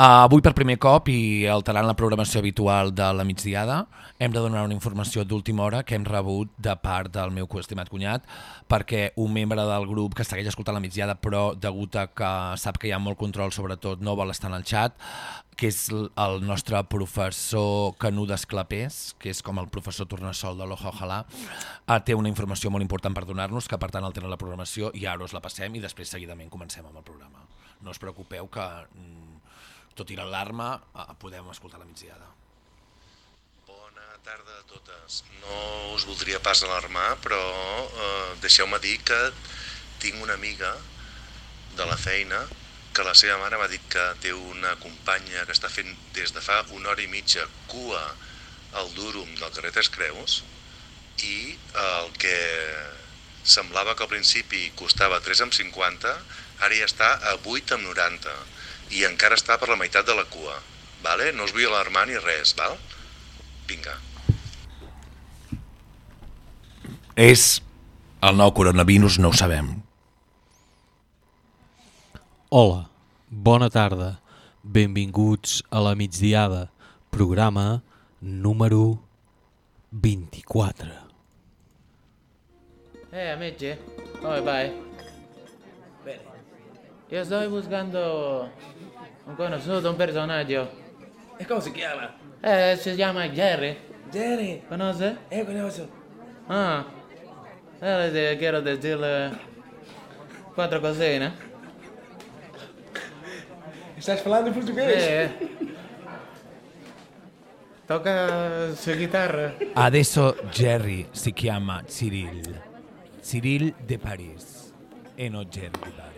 Uh, avui per primer cop i alterant la programació habitual de la migdiada hem de donar una informació d'última hora que hem rebut de part del meu estimat cunyat perquè un membre del grup que segueix escoltant la migdiada però degut a que sap que hi ha molt control sobretot no vol estar en el xat que és el nostre professor Canut Esclapés, que és com el professor Tornassol de l'Oja Ojalà, uh, té una informació molt important per donar-nos, que per tant altera la programació i ara us la passem i després seguidament comencem amb el programa. No us preocupeu que mm, tot i l'alarma, podem escoltar la migdiada. Bona tarda a totes. No us voldria pas alarmar, però eh, deixeu-me dir que tinc una amiga de la feina que la seva mare m'ha dit que té una companya que està fent des de fa una hora i mitja cua al Durum del carrer Tres Creus i el que semblava que al principi costava 3,50 ara ja està a 8,90 i encara està per la meitat de la cua. Vale? No us vull alarmar ni res, val? Vinga. És el nou coronavirus, no ho sabem. Hola, bona tarda. Benvinguts a la migdiada, programa número 24. Eh, amici, come vai? Bene. Io sto buscando un conosciuto, un personaggio. E come si chiama? Eh, si chiama Jerry. Jerry. ¿Conoce? Eh, conosco. Ah. Eh, le quiero decirle quattro cosine. Estás falando português? Eh. Tocca su chitarra. Adesso Jerry si chiama Cyril. Cyril de París. E no Jerry di Bari.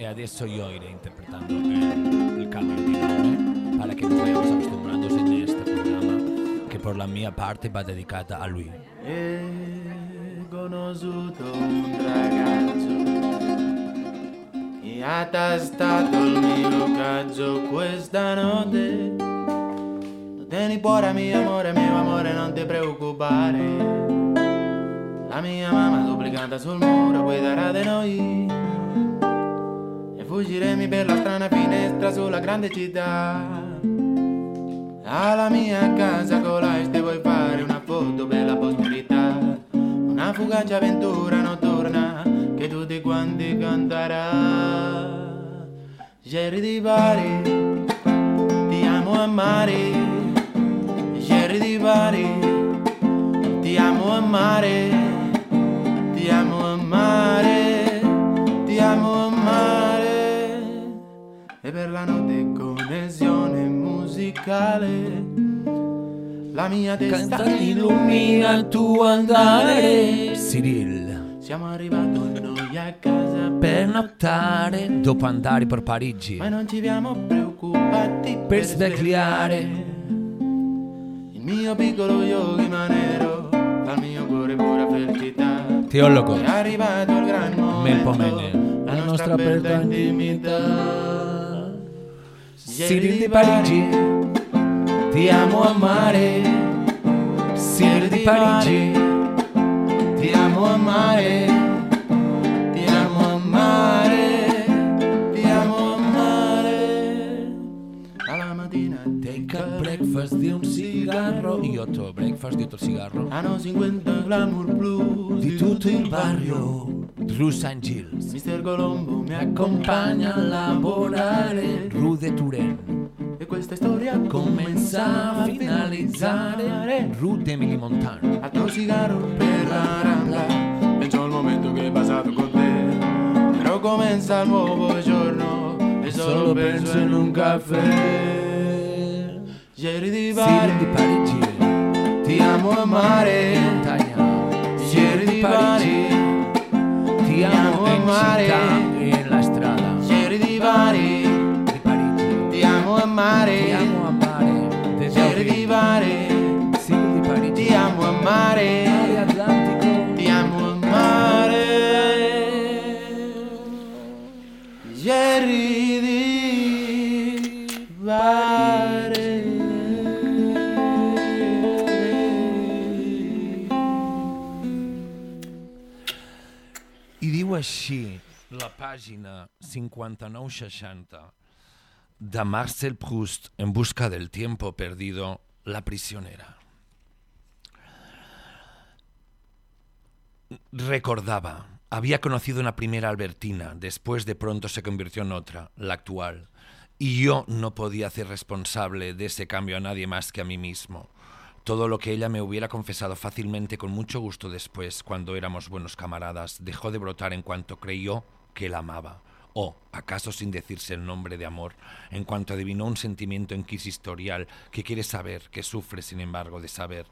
E adesso io iré interpretando el, el cambio de nombre para que nos vayamos acostumbrando en este programa que por la mia parte va dedicata a lui. E conosciuto un ragazzo e ha tastato il mio cazzo questa notte. Non tieni cuore mio amore, mio amore, non ti preoccupare. La mia mamma duplicata sul muro guiderà di noi. Fuggiremo per la strana finestra sulla grande città. Alla mia casa con la ti vuoi fare una foto per la posterità Una fugace avventura notturna che tutti quanti canterà. Jerry di Bari, ti amo amare Jerry di Bari, ti amo amare Ti amo amare, e per la notte connessione musicale la mia testa Canta illumina il tuo andare. Cyril. siamo arrivati noi a casa Per nottare, dopo andare per Parigi. ma non ci abbiamo preoccupati Per svegliare. il mio piccolo yogi manero fa il mio cuore pura felicità Teologo. è arrivato il gran momento la nostra bella intimità Cyril di Parigi. Ti amo amare. Cyril di Parigi. Ti amo amare, breakfast di un cigarro. Io to breakfast di otro cigarro. hanno 50 glamour blues Di tutto il barrio. Rue St. Gilles. Mister Colombo mi accompagna a lavorare. Rue de Turenne. e questa storia Comincia a finalizzare. Rue d'Emily Montano. Altro cigarro per la rambla Penso al momento che è passato con te Però comincia il nuovo giorno E solo penso in un caffè Ieri di Bari di Parigi. Ti amo amare Montagna. Ieri di Bari Ti amo in amare. e la strada. Ieri di Bari Di Parigi. Ti amo amare Ti amo amare. Ieri di Bari di Parigi. Ti amo amare Mare Atlantico. Ti amo amare Jerry di I així la pàgina 5960 de Marcel Proust en busca del tiempo perdido, La prisionera. Recordaba, había conocido una primera Albertina, después de pronto se convirtió en otra, la actual, y yo no podía hacer responsable de ese cambio a nadie más que a mí mismo. Todo lo que ella me hubiera confesado fácilmente con mucho gusto después, cuando éramos buenos camaradas, dejó de brotar en cuanto creyó que la amaba. O, acaso sin decirse el nombre de amor, en cuanto adivinó un sentimiento inquisitorial que quiere saber, que sufre sin embargo de saber,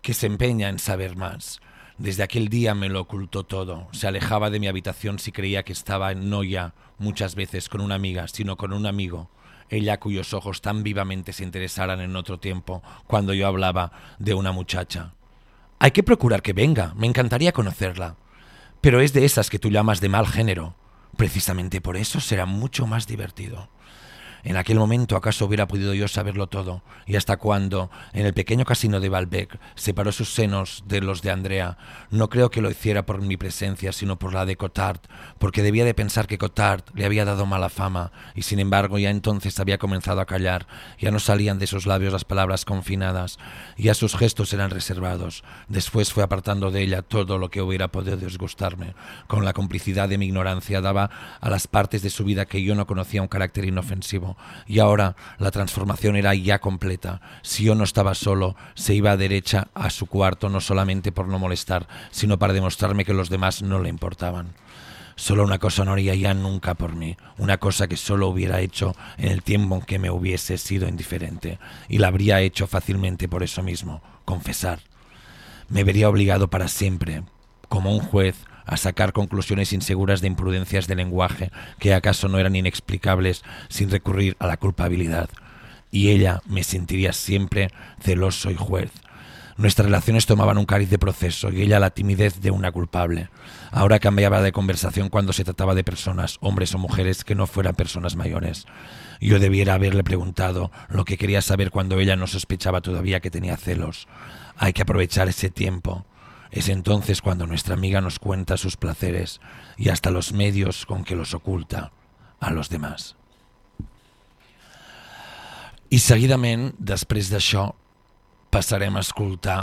que se empeña en saber más. Desde aquel día me lo ocultó todo. Se alejaba de mi habitación si creía que estaba no ya muchas veces con una amiga, sino con un amigo. Ella cuyos ojos tan vivamente se interesaran en otro tiempo cuando yo hablaba de una muchacha. Hay que procurar que venga, me encantaría conocerla. Pero es de esas que tú llamas de mal género. Precisamente por eso será mucho más divertido. En aquel momento acaso hubiera podido yo saberlo todo, y hasta cuando, en el pequeño casino de Balbec, separó sus senos de los de Andrea, no creo que lo hiciera por mi presencia, sino por la de Cotard, porque debía de pensar que Cotard le había dado mala fama, y sin embargo ya entonces había comenzado a callar, ya no salían de sus labios las palabras confinadas, ya sus gestos eran reservados. Después fue apartando de ella todo lo que hubiera podido disgustarme. Con la complicidad de mi ignorancia daba a las partes de su vida que yo no conocía un carácter inofensivo y ahora la transformación era ya completa. Si yo no estaba solo, se iba a derecha a su cuarto no solamente por no molestar, sino para demostrarme que los demás no le importaban. Solo una cosa no haría ya nunca por mí, una cosa que solo hubiera hecho en el tiempo en que me hubiese sido indiferente, y la habría hecho fácilmente por eso mismo, confesar. Me vería obligado para siempre, como un juez, a sacar conclusiones inseguras de imprudencias de lenguaje que acaso no eran inexplicables sin recurrir a la culpabilidad. Y ella me sentiría siempre celoso y juez. Nuestras relaciones tomaban un cariz de proceso y ella la timidez de una culpable. Ahora cambiaba de conversación cuando se trataba de personas, hombres o mujeres, que no fueran personas mayores. Yo debiera haberle preguntado lo que quería saber cuando ella no sospechaba todavía que tenía celos. Hay que aprovechar ese tiempo. Es entonces cuando nuestra amiga nos cuenta sus placeres y hasta los medios con que los oculta a los demás. I seguidament, després d'això, passarem a escoltar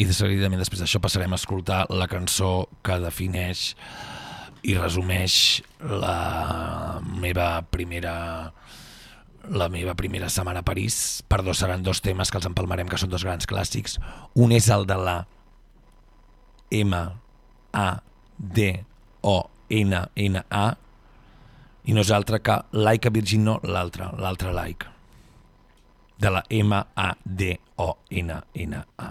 i de seguidament després d'això passarem a escoltar la cançó que defineix i resumeix la meva primera la meva primera setmana a París. Per dos seran dos temes que els empalmarem, que són dos grans clàssics. Un és el de la M, A, D, O, N, N, A, i no és altre que Like a Virgin, no l'altre, l'altre Like. De la M, A, D, O, N, N, A.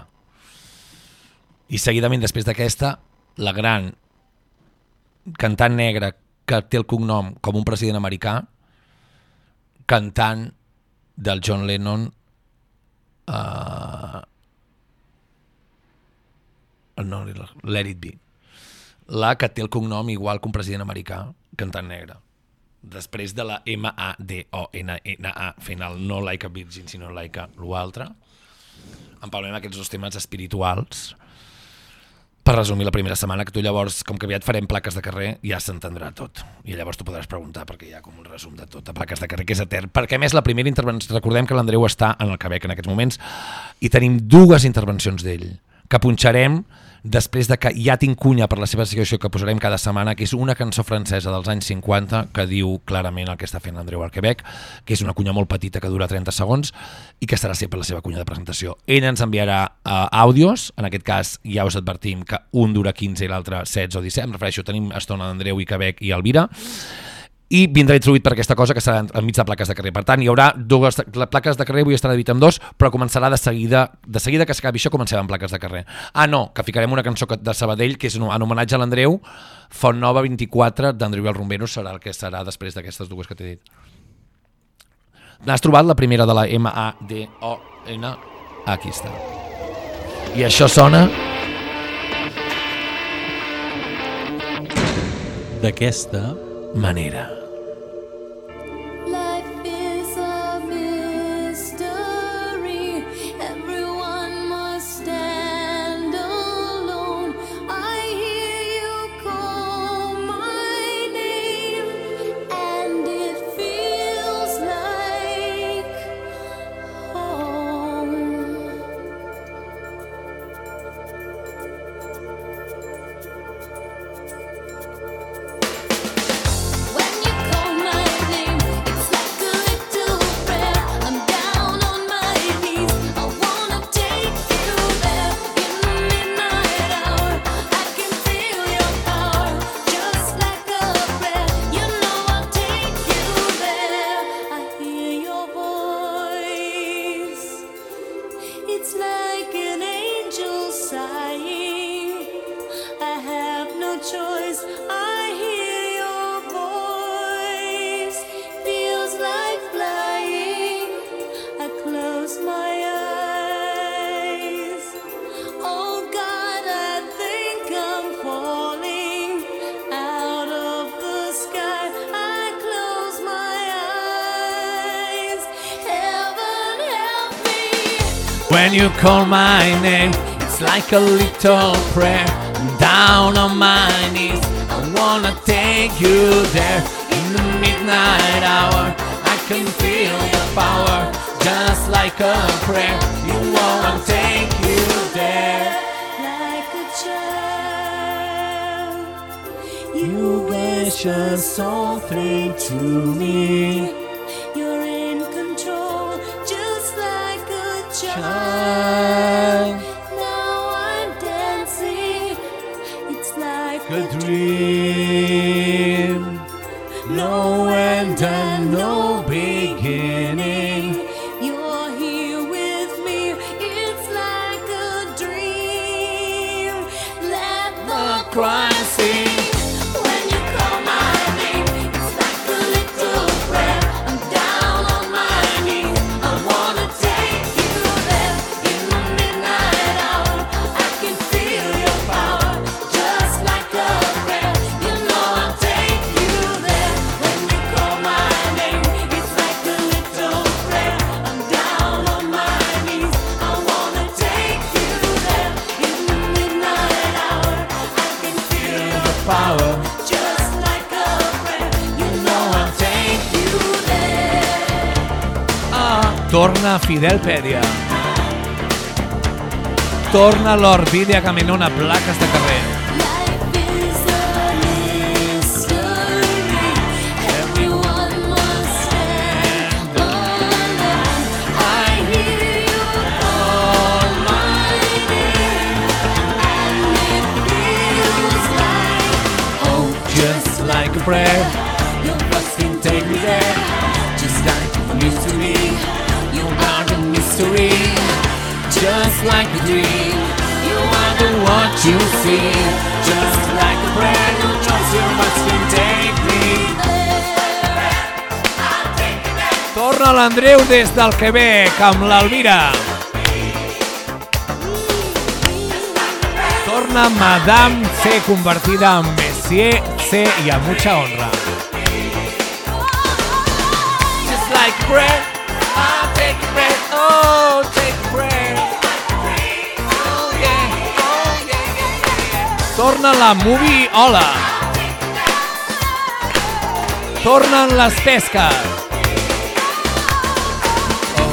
I seguidament, després d'aquesta, la gran cantant negra que té el cognom com un president americà, cantant del John Lennon uh, no, Let It Be la que té el cognom igual que un president americà cantant negre. Després de la M-A-D-O-N-N-A final, no like a virgin sinó like a l'altre empalmem aquests dos temes espirituals per resumir la primera setmana, que tu llavors, com que aviat farem plaques de carrer, ja s'entendrà tot. I llavors tu podràs preguntar, perquè hi ha com un resum de tot, a plaques de carrer, que és etern. Perquè, a més, la primera intervenció, recordem que l'Andreu està en el Quebec en aquests moments, i tenim dues intervencions d'ell, que punxarem després de que ja tinc cunya per la seva secció que posarem cada setmana, que és una cançó francesa dels anys 50 que diu clarament el que està fent l'Andreu al Quebec, que és una cunya molt petita que dura 30 segons i que estarà sempre la seva cunya de presentació. Ell ens enviarà uh, àudios, en aquest cas ja us advertim que un dura 15 i l'altre 16 o 17, em refereixo, tenim estona d'Andreu i Quebec i Elvira, i vindrà introduït per aquesta cosa que serà enmig de plaques de carrer. Per tant, hi haurà dues plaques de carrer, vull estar dividit en dos, però començarà de seguida, de seguida que s'acabi això, comencem amb plaques de carrer. Ah, no, que ficarem una cançó de Sabadell, que és en homenatge a l'Andreu, Font Nova 24 d'Andreu i el Rombero, serà el que serà després d'aquestes dues que t'he dit. N'has trobat la primera de la M-A-D-O-N? Aquí està. I això sona... D'aquesta manera. When you call my name, it's like a little prayer. Down on my knees, I wanna take you there. In the midnight hour, I can feel the power, just like a prayer. You wanna take you there. like a child. You mention something to me. Call my name, and it feels like hope, Just like a prayer. Your voice can take me there, just like you used to be. You are the mystery, Just like a dream. You see. Just like a much can take me. Torna l'Andreu des del Quebec amb l'Alvira. Torna Madame C convertida en Messier C i a mucha honra. Just like a Torna la movie Hola. Tornen les pesques. Oh.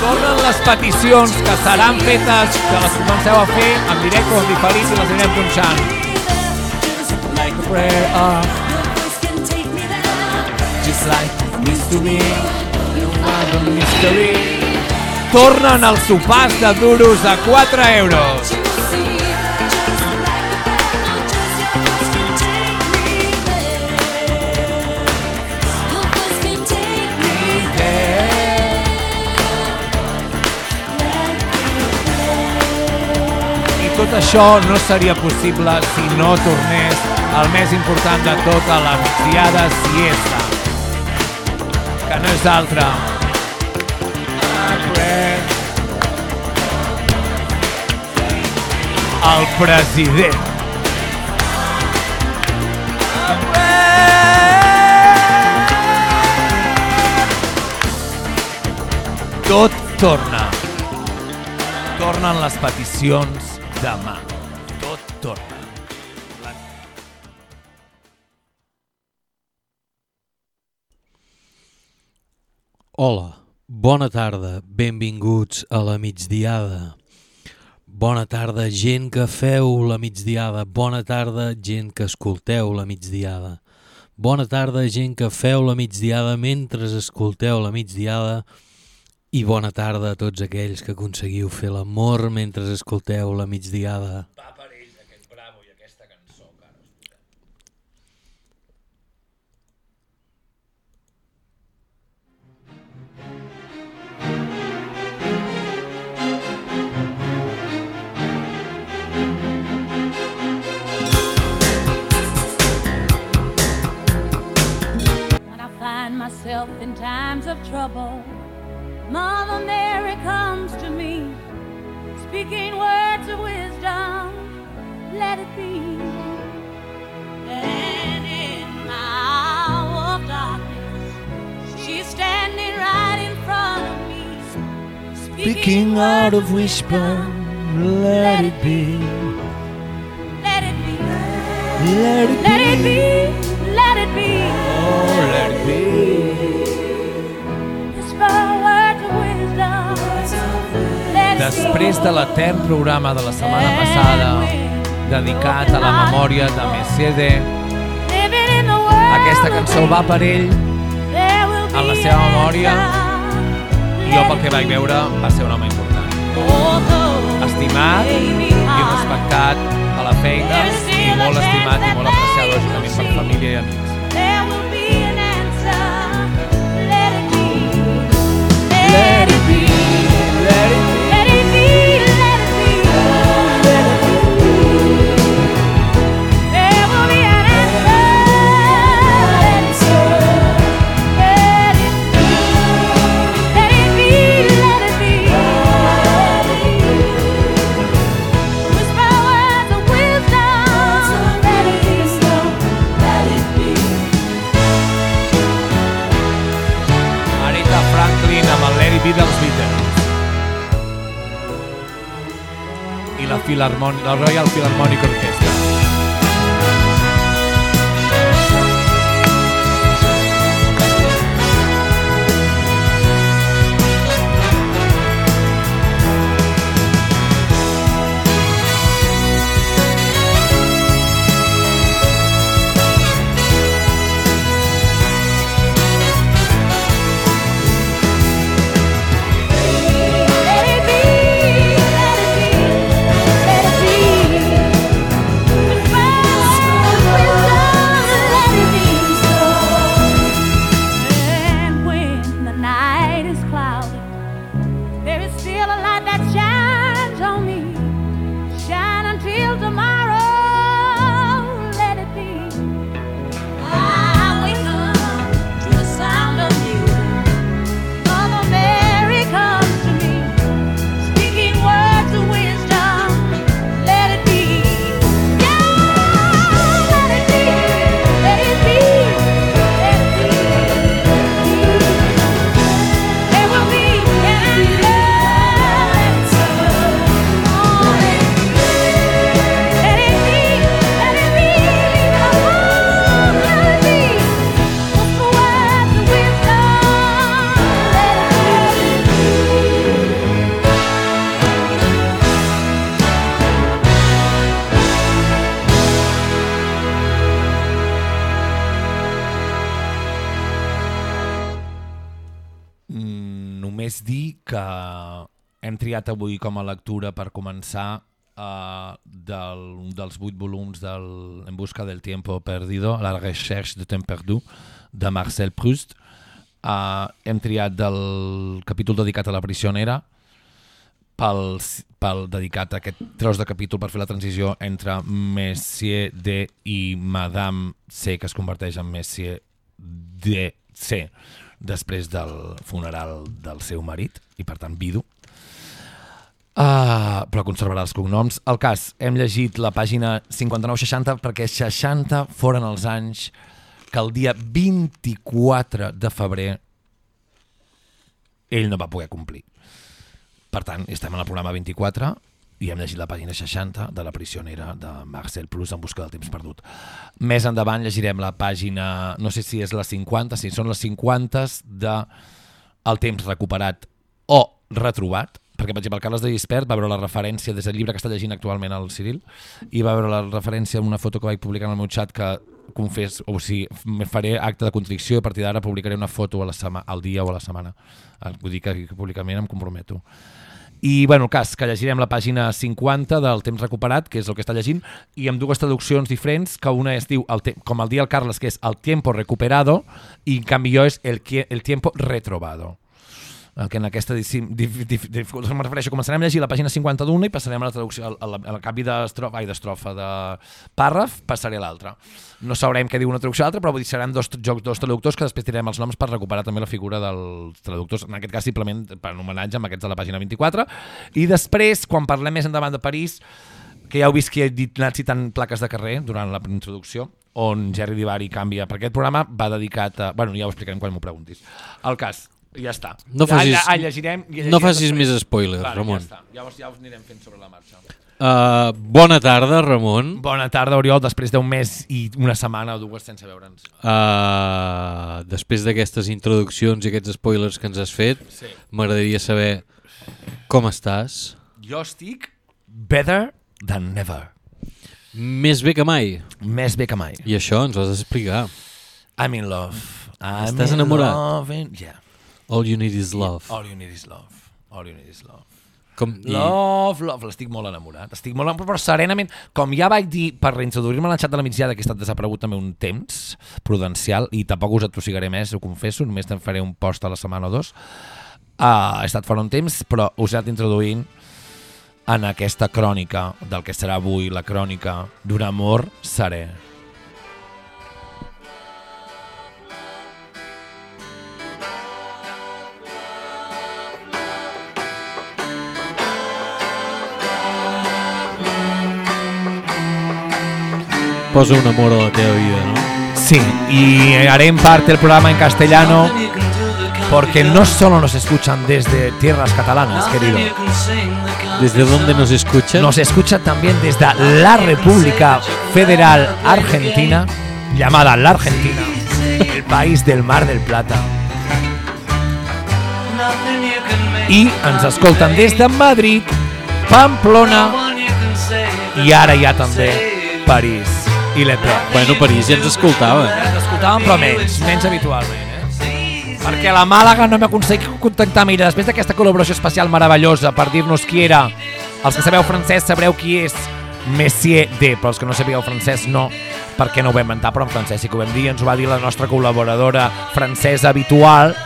Tornen les peticions que seran fetes, que les comenceu a fer en directe o en diferit i les anirem punxant. Like a prayer, oh, like it used to be. You are the mystery. Tornen els sopars de duros a 4 euros. Tot això no seria possible si no tornés el més important de tota migdiada siesta, que no és altre. El president. Tot torna. Tornen les peticions demà. Tot torna. Hola, bona tarda, benvinguts a la migdiada. Bona tarda, gent que feu la migdiada. Bona tarda, gent que escolteu la migdiada. Bona tarda, gent que feu la migdiada mentre escolteu la migdiada. I bona tarda a tots aquells que aconseguiu fer l'amor mentre escolteu la migdiada. help in times of trouble. Mother Mary comes to me, speaking words of wisdom. Let it be. And in my hour of darkness, she's standing right in front of me, speaking, speaking out of wisdom. Let, let it be. Let it Let it be. Let it be. oh, let it be. Després de l'etern programa de la setmana passada dedicat a la memòria de world aquesta cançó va per ell en la seva memòria i jo pel que vaig veure va ser un home important. Although Estimat maybe i respectat a la feina molt estimat i molt apreciat lògicament per família i amics. Filarmon la Royal Philharmonic Orchestra. Només dir que hem triat avui com a lectura per començar uh, del, dels vuit volums del En busca del tiempo perdido, la recherche de temps perdu, de Marcel Proust. Uh, hem triat del capítol dedicat a la prisionera, pel, pel dedicat a aquest tros de capítol per fer la transició entre Messier D i Madame C, que es converteix en Messier D C després del funeral del seu marit i per tant vidu Uh, però conservarà els cognoms. El cas, hem llegit la pàgina 59-60 perquè 60 foren els anys que el dia 24 de febrer ell no va poder complir. Per tant, estem en el programa 24 i hem llegit la pàgina 60 de La prisionera de Marcel Proust en busca del temps perdut. Més endavant llegirem la pàgina, no sé si és la 50, si són les 50 de El temps recuperat o retrobat, perquè, per exemple, el Carles de Gispert va veure la referència des del llibre que està llegint actualment el Ciril i va veure la referència en una foto que vaig publicar en el meu xat que confés, o sigui, faré acte de contradicció i a partir d'ara publicaré una foto a la sema, al dia o a la setmana. Vull dir que públicament em comprometo. I, bueno, el cas, que llegirem la pàgina 50 del temps recuperat, que és el que està llegint, i amb dues traduccions diferents, que una es diu, el com el dia el Carles, que és el tiempo recuperado, i en canvi jo és el, el tiempo retrobado. El que en aquesta dif- dif- dif- dificultat me refereixo. Començarem a llegir la pàgina 51 i passarem a la traducció, al, al, al d'estrofa, ai, d'estrofa, de pàrraf, passaré a l'altra. No sabrem què diu una traducció a l'altra, però vull dir, seran dos, jocs, dos traductors que després tirarem els noms per recuperar també la figura dels traductors, en aquest cas simplement per homenatge amb aquests de la pàgina 24. I després, quan parlem més endavant de París, que ja heu vist que he dit, anat citant plaques de carrer durant la introducció, on Jerry Divari canvia, perquè aquest programa va dedicat a... Bueno, ja ho explicarem quan m'ho preguntis. El cas, Ja està. No facis- Ah, llegirem, i llegirem No facis després. més spoilers, Vale, Ramon. Ja està. Llavors ja us anirem fent sobre la marxa. Uh, bona tarda, Ramon. Bona tarda, Oriol, després d'un mes i una setmana o dues sense veure'ns. Uh, després d'aquestes introduccions i aquests spoilers que ens has fet, Sí. m'agradaria saber com estàs. Jo estic better than never. Més bé que mai. Més bé que mai. I això ens ho has d'explicar. I'm in love. I'm Estàs in enamorat? Love and... Yeah. All you need is love. All you need is love. All you need is love. Com, i, Love, love, l'estic molt enamorat. Estic molt enamorat, però serenament, com ja vaig dir per reintroduir-me al xat de la migdiada, que he estat desaparegut també un temps prudencial, i tampoc us atosigaré més, ho confesso, només te'n faré un post a la setmana o dos. Uh, he estat fora un temps, però us he anat introduint en aquesta crònica del que serà avui la crònica d'un amor serè. Posa un amor a la teva vida, no? Sí, y haré en parte el programa en castellano porque no solo nos escuchan desde tierras catalanas, querido. ¿Desde dónde nos escuchan? Nos escucha también desde la República Federal Argentina, llamada la Argentina, el país del Mar del Plata. I ens escolten des de Madrid, Pamplona i ara ja també París i Le Pen. Bueno, París ja ens escoltava. Ens escoltàvem però menys, menys habitualment, eh? Perquè la Màlaga no m'ha aconseguit contactar. Mira, després d'aquesta col·laboració especial meravellosa per dir-nos qui era, els que sabeu francès sabreu qui és Messier D, però els que no sabíeu francès no, perquè no ho vam inventar, però en francès sí que ho vam dir, ens ho va dir la nostra col·laboradora francesa habitual,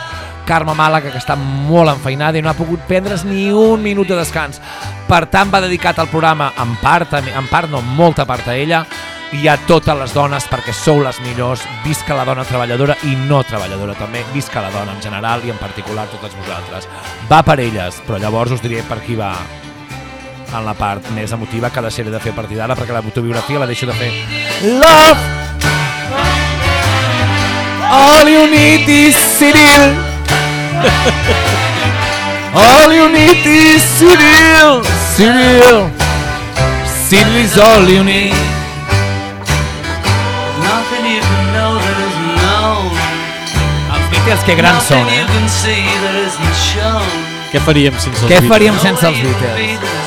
Carme Màlaga, que està molt enfeinada i no ha pogut prendre's ni un minut de descans. Per tant, va dedicat al programa en part, en part no, molta part a ella, i a totes les dones perquè sou les millors, visca la dona treballadora i no treballadora també, visca la dona en general i en particular totes vosaltres. Va per elles, però llavors us diré per qui va en la part més emotiva que deixaré de fer a partir d'ara perquè la autobiografia la deixo de fer. Love! All you need is Cyril! all you need is Cyril! Cyril! Cyril is all you need. Els Beatles que grans són, eh? you can see that isn't shown. Què faríem sense els Què Beatles? faríem sense els Beatles?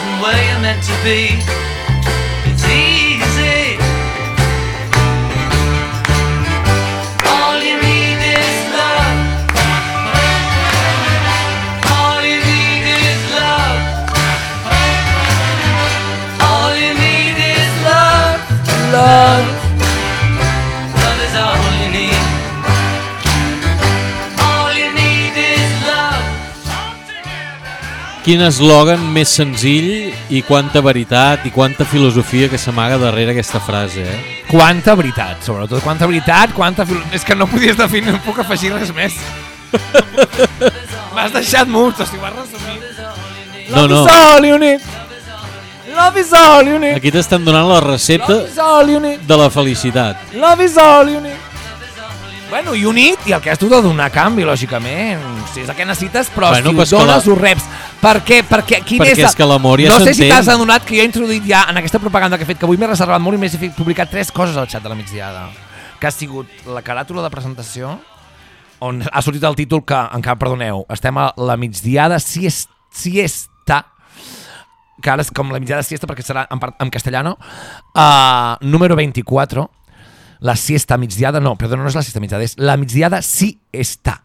that Quin eslògan més senzill i quanta veritat i quanta filosofia que s'amaga darrere aquesta frase, eh? Quanta veritat, sobretot quanta veritat, quanta... fil- És que no podies definir, no puc afegir res més. M'has deixat mut, o sigui, m'has resumit. No, no. Love is all you need. Love is all you need. Aquí t'estan donant la recepta de la felicitat. Love is all you need. Bueno, i unit, i el que has tu de donar canvi, lògicament. Si és el que necessites, però Bueno, si ho dones, la- ho reps. Per què? Perquè, quin Perquè és, és que l'amor ja No sé si t'has adonat que jo he introduït ja en aquesta propaganda que he fet, que avui m'he reservat molt i m'he fet publicar tres coses al xat de la migdiada. Que ha sigut la caràtula de presentació, on ha sortit el títol que, encara perdoneu, estem a la migdiada sies- siesta, que ara és com la migdiada siesta perquè serà en, en castellano, uh, número 24, la siesta migdiada, no, perdó, no és la siesta migdiada, és la migdiada sí està.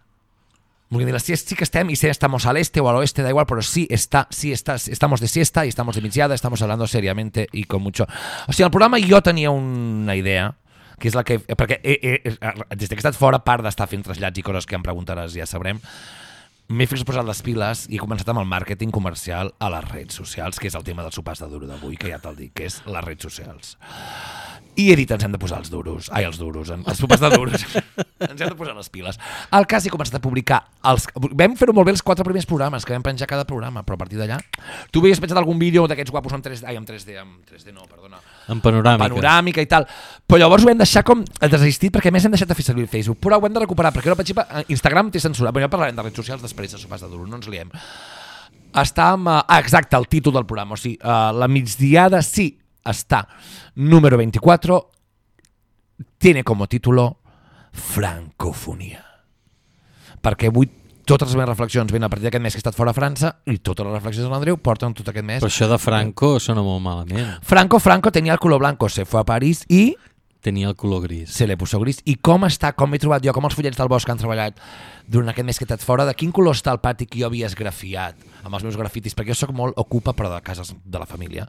Vull dir, la siesta sí que estem y si estamos al este o al oeste, da igual, pero sí está, sí está, estamos de siesta y estamos de migdiada, estamos hablando seriamente y con mucho... O sigui, el programa jo tenia una idea, que és la que... Perquè he, he, he, des que he estat fora, part d'estar fent trasllats i coses que em preguntaràs, ja sabrem, m'he fixat posat les piles i he començat amb el màrqueting comercial a les redes socials, que és el tema dels sopars de duro d'avui, que ja te'l dic, que és les redes socials. I he dit, ens hem de posar els duros. Ai, els duros, en- els sopars de duros. ens hem de posar les piles. El cas he començat a publicar... Els, vam fer-ho molt bé els quatre primers programes, que vam penjar cada programa, però a partir d'allà... Tu havies penjat algun vídeo d'aquests guapos amb 3D... Ai, amb 3D, amb 3D no, perdona. En panoràmica. Panoràmica i tal. Però llavors ho vam deixar com desistit perquè més hem deixat de fer servir Facebook. Però ho hem de recuperar perquè ara, per exemple, Instagram té censurat. Però ja parlarem de redes socials després de sopars de duro, no ens liem. Està amb... eh, Ah, exacte, el títol del programa. O sigui, uh, la migdiada sí està número 24 tiene como título Francofonia. Perquè avui totes les meves reflexions venen a partir d'aquest mes que he estat fora a França i totes les reflexions de l'Andreu porten tot aquest mes. Però això de Franco sona molt malament. Franco Franco tenía el culo blanco, se fue a París i Tenia el color gris. se le puso gris. I com està, com he trobat jo, com els follets del bosc han treballat durant aquest mes que he estat fora, de quin color està el pati que jo havia esgrafiat amb els meus grafitis, perquè jo sóc molt ocupa però de cases de la família.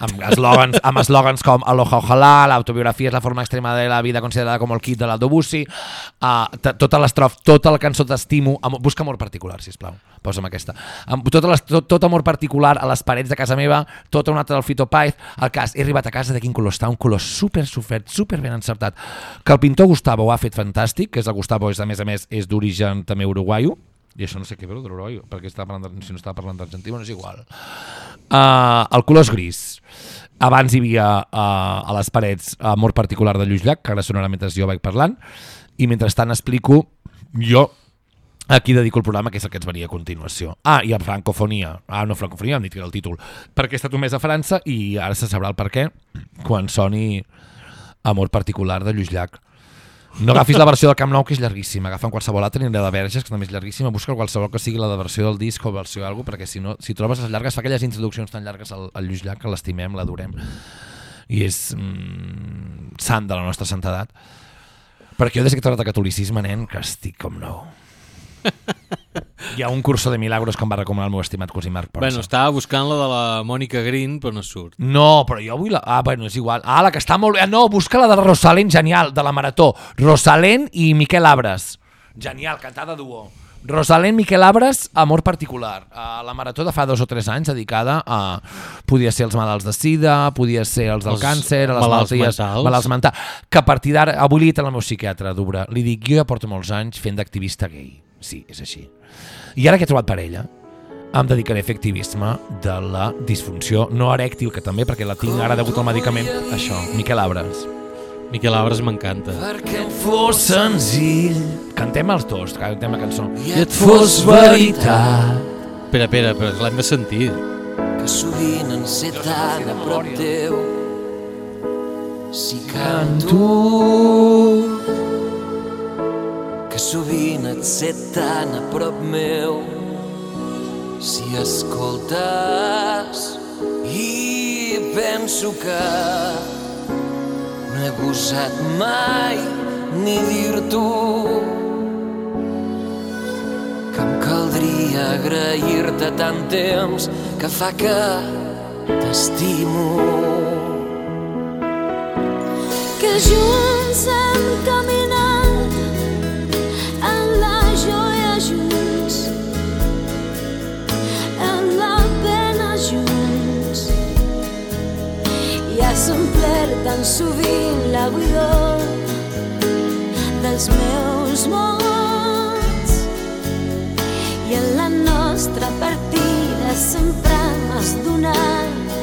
Amb eslògans, amb eslògans com Aloha Ojalá, l'autobiografia és la forma extrema de la vida considerada com el kit de l'Aldo Bussi uh, tota l'estrof, tota la cançó t'estimo busca amor particular, sisplau posa'm aquesta, amb tot, les, tot, tot amor particular a les parets de casa meva tota una altra del Fito Paiz, el cas, he arribat a casa de quin color està, un color super sofert super ben encertat, que el pintor Gustavo ho ha fet fantàstic, que és el Gustavo és, a més a més és d'origen també uruguaio i això no sé què veure d'uruguaio perquè estava parlant de, si no estava parlant d'Argentina no és igual uh, el color és gris abans hi havia uh, a les parets amor particular de Lluís Llach que ara sonarà mentre jo vaig parlant i mentrestant explico jo Aquí dedico el programa, que és el que ens venia a continuació. Ah, i a francofonia. Ah, no, francofonia, hem dit que era el títol. Perquè he estat un mes a França i ara se sabrà el per què quan soni Amor particular de Lluís Llach. No agafis la versió del Camp Nou, que és llarguíssima. Agafa qualsevol altra, ni la de Verges, que també és llarguíssima. Busca qualsevol que sigui la de versió del disc o versió d'algú, perquè si no, si trobes les llargues, fa aquelles introduccions tan llargues al, al Lluís Llach que l'estimem, l'adorem. I és mm, sant de la nostra santedat. Perquè jo des que he tornat a catolicisme, nen, que estic com nou. Hi ha un curso de milagros que em va recomanar el meu estimat cosí Marc Ponsa. Bueno, estava buscant la de la Mònica Green, però no surt. No, però jo vull la... Ah, bueno, és igual. Ah, la que està molt bé. Ah, no, busca la de Rosalén, genial, de la Marató. Rosalén i Miquel Abres. Genial, cantada duo. Rosalén, Miquel Abres, Amor particular. A la Marató de fa dos o tres anys, dedicada a... Podia ser els malalts de sida, podia ser els del Els càncer, a les malalts malalties... mentals. Malalts mentals. Que a partir d'ara... Avui li he dit al meu psiquiatre d'Obra. Li dic, jo ja porto molts anys fent d'activista gay. Sí, és així. I ara que he trobat parella, em dedicaré a fer activisme de la disfunció no erectil, que també, perquè la tinc ara degut al medicament. Això, Miquel Abres. Miquel Abres m'encanta. Perquè fos senzill. Cantem els dos, cantem la cançó. i et fos veritat Espera, espera, però l'hem de sentir. que sovint en ser tan a prop teu si canto sovint et sé tan a prop meu si escoltes i penso que no he gosat mai ni dir-t'ho que em caldria agrair-te tant temps que fa que t'estimo. que junts hem caminat Omplert tan sovint la buidor dels meus mots i en la nostra partida sempre m'has donat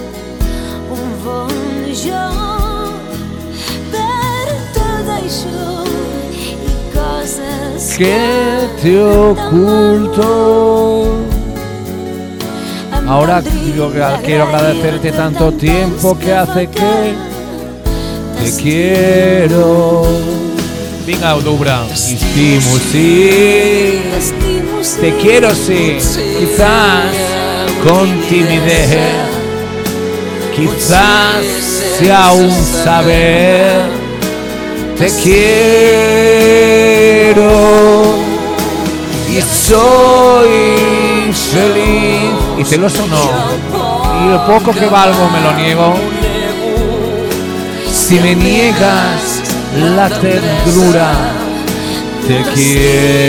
un bon joc per tot això i coses Que te oculto. em Ahora yo quiero agradecerte tanto tiempo que hace que te quiero. Vinga, sí. T'estimo, sí. Te quiero, sí. Quizás con timidez. Quizás sea un saber. Te quiero. Y soy feliz. Y celoso no. Y lo poco que valgo me lo niego. Si me niegas la ternura, te quiero.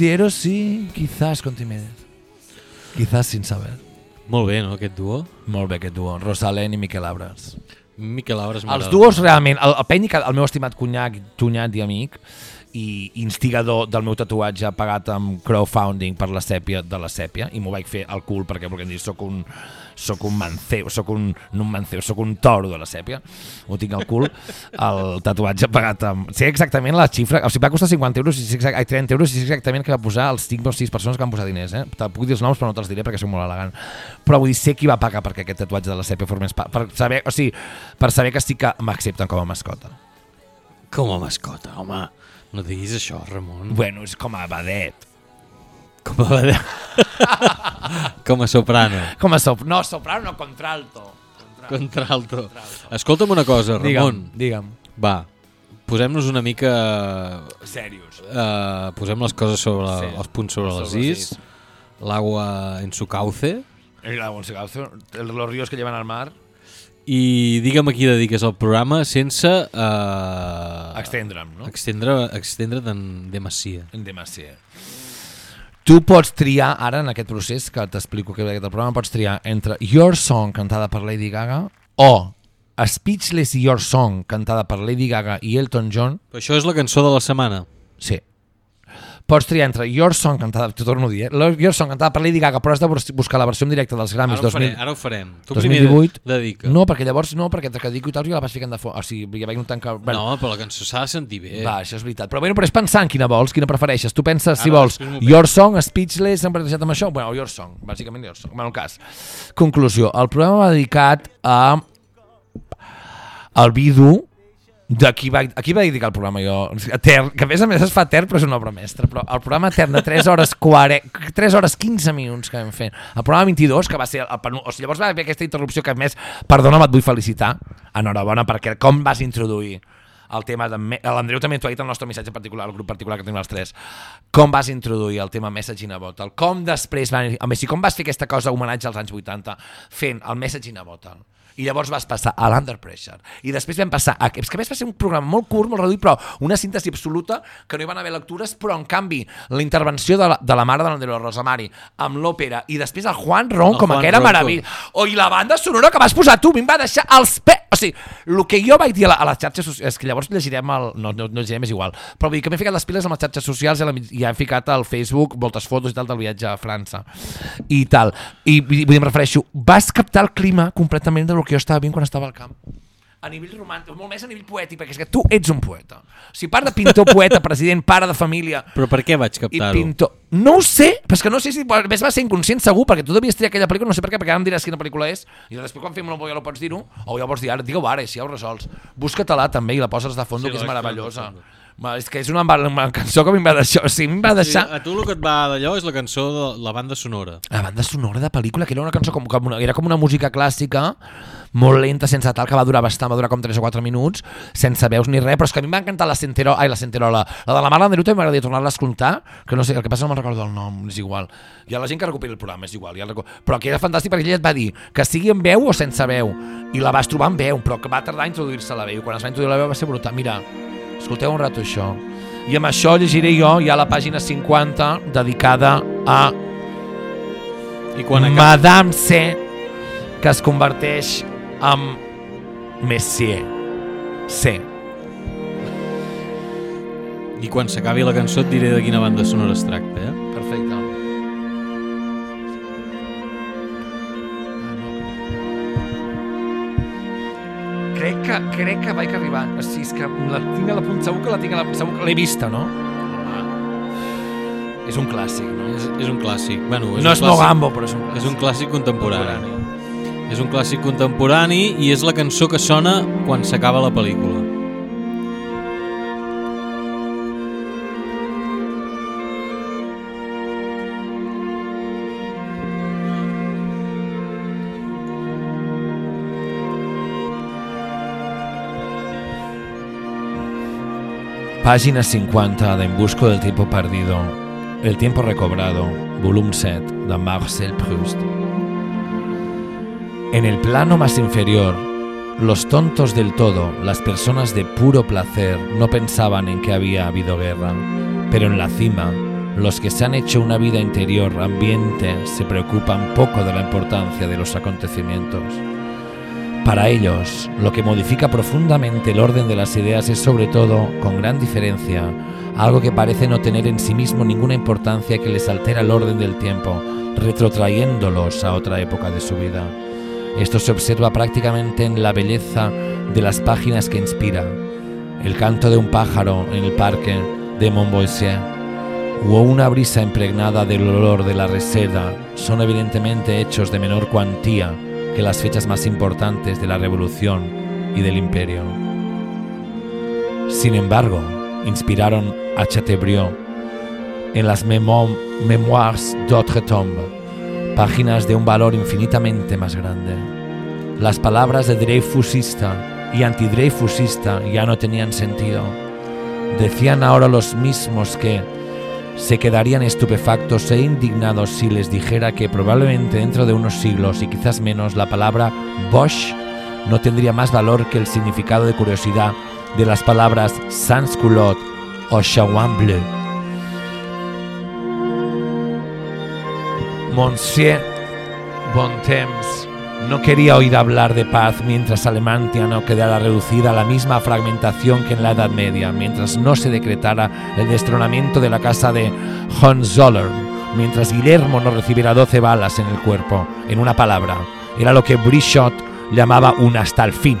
Estiero sí, quizás con timidez. Quizás sin saber. Molt bé, no, aquest duo? Molt bé aquest duo, Rosalén i Miquel Abres. Miquel Abres Els duos realment, el, el Penny, el meu estimat cunyat, cunyat i amic, i instigador del meu tatuatge pagat amb crowdfunding per la sèpia de la sèpia i m'ho vaig fer al cul perquè perquè dir soc un soc un manceu, soc un, no un manceu, soc un toro de la sèpia, ho tinc al cul, el tatuatge pagat amb... Sé exactament la xifra, o sigui, va costar 50 euros, i sé exact, ai, 30 euros, i sé exactament que va posar els 5 o 6 persones que van posar diners, eh? Te puc dir els noms, però no te'ls diré perquè soc molt elegant. Però vull dir, sé qui va pagar perquè aquest tatuatge de la sèpia formés part, per saber, o sigui, per saber que sí que m'accepten com a mascota. Com a mascota, home. No diguis això, Ramon. Bueno, és com a badet. Com a, com a soprano. Com a sop... No, soprano, no, contralto. Contralto. Escolta'm una cosa, Ramon. Digue'm, digue'm. Va, posem-nos una mica... Serios. Uh, posem les coses sobre Sí. els punts sobre, Sobre les is. L'agua en su cauce. El, el, los ríos que llevan al mar. I digue'm a qui dediques el programa sense uh, Extendre'm, no? extendre, extendre en demassia. En demasia. Tu pots triar, ara en aquest procés que t'explico que aquest programa, pots triar entre Your Song, cantada per Lady Gaga, o Speechless Your Song, cantada per Lady Gaga i Elton John. Però això és la cançó de la setmana. Sí. Pots triar entre Your Song, cantada, t'ho torno a dir, eh? Your Song, cantada per Lady Gaga, però has de bus- buscar la versió en directe dels Grammys Ara ho, faré, 2000, ara ho farem. Tu 2018. primer dedica. No, perquè llavors no, perquè entre que dic i tal jo la vas ficant de fons. O sigui, ja vaig notant que... Bueno, No, però la cançó s'ha de sentir bé. Va, això és veritat. Però, bueno, però és pensar en quina vols, quina prefereixes. Tu penses, si Ara, vols, després m'ho Your Song, Speechless, hem plantejat amb això? Bueno, Your Song, bàsicament Your Song. Bueno, el cas. Conclusió. El programa va dedicat a el vidu de qui va, a qui va dedicar el programa jo? Etern, que a més a més es fa etern però és una obra mestra, però el programa etern de 3 hores, 40, 3 hores 15 minuts que vam fer, el programa 22 que va ser el penú, o sigui, llavors va haver aquesta interrupció que a més, perdona'm, et vull felicitar enhorabona perquè com vas introduir el tema de... L'Andreu també t'ho ha dit el nostre missatge particular, el grup particular que tenim els tres. Com vas introduir el tema Message in a Bottle? Com després van... A més, si com vas fer aquesta cosa homenatge als anys 80 fent el Message in a Bottle? I llavors vas passar a l'Under Pressure i després vam passar a... És que a més va ser un programa molt curt, molt reduït, però una síntesi absoluta que no hi van haver lectures, però en canvi la intervenció de la, de la mare de l'Andreu, la Rosa Mari, amb l'òpera i després el Juan Ron, El com Juan que era meravell. O i la banda sonora que vas posar tu, a mi em va deixar els pe... O sigui, el que jo vaig dir a, la, a les xarxes socials, és que llavors llegirem el... No, no, no llegirem, és igual. Però vull dir que m'he ficat les piles amb les xarxes socials i, la, i he ficat al Facebook moltes fotos i tal del viatge a França. I tal. I vull dir, vull dir, em refereixo, vas captar el clima completament del que jo estava veient quan estava al camp a nivell romàntic, molt més a nivell poètic, perquè és que tu ets un poeta. O sigui, part de pintor, poeta, president, pare de família, Però per què vaig captar-ho? pintor... No ho sé, però és que no sé si... A més va ser inconscient segur, perquè tu devies triar aquella pel·lícula, no sé per què, perquè ara em diràs quina pel·lícula és, i després quan fem una ja no pots dir-ho, o ja ho vols dir ara, digue-ho ara, si ja ho resols. Busca-te-la també i la poses de fons, Sí, que és meravellosa. és que és una, una cançó que a mi em va deixar... O sigui, em va Sí, deixar... a tu el que et va d'allò és la cançó de la banda sonora. La banda sonora de pel·lícula, que era una cançó com, com una, era com una música clàssica, molt lenta, sense tal, que va durar bastant, va durar com 3 o 4 minuts, sense veus ni res, però és que a mi em va encantar la Centero, ai, la Centerola, la de la Marla Neruta m'agradaria tornar-la a escoltar, que no sé, el que passa no me'n recordo el nom, és igual. Hi ha la gent que recupera el programa, és igual, ja el recu... però que era fantàstic perquè ella et va dir que sigui en veu o sense veu, i la vas trobar en veu, però que va tardar a introduir-se la veu, quan es va introduir la veu va ser brutal. Mira, escolteu un rato això. I amb això llegiré jo ja la pàgina 50 dedicada a I quan acaba... Madame C, que es converteix en Messier. C. I quan s'acabi la cançó et diré de quina banda sonora es tracta, eh? Perfecte. Crec que, crec que vaig arribar. O sigui, és que la tinc a la punt, segur que la tinc a la segur que l'he vista, no? És un clàssic, no? És, és un clàssic. Bueno, és no un és clàssic, Mogambo, però és un clàssic. És un clàssic contemporani. És un clàssic contemporani i és la cançó que sona quan s'acaba la pel·lícula. Página 50 de En Busco del Tiempo Perdido. El Tiempo Recobrado, volumen 7, de Marcel Proust. En el plano más inferior, los tontos del todo, las personas de puro placer, no pensaban en que había habido guerra, pero en la cima, los que se han hecho una vida interior ambiente se preocupan poco de la importancia de los acontecimientos. Para ellos, lo que modifica profundamente el orden de las ideas es sobre todo, con gran diferencia, algo que parece no tener en sí mismo ninguna importancia que les altera el orden del tiempo, retrotrayéndolos a otra época de su vida. Esto se observa prácticamente en la belleza de las páginas que inspira. El canto de un pájaro en el parque de Montboissier o una brisa impregnada del olor de la reseda son evidentemente hechos de menor cuantía que las fechas más importantes de la Revolución y del Imperio. Sin embargo, inspiraron a Chateaubriand en las Memo- Memoires páginas de un valor infinitamente más grande. Las palabras de Dreyfusista y antidreyfusista ya no tenían sentido. Decían ahora los mismos que se quedarían estupefactos e indignados si les dijera que probablemente dentro de unos siglos y quizás menos la palabra Bosch no tendría más valor que el significado de curiosidad de las palabras sans culotte o chawan Monsieur Bontemps no quería oír hablar de paz mientras Alemania no quedara reducida a la misma fragmentación que en la Edad Media, mientras no se decretara el destronamiento de la casa de Hohenzollern, mientras Guillermo no recibiera 12 balas en el cuerpo. En una palabra, era lo que Brichot llamaba un hasta el fin,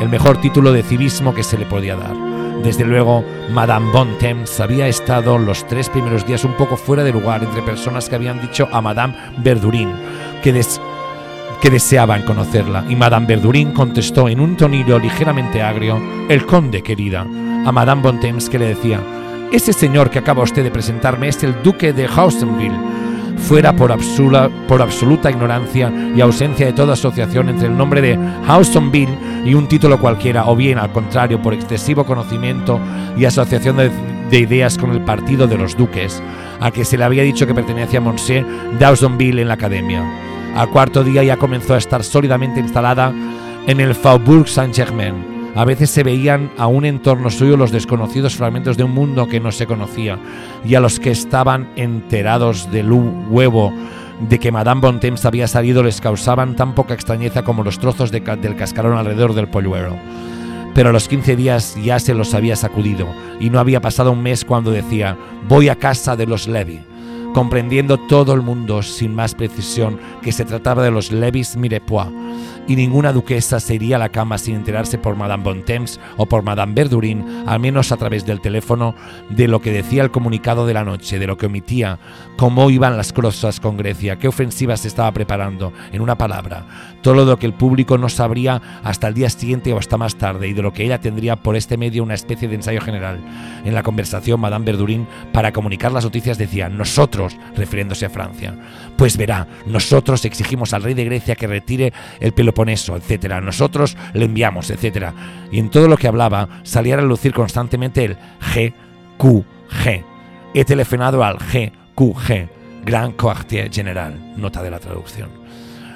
el mejor título de civismo que se le podía dar. Desde luego, Madame Bontemps había estado los tres primeros días un poco fuera de lugar entre personas que habían dicho a Madame Verdurin que, des- que deseaban conocerla, y Madame Verdurin contestó en un tonillo ligeramente agrio, el conde, querida, a Madame Bontemps que le decía, ese señor que acaba usted de presentarme es el duque de Hausenville, fuera por, absoluta ignorancia y ausencia de toda asociación entre el nombre de Hausenville y un título cualquiera, o bien al contrario, por excesivo conocimiento y asociación de, de ideas con el partido de los duques, a que se le había dicho que pertenecía a Monsieur d'Hausenville en la academia. Al cuarto día ya comenzó a estar sólidamente instalada en el Faubourg Saint-Germain. A veces se veían aún en torno suyo los desconocidos fragmentos de un mundo que no se conocía, y a los que estaban enterados del hu- huevo de que Madame Bontemps había salido les causaban tan poca extrañeza como los trozos del cascarón alrededor del polluelo. Pero a los 15 días ya se los había sacudido, y no había pasado un mes cuando decía, voy a casa de los Levy, comprendiendo todo el mundo sin más precisión que se trataba de los Levis Mirepoix, y ninguna duquesa se iría a la cama sin enterarse por Madame Bontemps o por Madame Verdurin, al menos a través del teléfono, de lo que decía el comunicado de la noche, de lo que omitía, cómo iban las cosas con Grecia, qué ofensiva se estaba preparando, en una palabra, todo lo que el público no sabría hasta el día siguiente o hasta más tarde, y de lo que ella tendría por este medio una especie de ensayo general. En la conversación, Madame Verdurin, para comunicar las noticias, decía, nosotros, refiriéndose a Francia, pues verá, nosotros exigimos al rey de Grecia que retire el Peloponeso, etcétera. Nosotros le enviamos, etcétera. Y en todo lo que hablaba salía a relucir constantemente el GQG. He telefonado al GQG, Grand Quartier General, nota de la traducción.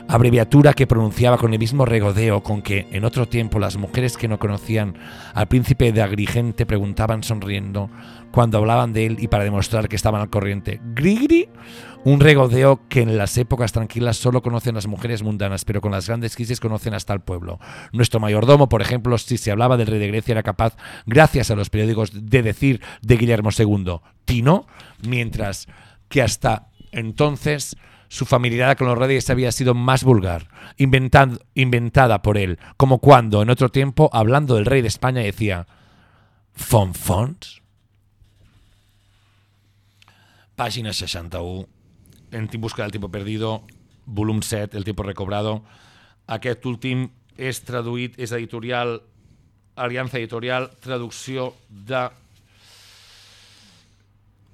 Abreviatura que pronunciaba con el mismo regodeo con que en otro tiempo las mujeres que no conocían al príncipe de Agrigente preguntaban sonriendo cuando hablaban de él y para demostrar que estaban al corriente. Grigri, un regodeo que en las épocas tranquilas solo conocen las mujeres mundanas, pero con las grandes crisis conocen hasta el pueblo. Nuestro mayordomo, por ejemplo, si se hablaba del rey de Grecia, era capaz, gracias a los periódicos, de decir de Guillermo II, Tino, mientras que hasta entonces Su familiaridad con los reyes había sido más vulgar, inventada por él, como cuando, en otro tiempo, hablando del rey de España, decía Fonfons. Pàgina 61. En busca del tiempo perdido, volum 7, el tiempo recobrado. Aquest últim és traduït, és editorial, Aliança Editorial, traducció de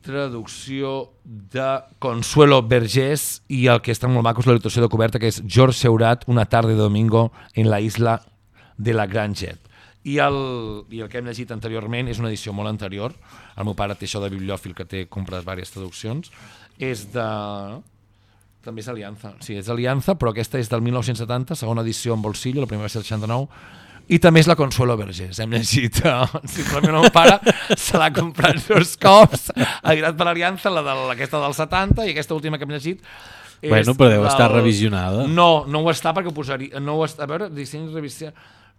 traducció de Consuelo Vergés i el que està molt maco és la il·lustració de coberta que és George Seurat, una tarde de domingo en la isla de la Gran Jet. I el, I el que hem llegit anteriorment és una edició molt anterior. El meu pare té això de bibliòfil que té compres diverses traduccions. És de... També és Alianza. Sí, és Alianza, però aquesta és del 1970, segona edició en bolsillo, la primera va ser el 69, i també és la Consuelo Vergés. Hem llegit, uh, simplement el meu pare se l'ha comprat dos cops, ha tirat per l'Aliança, la de, aquesta del 70, i aquesta última que hem llegit és Bueno, però deu del- estar revisionada. No, no ho està perquè ho posaria... No ho està, a veure, disseny revista...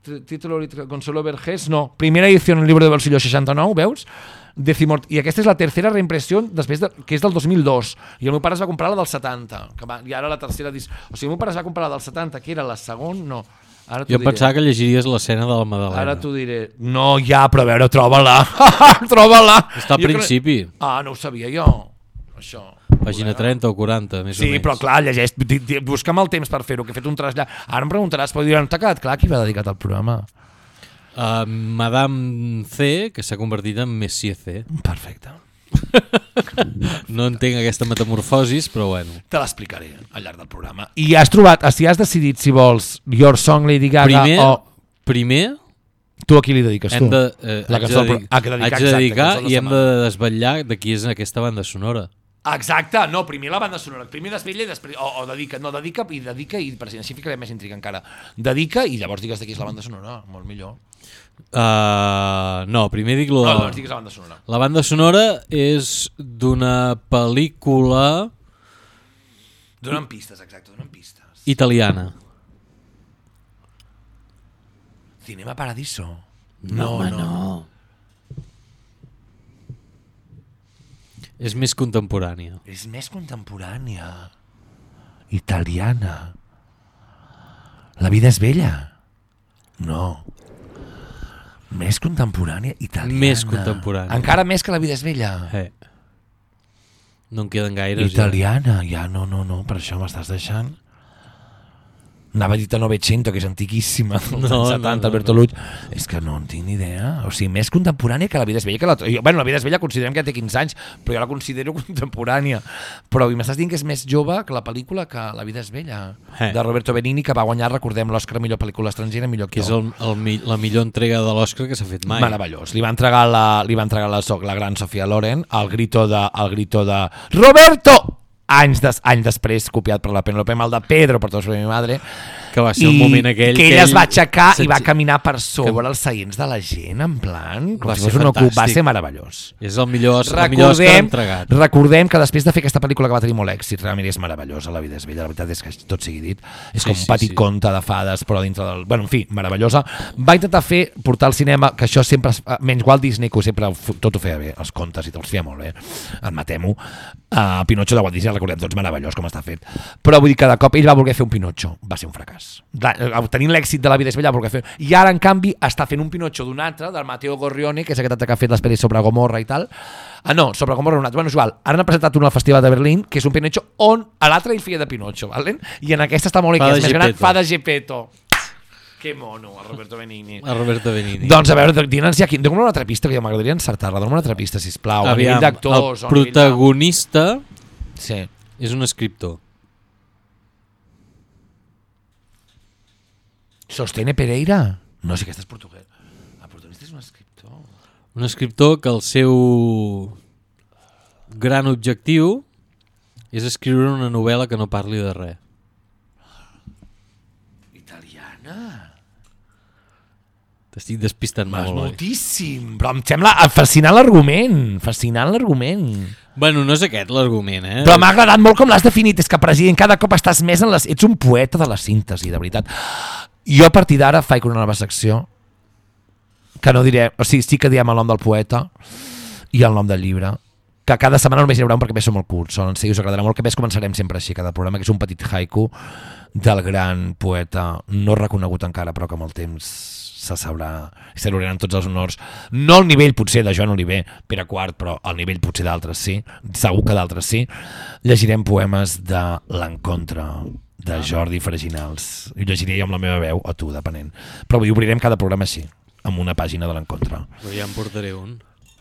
t- Título Consuelo Vergés, no. Primera edició en el llibre de bolsillo 69, veus? Decimort, I aquesta és la tercera reimpressió després de, que és del 2002 i el meu pare es va comprar la del 70 que va, i ara la tercera edició o sigui el meu pare es va comprar la del 70 que era la segona no ara Jo diré. pensava que llegiries l'escena de la Madalena. Ara t'ho diré. No, ja, però a veure, troba-la. troba-la. Està al Jo crec- principi. Ah, no ho sabia jo. Això. Pàgina 30 o 40, més o Sí, menys. però clar, llegeix, busca'm el temps per fer-ho, que he fet un trasllat. Ara em preguntaràs, però diran, t'ha quedat clar qui va dedicat al programa? Uh, Madame C, que s'ha convertit en Messier C. Perfecte. No entenc aquesta metamorfosis, però bueno. Te l'explicaré al llarg del programa. I has trobat, si has decidit si vols Your Song Lady Gaga Primer, o... primer Tu a qui li dediques, tu? hem de, eh, La haig cançó de, ah, que dedicar, haig de dedicar de i hem de desvetllar de qui és aquesta banda sonora. Exacte, no, primer la banda sonora, primer desvetlla i després, o, o dedica, no, dedica i dedica i per si així ficarem més intriga encara. Dedica i llavors digues de qui és la banda sonora, molt millor. Uh, no, primer dic lo No, llavors digues la banda sonora. La banda sonora és d'una pel·lícula Dona'm pistes, exacte, dona'm pistes. italiana. Cinema Paradiso. No, home, no. És més contemporània. És més contemporània. Italiana. La vida és vella. No. Més contemporània italiana. Més contemporània. Encara més que la vida és vella. Eh. No en queden gaires. Italiana, ja no, no, no, per això m'estàs deixant. Anava a dir Novecento, que és antiquíssima, No, anys no, 70, no, Alberto no. Luig. És que no en tinc ni idea. O sigui, més contemporània que la vida és vella. Que la... jo, bueno, la vida és vella considerem que té 15 anys, però jo la considero contemporània. Però m'estàs dient que és més jove que la pel·lícula que La vida és vella, Eh. de Roberto Benigni, que va guanyar, recordem, l'Oscar a millor pel·lícula estrangera, millor Que és el, el, la millor entrega de l'Oscar que s'ha fet mai. Meravellós. Li va entregar la, li va entregar la, la gran Sofia Loren al grito de, al grito de Roberto! Anys, des, anys després, copiat per la Penelope Mal de Pedro, per per mi madre, Que va ser un moment aquell que ella es va aixecar i va caminar per sobre els seients de la gent, en plan, Va ser una va ser meravellós. És el millor, el millor Recordem, entregat. recordem que després de fer aquesta pel·lícula que va tenir molt èxit, realment és meravellosa, La vida és vella, la veritat és que tot sigui dit, és Sí, com un sí, petit sí. conte de fades, però dintre del... Bueno, en fi, meravellosa. Va intentar fer, portar al cinema, que això sempre, es- menys Walt Disney, que ho sempre tot ho feia bé, els contes i tot els feia molt bé, admetem-ho. Uh, Pinotxo de Walt Disney, recordem tots, meravellós com està fet. Però vull dir que de cop ell va voler fer un Pinotxo, va ser un fracàs. La, eh, tenint l'èxit de la vida és voler fer... I ara, en canvi, està fent un Pinotxo d'un altre, del Matteo Gorrione, que és aquest altre que ha fet les pel·lis sobre Gomorra i tal. Ah, no, sobre Gomorra un altre. Bueno, igual. Ara n'ha presentat un al Festival de Berlín, que és un Pinotxo on a l'altre ell feia de Pinotxo, vale? i en aquesta està molt que és més gran, fa de Gepetto. Que mono, el Roberto Benigni. El Roberto Benigni. Doncs a veure, digue'ns ja quin... Dóna'm una altra pista, que jo m'agradaria encertar-la. Dóna'm una altra pista, sisplau. a Aviam, nivell d'actors. el a nivell de- protagonista Sí. és un escriptor. Sostene Pereira? No, sí, aquest és portuguès. El protagonista és un escriptor. Un escriptor que el seu gran objectiu és escriure una novel·la que no parli de res. Italiana? T'estic despistant Vas molt, moltíssim, però em sembla fascinant l'argument, fascinant l'argument. Bueno, no és aquest l'argument, eh? Però m'ha agradat molt com l'has definit, és que president, cada cop estàs més en les... Ets un poeta de la síntesi, de veritat. Jo a partir d'ara faig una nova secció, que no diré, o sigui, sí que diem el nom del poeta i el nom del llibre, que cada setmana només hi haurà un perquè més són molt curts, ser, i us agradarà molt que més començarem sempre així, cada programa, que és un petit haiku del gran poeta, no reconegut encara, però que amb el temps se sabrà, se donaran tots els honors, no al nivell potser de Joan Oliver, Pere Quart, però al nivell potser d'altres sí, segur que d'altres sí, llegirem poemes de l'encontre de Jordi Freginals. Ho llegiré jo amb la meva veu, o tu, depenent. Però avui obrirem cada programa així, amb una pàgina de l'encontre. Però ja em portaré un.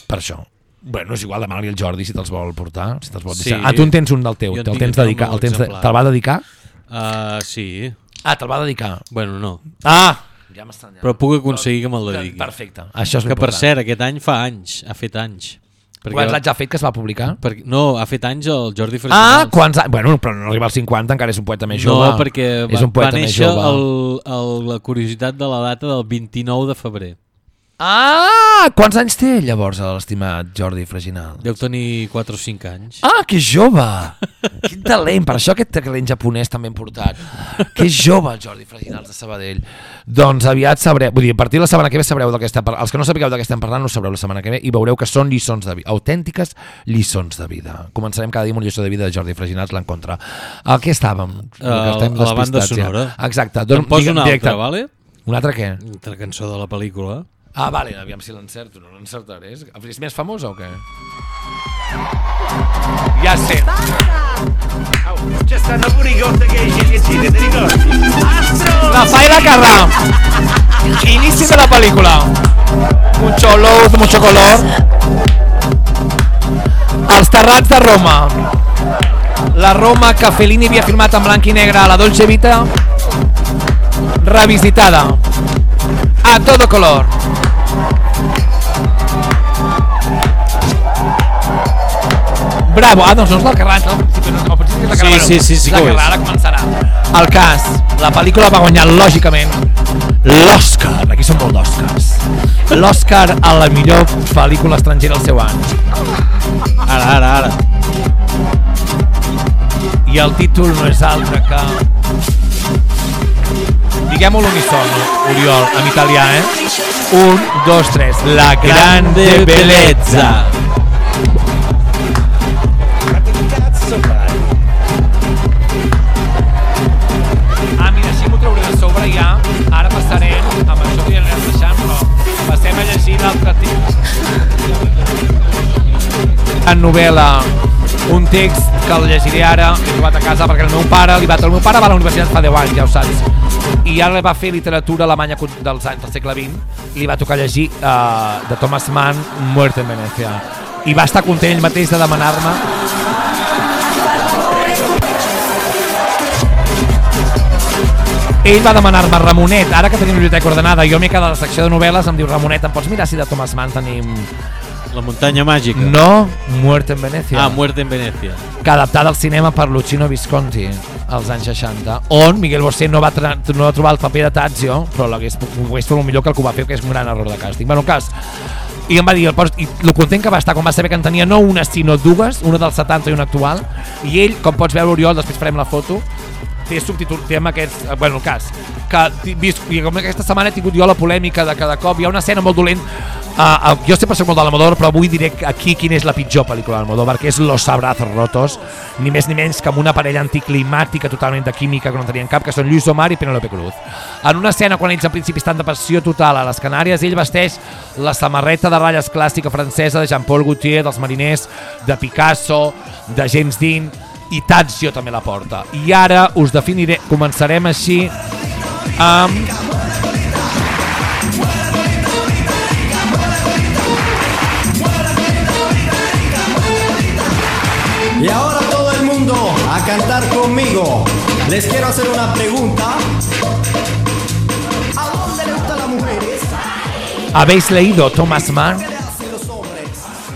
Per això. Bueno, és igual, demana-li al Jordi si te'ls vol portar. Si te'ls vol Sí. deixar. Ah, tu en tens un del teu. Jo en Te'l tinc tens meu El tens de... exemplar. Te'l va dedicar? Uh, sí. Ah, te'l va dedicar. Bueno, no. Ah! Ja. Però puc aconseguir que me'l dediqui. Perfecte. Això és Que per l'important. cert, aquest any fa anys, ha fet anys. Quants anys ha fet que es va publicar? perquè, no, ha fet anys el Jordi Ah, Freginals. quants anys? Bueno, però no arriba als 50, encara és un poeta més No, jove. perquè és va, un poeta va més néixer jove. el, el, la curiositat de la data del 29 de febrer. Ah! Quants anys té llavors l'estimat Jordi Freginal? Deu tenir 4 o 5 anys. Ah, que jove! Quin talent, per això aquest talent japonès també importat. Que jove el Jordi Freginals de Sabadell. Doncs aviat sabreu, vull dir, a partir de la setmana que ve sabreu del que estem parlant. Els que no sapigueu de què estem parlant, no sabreu la setmana que ve i veureu que són lliçons de vida, autèntiques lliçons de vida. Començarem cada dia amb una lliçó de vida de Jordi Freginals l'encontre. A què estàvem? Uh, a la banda sonora. Ja. Exacte. Te'n poso digue- una altra, vale? Una altra què? Una altra cançó de la pel·lícula. Ah, vale, aviam si l'encerto, no l'encertaré. És, és més famosa o què? Ja sé. Rafaela Carrà. Inici de la pel·lícula. Mucho luz, mucho color. Els terrats de Roma. La Roma que Fellini havia filmat en blanc i negre a la Dolce Vita. Revisitada. A todo color. Bravo, ah, doncs no és del Carràs, no? Al principi no, al principi és la Sí, Carrà, sí, sí, sí la que ho Carrà, és. ara començarà. El cas, la pel·lícula va guanyar, lògicament, l'Oscar. Aquí són molt d'Oscars. L'Oscar a la millor pel·lícula estrangera al seu any. Ara, ara, ara. I el títol no és altre que... Diguem-ho l'unisono, Oriol, en italià, eh? Un, dos, tres. La grande bellezza. En novel·la, un text que el llegiré ara, he trobat a casa perquè el meu pare, li va, el meu pare va a la universitat fa 10 anys, ja ho saps, i ara va fer literatura alemanya dels anys del segle XX li va tocar llegir uh, de Thomas Mann, Muerte en Venecia. I va estar content ell mateix de demanar-me. Ell va demanar-me Ramonet, ara que tenim biblioteca ordenada, jo m'he quedat a la secció de novel·les, em diu Ramonet, em pots mirar si de Thomas Mann tenim... La muntanya màgica. No, Muerte en Venecia, Ah, Muerte en Venecia. que adaptada al cinema per Luchino Visconti als anys 60, on Miguel Bosé no va, no va trobar el paper de Tazio, però l'hagués molt millor que el que ho va fer, que és un gran error de càsting. Bueno, el cas, i em va dir, el i el content que va estar quan va saber que en tenia no una, sinó dues, una del 70 i una actual, i ell, com pots veure, Oriol, després farem la foto, té subtítol, té amb aquests, eh, bueno, el cas, que ti- vis, i com aquesta setmana he tingut jo la polèmica de cada cop, hi ha una escena molt dolent, uh, jo sempre soc molt de l'Almodóvar, però avui diré aquí quina és la pitjor pel·lícula d'Almodóvar, que és Los Abrazos Rotos, ni més ni menys que amb una parella anticlimàtica totalment de química que no tenien cap, que són Lluís Omar i Penélope Cruz. En una escena, quan ells al principi estan de passió total a les Canàries, ell vesteix la samarreta de ratlles clàssica francesa de Jean-Paul Gaultier, dels mariners, de Picasso, de James Dean, i Tazio també la porta. I ara us definiré, començarem així amb... cantar conmigo. Les quiero hacer una pregunta. ¿A dónde le gustan las mujeres? ¿Habéis leído Thomas Mann?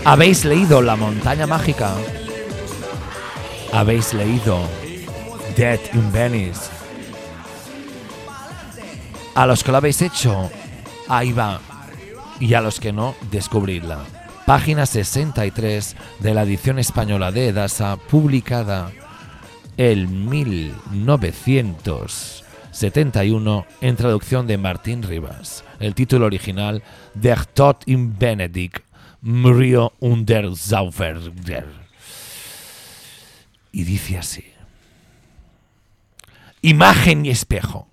¿Habéis leído La montaña mágica? ¿Habéis leído Dead in Venice? A los que lo habéis hecho, ahí va. Y a los que no, descubridla. Página 63 de la edición española de Edasa, publicada en 1971 en traducción de Martín Rivas. El título original Der Tod in Benedict, murió under Zauberger. Y dice así. Imagen y espejo.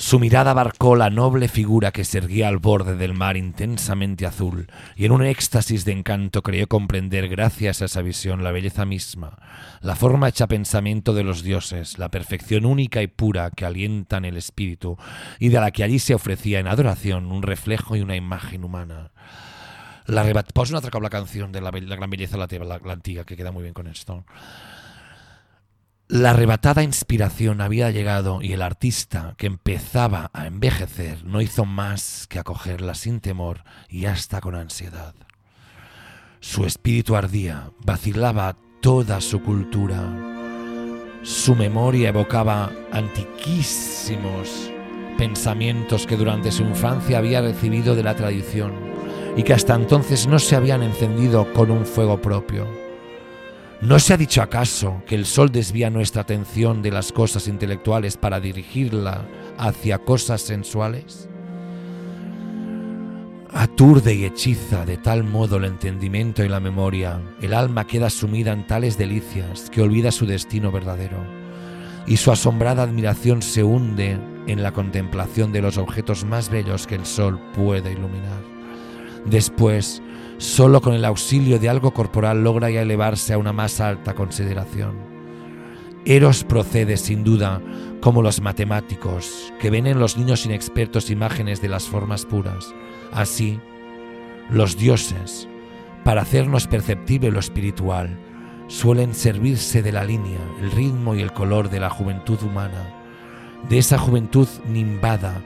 Su mirada abarcó la noble figura que se erguía al borde del mar intensamente azul, y en un éxtasis de encanto creyó comprender, gracias a esa visión, la belleza misma, la forma hecha pensamiento de los dioses, la perfección única y pura que alientan el espíritu, y de la que allí se ofrecía en adoración un reflejo y una imagen humana. La arrebat... Posa canción de la, gran belleza la la, que queda muy bien con esto. La arrebatada inspiración había llegado y el artista, que empezaba a envejecer, no hizo más que acogerla sin temor y hasta con ansiedad. Su espíritu ardía, vacilaba toda su cultura. Su memoria evocaba antiquísimos pensamientos que durante su infancia había recibido de la tradición y que hasta entonces no se habían encendido con un fuego propio. ¿No se ha dicho acaso que el sol desvía nuestra atención de las cosas intelectuales para dirigirla hacia cosas sensuales? Aturde y hechiza de tal modo el entendimiento y la memoria, el alma queda sumida en tales delicias que olvida su destino verdadero, y su asombrada admiración se hunde en la contemplación de los objetos más bellos que el sol puede iluminar. Después, solo con el auxilio de algo corporal logra ya elevarse a una más alta consideración. Eros procede sin duda como los matemáticos, que ven en los niños inexpertos imágenes de las formas puras. Así, los dioses, para hacernos perceptible lo espiritual, suelen servirse de la línea, el ritmo y el color de la juventud humana, de esa juventud nimbada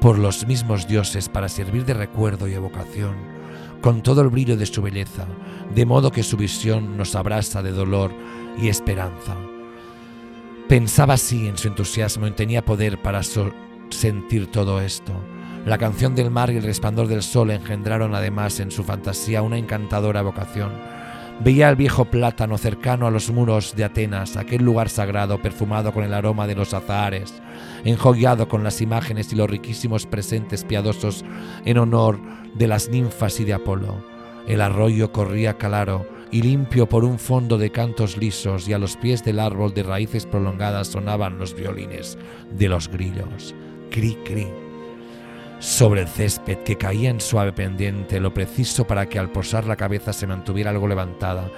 por los mismos dioses para servir de recuerdo y evocación, con todo el brillo de su belleza, de modo que su visión nos abraza de dolor y esperanza. Pensaba así en su entusiasmo y tenía poder para sentir todo esto. La canción del mar y el resplandor del sol engendraron además en su fantasía una encantadora vocación. Veía el viejo plátano cercano a los muros de Atenas, aquel lugar sagrado perfumado con el aroma de los azahares, enjollado con las imágenes y los riquísimos presentes piadosos en honor de las ninfas y de Apolo. El arroyo corría claro y limpio por un fondo de cantos lisos y a los pies del árbol de raíces prolongadas sonaban los violines de los grillos. Cri, cri. Sobre el césped que caía en suave pendiente, lo preciso para que al posar la cabeza se mantuviera algo levantada,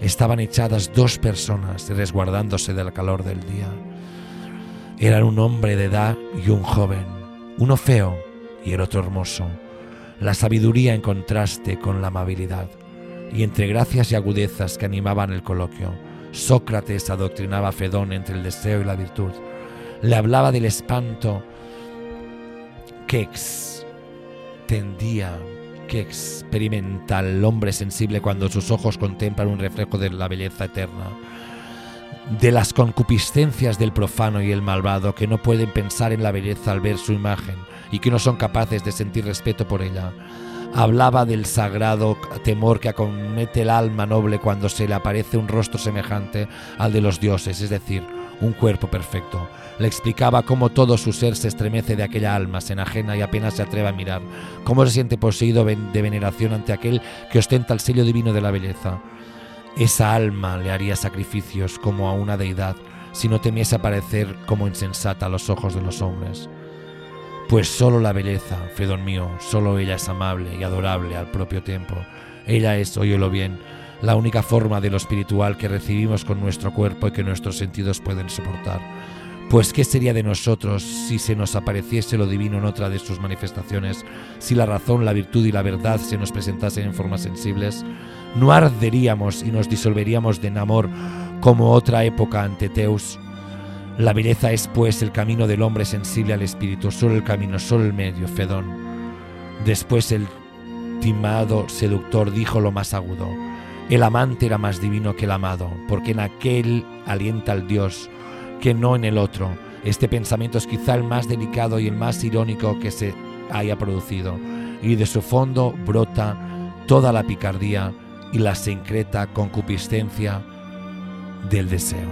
estaban echadas dos personas resguardándose del calor del día. Eran un hombre de edad y un joven, uno feo y el otro hermoso, la sabiduría en contraste con la amabilidad, y entre gracias y agudezas que animaban el coloquio, Sócrates adoctrinaba a Fedón entre el deseo y la virtud. Le hablaba del espanto que extendía, que experimenta el hombre sensible cuando sus ojos contemplan un reflejo de la belleza eterna, de las concupiscencias del profano y el malvado que no pueden pensar en la belleza al ver su imagen y que no son capaces de sentir respeto por ella. Hablaba del sagrado temor que acomete el alma noble cuando se le aparece un rostro semejante al de los dioses, es decir, un cuerpo perfecto. Le explicaba cómo todo su ser se estremece de aquella alma, se enajena y apenas se atreve a mirar, cómo se siente poseído de veneración ante aquel que ostenta el sello divino de la belleza. Esa alma le haría sacrificios como a una deidad si no temiese aparecer como insensata a los ojos de los hombres. Pues solo la belleza, Fedón mío, solo ella es amable y adorable al propio tiempo. Ella es, óyelo bien, la única forma de lo espiritual que recibimos con nuestro cuerpo y que nuestros sentidos pueden soportar. Pues qué sería de nosotros si se nos apareciese lo divino en otra de sus manifestaciones, si la razón, la virtud y la verdad se nos presentasen en formas sensibles, no arderíamos y nos disolveríamos de amor como otra época ante Teus. La belleza es pues el camino del hombre sensible al espíritu, solo el camino, solo el medio, Fedón. Después el timado seductor dijo lo más agudo. El amante era más divino que el amado, porque en aquel alienta al Dios, que no en el otro. Este pensamiento es quizá el más delicado y el más irónico que se haya producido, y de su fondo brota toda la picardía y la secreta concupiscencia del deseo.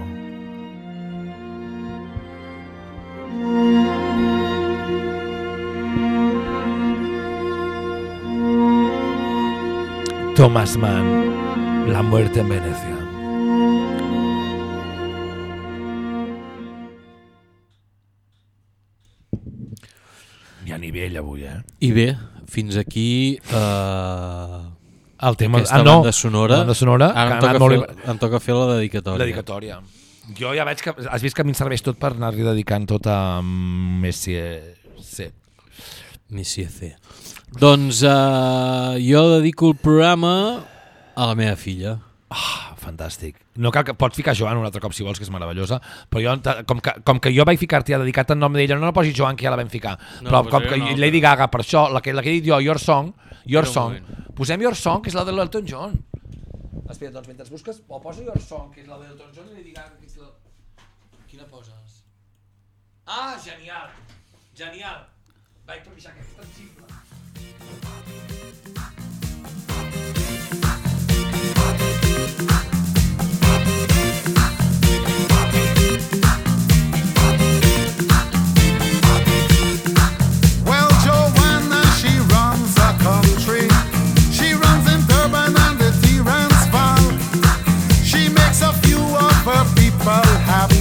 Thomas Mann, La muerte en Venecia. Hi ha nivell avui, eh? I bé, fins aquí eh, El tema... aquesta ah, no, banda sonora. la banda sonora, Ara em toca, molt fer, em toca fer la dedicatòria. La dedicatòria. Jo ja veig que... Has vist que a mi em serveix tot per anar-li dedicant tot a Messi. Sí. Missió C. Doncs eh, jo dedico el programa a la meva filla. Ah, fantàstic. No cal que pots ficar Joan un altre cop si vols, que és meravellosa, però jo, com que, com que jo vaig ficar-t'hi a dedicat en nom d'ella, no la posis Joan, que ja la vam ficar. No, però com que altra. Lady Gaga, per això, la que, la que he dit jo, Your Song, Your Song, posem Your Song, que és la de l'Elton John. Espera, doncs mentre busques, o posa Your Song, que és la de l'Elton John, i Lady Gaga, que és la... Quina poses? Ah, genial! Genial! Vaig que és tan simple. Country. She runs in and the. She makes a few of her people happy.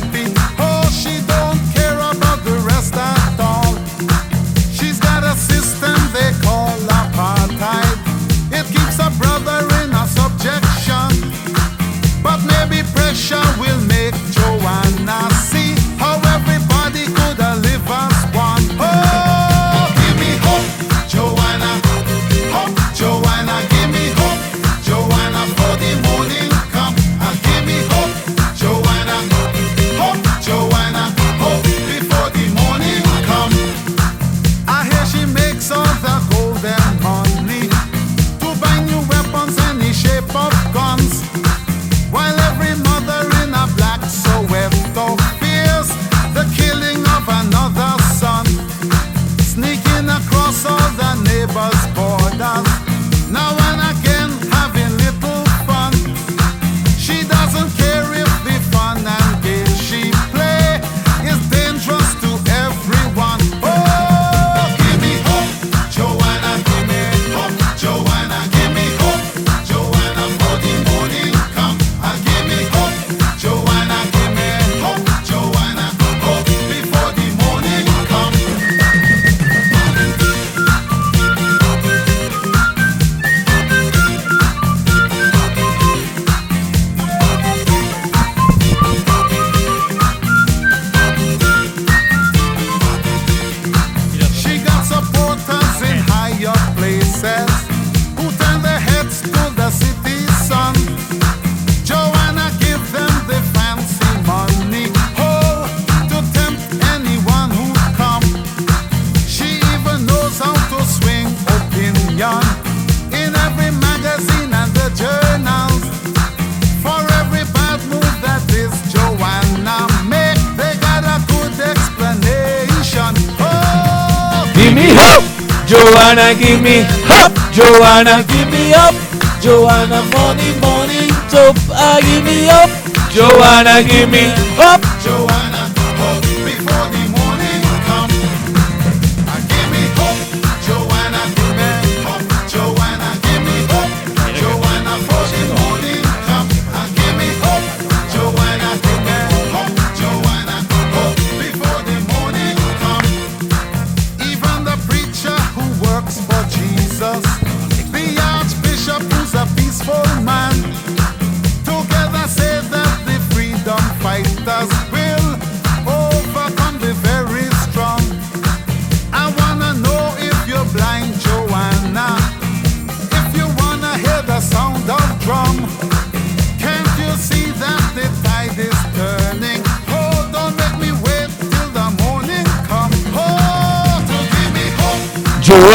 Joanna, give me up, Joanna, morning, morning, top, ah, give me up, Joanna, give me up.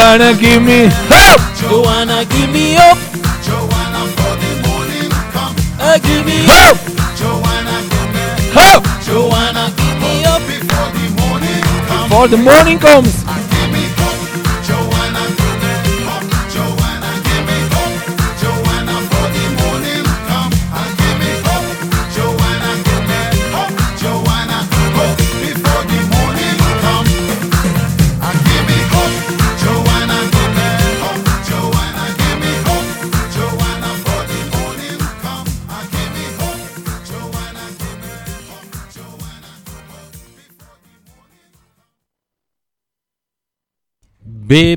Joanna, give me hope, Joanna, give me up, Joanna, for the morning come. uh, give me hope, Joanna, give me hope, Joanna, give me up. before the morning come. for the morning comes.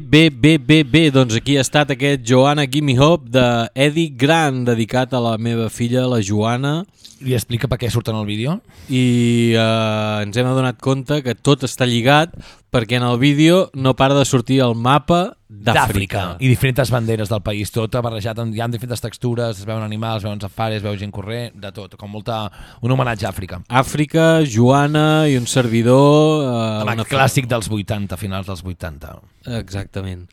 Bé, bé, bé, bé, doncs aquí ha estat aquest Joanna Gimme Hope de Eddie Grant, dedicat a la meva filla, la Joana, I explica per què surt en el vídeo. i eh, ens hem adonat compte que tot està lligat perquè en el vídeo no para de sortir el mapa d'Àfrica. I diferents banderes del país, tot barrejat, amb, hi ha diferents textures, es veuen animals, es veuen safaris, es veu gent corrent, de tot, com molta, un homenatge a Àfrica. Àfrica, Joana i un servidor... Eh, Amb una clàssic dels 80, finals dels 80. Exactament.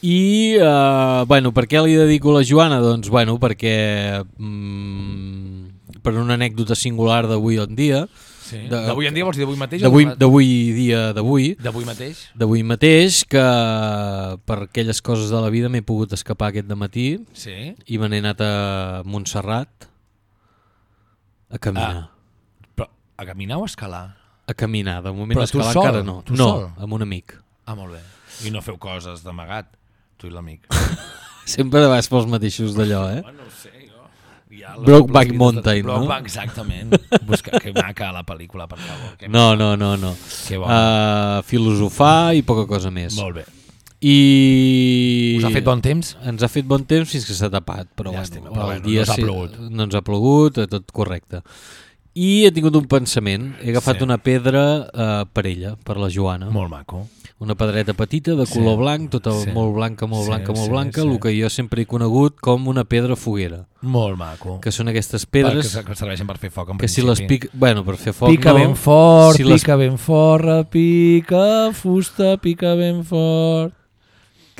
I, eh, bueno, per què li dedico la Joana? Doncs, bueno, perquè mm, per una anècdota singular d'avui en dia, Sí. D'avui en dia vols dir d'avui mateix? d'avui dia d'avui, D'avui mateix? d'avui mateix, que per aquelles coses de la vida m'he pogut escapar aquest de matí Sí. i me n'he anat a Montserrat a caminar. Però a caminar o a escalar? A caminar, de moment Però tu escalar sol? encara no. Tu no, sol? amb un amic. Ah, molt bé. I no feu coses d'amagat, tu i l'amic. Sempre vas pels mateixos d'allò, eh? Bueno, no sé. Ja Brokeback Mountain, no? Brokeback, exactament. Busca, que maca la pel·lícula, per favor. Que No, no, no, no. Que bo. Uh, filosofar i poca cosa més. Molt bé. I... Us ha fet bon temps? Ens ha fet bon temps fins que s'ha tapat, però, Llàstima, bueno, però el bueno, dia no us ha plogut. No ens ha plogut, eh, tot correcte. I he tingut un pensament, he agafat Sí. una pedra uh, per ella, per la Joana. Molt maco. Una pedreta petita de color Sí. blanc, tota Sí. molt blanca, molt Sí, blanca, molt sí, blanca, sí. el que jo sempre he conegut com una pedra foguera, Molt maco. que són aquestes pedres se- que serveixen per fer foc, en que si principi. les pica... Bueno, per fer foc Pica no. ben fort, si les pica ben fort, repica, fusta, pica ben fort.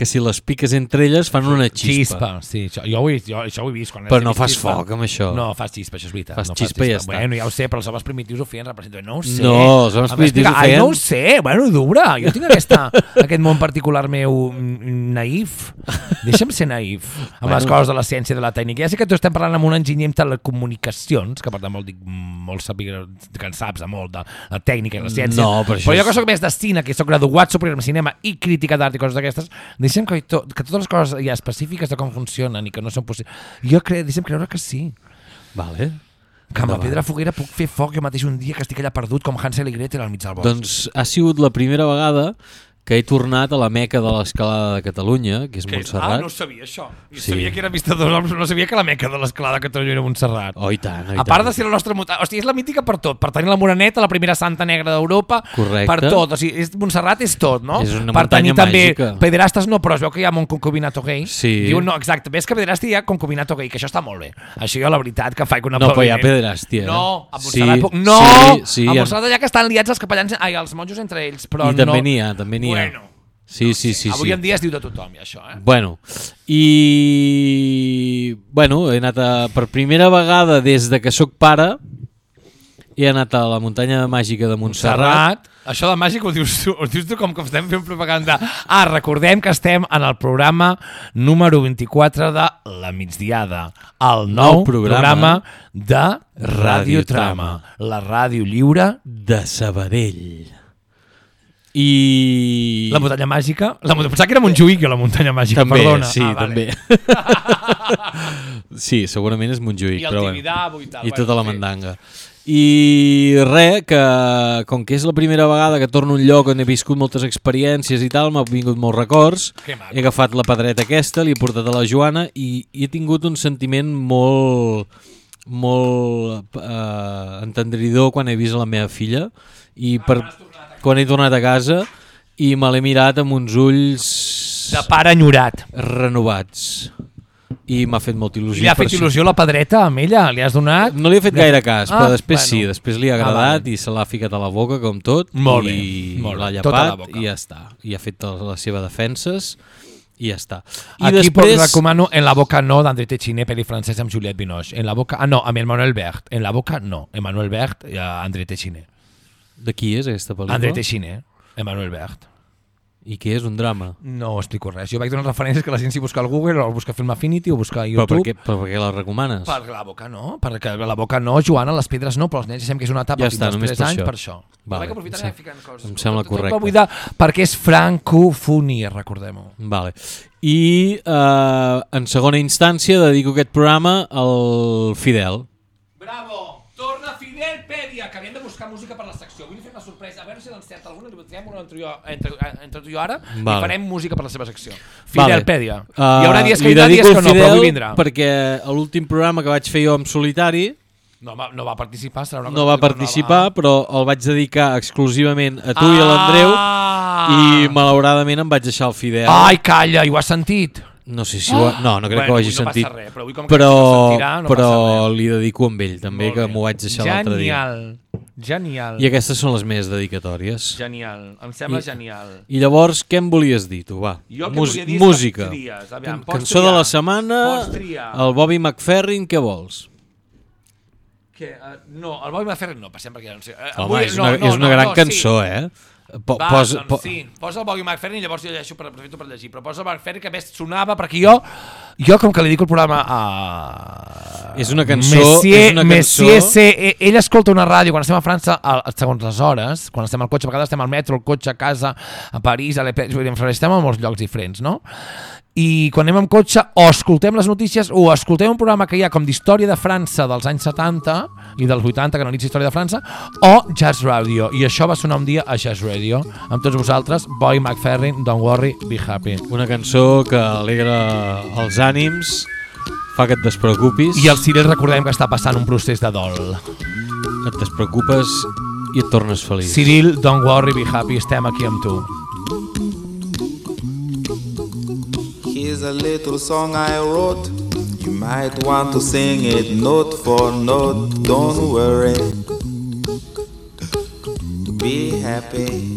Que si les piques entre elles fan una xispa. Xispa, sí, això, jo, ho he, jo això ho he vist. Quan Però no fas xispa. foc amb això. No, fas xispa, això és veritat. Fas no xispa i ja està. Bueno, ja ho sé, però els homes primitius ho feien representació. No ho sé. No, els homes primitius ho feien- Ai, no ho sé, bueno, dura. Jo tinc aquesta, aquest món particular meu mm, naïf. Deixa'm ser naïf amb Bueno. les coses de la ciència i de la tècnica. Ja sé que tu estem parlant amb un enginyer en telecomunicacions, que per tant vol dir molt saber, que en saps de molt de la tècnica i la ciència. No, però però jo que sóc més de cine, que sóc graduat superior en cinema i crítica d'art i coses d'aquestes, deixem que, to, que totes les coses ja específiques de com funcionen i que no són possibles. Jo cre, deixem creure que sí. Vale. Que amb la pedra foguera puc fer foc jo mateix un dia que estic allà perdut com Hansel i Gretel al mig del bosc. Doncs ha sigut la primera vegada que he tornat a la meca de l'escalada de Catalunya, que és Que- Montserrat. Ah, no sabia això. Jo Sí. sabia que era vista dos homes, no sabia que la meca de l'escalada de Catalunya era Montserrat. Oh, i tant, oh, i a part tant. de ser la nostra muta... Hòstia, és la mítica per tot. Per tenir la Moreneta, la primera santa negra d'Europa. Correcte. Per tot. O sigui, és, Montserrat és tot, no? És una per tenir muntanya també màgica. pederastes no, però es veu que hi ha un concubinato gay. Sí. Diu, no, exacte. Ves que pederasti hi ha concubinato gay, que això està molt bé. Això jo, la veritat, que faig un No, però hi ha pederàstia, eh? No, a Sí, Montserrat... puc- no! sí, sí, a hi ha- Montserrat allà que estan liats els capellans... Ai, els monjos entre ells, però I no... també n'hi ha, també n'hi. Bueno, Sí, sí, sí. avui sí. en dia es diu de tothom, i això, eh? Bueno, i... Bueno, he anat a... Per primera vegada des de que sóc pare, he anat a la muntanya màgica de Montserrat. Serrat, això de màgic ho dius tu, ho dius tu com que estem fent propaganda. Ah, recordem que estem en el programa número 24 de La Migdiada, el nou, Nou programa, programa de Radiotrama, la ràdio lliure. De Sabadell. I... La muntanya màgica, la, munt- pensava que era Montjuïc, la muntanya màgica, també, perdona. sí, ah, vale. també. sí, segurament és Montjuïc, I el però bueno. I tal, I bueno, tota la sí. mandanga. I res, que com que és la primera vegada que torno a un lloc on he viscut moltes experiències i tal, m'ha vingut molts records, he agafat la pedreta aquesta, li he portat a la Joana i, i he tingut un sentiment molt molt eh, entendridor quan he vist la meva filla i per, quan he tornat a casa i me l'he mirat amb uns ulls De pare enyorat. renovats i m'ha fet molta I il·lusió li ha fet això. il·lusió la pedreta amb ella? Li has donat? No li he fet gaire cas, Ah, però després bueno. sí, després li ha Ah, agradat vale. i se l'ha ficat a la boca com tot Molt bé, i l'ha tota la llepat boca. i ja està. I ha fet les seves defenses i ja està. I Aquí després... recomano En la boca no d'André Techine, pel·li francès amb Juliette Binoche. En la boca... Ah, no, amb Emmanuel Bergt. En la boca no. Emmanuel Bergt i André Techine. De qui és aquesta pel·lícula? André Techine, Emmanuel Bergt. I què és? Un drama? No explico res. Jo vaig donar referències que la gent si busca al Google o busca Film Affinity o busca a Però per YouTube. què, però per què la recomanes? Per la boca no, perquè la boca no, Joana, les pedres no, però els nens ja sabem que és una etapa Ja fins està, als només 3 per anys, això. per això. Vale, Vaig aprofitar em ficant coses. em sembla Tot- tot correcte. buidar perquè és francofonia, recordem-ho. Vale. I eh, en segona instància dedico aquest programa al Fidel. Bravo! Torna Fidel! Pèdia, que havíem de buscar música per la secció. Vull fer una sorpresa, a veure si l'encerta alguna, triem una entre, jo, entre, entre tu i jo ara, Vale. i farem música per la seva secció. Vale. Fidel Pèdia. Uh, Hi haurà dies que vindrà, dies que no, però avui vindrà. perquè a l'últim programa que vaig fer jo en solitari No va, no va participar, serà una cosa no va participar, però el vaig dedicar exclusivament a tu i a l'Andreu Ah! i malauradament em vaig deixar el Fidel. Ai, calla, i ho has sentit? No sé si ho ha... No, no crec Bueno, que ho hagi no sentit. res, però avui com que però, sentirà, no però li dedico amb ell també, que m'ho vaig deixar l'altre dia. Genial, genial. I aquestes són les meves dedicatòries. Genial, em sembla I- genial. I llavors, què em volies dir, tu? Va, Jo el que Mus- volia dir és que música. tries, aviam, pots Cançó de triar. la setmana, Pots triar. el Bobby McFerrin, què vols? Què? Uh, no, el Bobby McFerrin no, passem perquè no sé. Uh, Home, és una, és una gran cançó, eh? Po, Va, pos, doncs po, sí, posa el Bobby McFerrin i llavors jo llegeixo per, aprofito per llegir, però posa el McFerrin que més sonava perquè jo, jo com que li dic el programa a... És una cançó- Messier, és una Messier cançó- C, eh, ell escolta una ràdio quan estem a França, a, segons les hores, quan estem al cotxe, a vegades estem al metro, al cotxe, a casa, a París, a l'EP, vull dir, en França, estem a molts llocs diferents, no? i quan anem amb cotxe o escoltem les notícies o escoltem un programa que hi ha com d'història de França dels anys 70 i dels 80 que analitza història de França o Jazz Radio. I això va sonar un dia a Jazz Radio. Amb tots vosaltres, Boy McFerrin Don't Worry, Be Happy. Una cançó que alegra els ànims, fa que et despreocupis. i el Cyril recordem que està passant un procés de dol Et despreocupes i et tornes feliç. Cyril, Don't Worry, Be Happy estem aquí amb tu Here's a little song I wrote. You might want to sing it note for note. Don't worry. Be happy.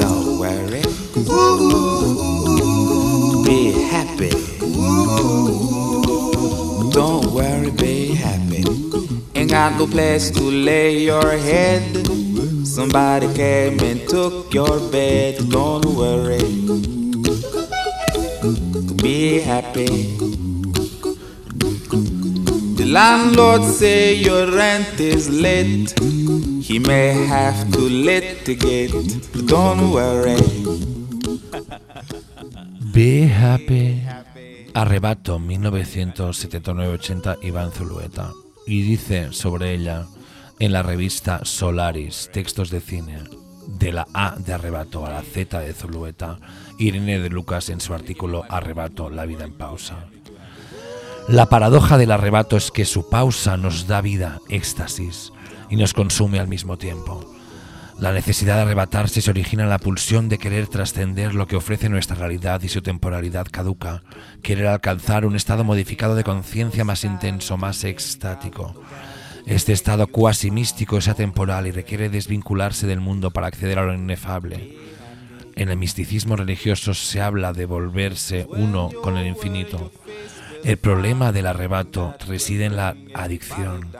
Don't worry. Be happy. Don't worry, be happy. Ain't got no place to lay your head. Somebody came and took your bed. Don't worry. Be happy. The landlord say your rent is late. He may have to litigate. But don't worry. Be Happy Arrebato 1979-80 Iván Zulueta y dice sobre ella en la revista Solaris Textos de Cine de la A de Arrebato a la Z de Zulueta Irene de Lucas en su artículo Arrebato, la vida en pausa. La paradoja del arrebato es que su pausa nos da vida, éxtasis, y nos consume al mismo tiempo. La necesidad de arrebatarse se origina en la pulsión de querer trascender lo que ofrece nuestra realidad y su temporalidad caduca, querer alcanzar un estado modificado de conciencia más intenso, más extático. Este estado cuasi místico es atemporal y requiere desvincularse del mundo para acceder a lo inefable. En el misticismo religioso se habla de volverse uno con el infinito. El problema del arrebato reside en la adicción,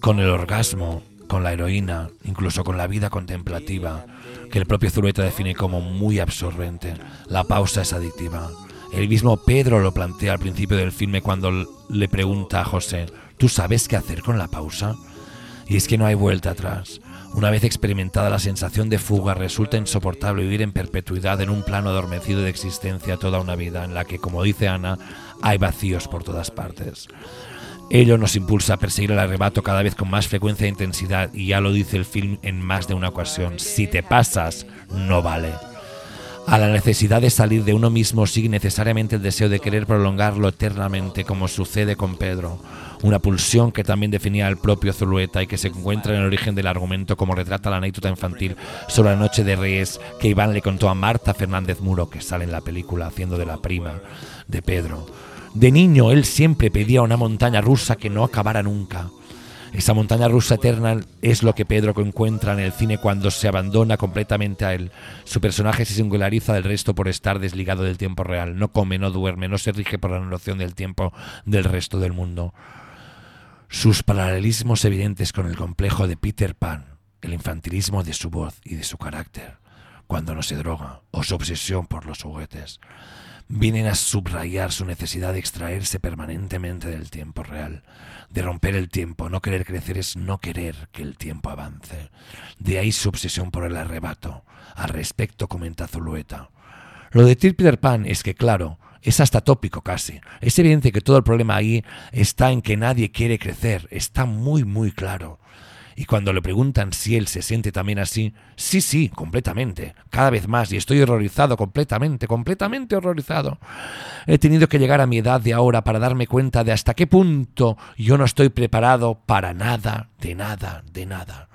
con el orgasmo, con la heroína, incluso con la vida contemplativa, que el propio Zulueta define como muy absorbente. La pausa es adictiva. El mismo Pedro lo plantea al principio del filme cuando le pregunta a José, ¿tú sabes qué hacer con la pausa? Y es que no hay vuelta atrás. Una vez experimentada la sensación de fuga, resulta insoportable vivir en perpetuidad en un plano adormecido de existencia toda una vida en la que, como dice Ana, hay vacíos por todas partes. Ello nos impulsa a perseguir el arrebato cada vez con más frecuencia e intensidad y ya lo dice el film en más de una ocasión. Si te pasas, no vale. A la necesidad de salir de uno mismo sigue necesariamente el deseo de querer prolongarlo eternamente, como sucede con Pedro. Una pulsión que también definía el propio Zulueta y que se encuentra en el origen del argumento, como retrata la anécdota infantil sobre la Noche de Reyes que Iván le contó a Marta Fernández Muro, que sale en la película haciendo de la prima de Pedro. De niño él siempre pedía una montaña rusa que no acabara nunca. Esa montaña rusa eterna es lo que Pedro encuentra en el cine cuando se abandona completamente a él. Su personaje se singulariza del resto por estar desligado del tiempo real. No come, no duerme, no se rige por la noción del tiempo del resto del mundo. Sus paralelismos evidentes con el complejo de Peter Pan, el infantilismo de su voz y de su carácter, cuando no se droga, o su obsesión por los juguetes, vienen a subrayar su necesidad de extraerse permanentemente del tiempo real, de romper el tiempo. No querer crecer es no querer que el tiempo avance. De ahí su obsesión por el arrebato. Al respecto comenta Zulueta. Lo de Peter Pan es que, claro, es hasta tópico casi. Es evidente que todo el problema ahí está en que nadie quiere crecer. Está muy, muy claro. Y cuando le preguntan si él se siente también así, sí, sí, completamente, cada vez más, y estoy horrorizado completamente, completamente horrorizado. He tenido que llegar a mi edad de ahora para darme cuenta de hasta qué punto yo no estoy preparado para nada, de nada, de nada.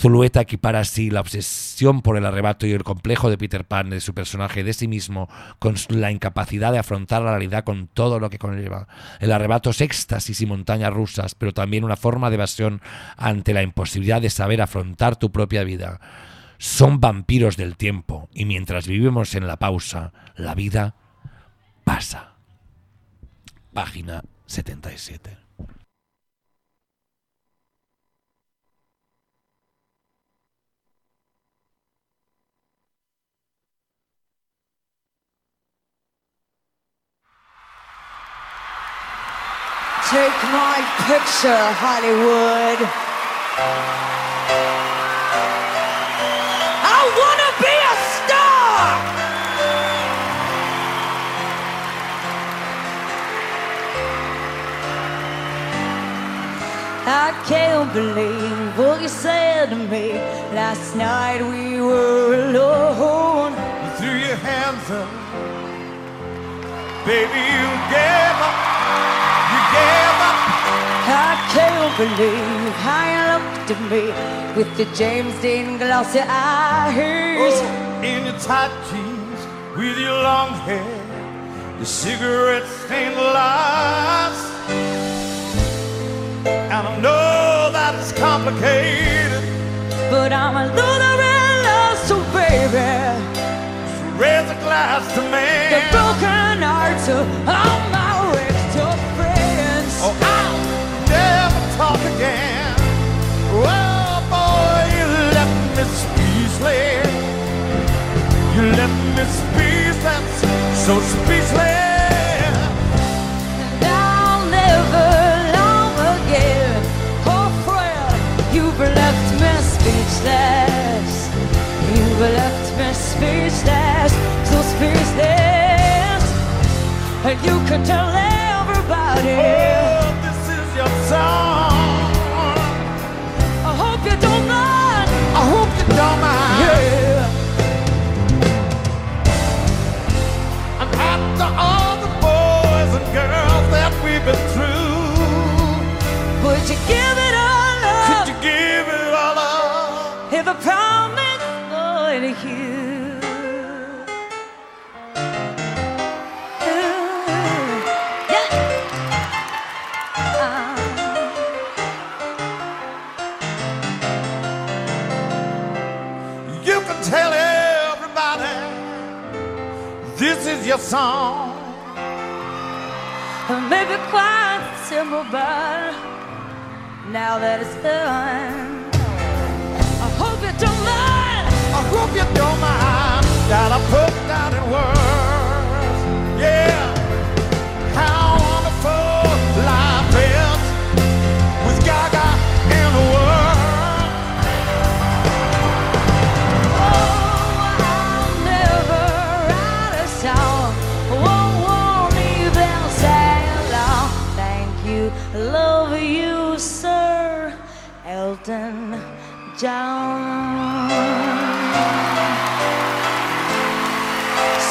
Zulueta equipara así la obsesión por el arrebato y el complejo de Peter Pan de su personaje de sí mismo con la incapacidad de afrontar la realidad con todo lo que conlleva. El arrebato es éxtasis y montañas rusas, pero también una forma de evasión ante la imposibilidad de saber afrontar tu propia vida. Son vampiros del tiempo y mientras vivimos en la pausa, la vida pasa. Página 77. Take my picture, Hollywood. I wanna be a star. I can't believe what you said to me last night. We were alone. You threw your hands up. Baby, you gave up. You gave up. I can't believe how you looked at me with your James Dean glossy eyes. Oh, in your tight jeans, with your long hair, your cigarette stained lies. And I know that it's complicated, But I'm a loser in love, so baby. so raise a glass to me. The broken hearts of oh, all my You left me speechless, so speechless. And I'll never love again. Oh, friend, you've left me speechless. You've left me speechless, so speechless. And you can tell everybody. Oh, this is your song. I hope you don't mind. I hope you don't mind. Your song. Maybe quite simple, but now that it's done, I hope you don't mind. I hope you don't mind that I put down in words. Yeah, Elton John.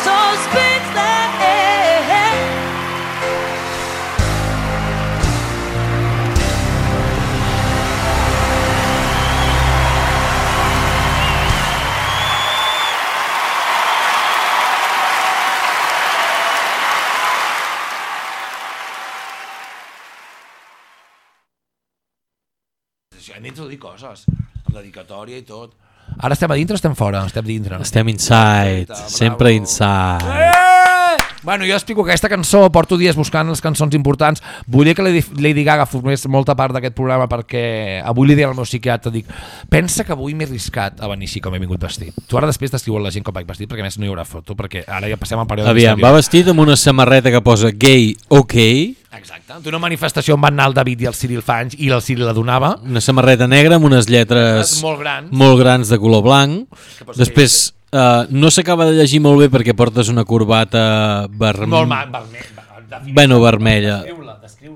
So speechless. si hem d'introduir coses, amb dedicatòria i tot. Ara estem a dintre o estem fora? Estem dintre. Estem inside, Perfecte, sempre bravo. inside. Eh! Bueno, jo explico que aquesta cançó, porto dies buscant les cançons importants, volia que Lady, Lady Gaga formés molta part d'aquest programa perquè avui li deia al meu psiquiatre, dic, pensa que avui m'he arriscat a venir així com he vingut vestit. Tu ara després descriu a la gent com vaig vestit, perquè més no hi haurà foto, perquè ara ja passem al període Aviam, va vestit amb una samarreta que posa gay ok, Exacte, d'una manifestació on van anar el David i el Cyril Fanys i el Cyril la donava. una samarreta negra amb unes lletres Molt grans. molt grans de color blanc. Després, uh, no s'acaba de llegir molt bé perquè portes una corbata verm... Molt ma- vermell. Bueno, vermella.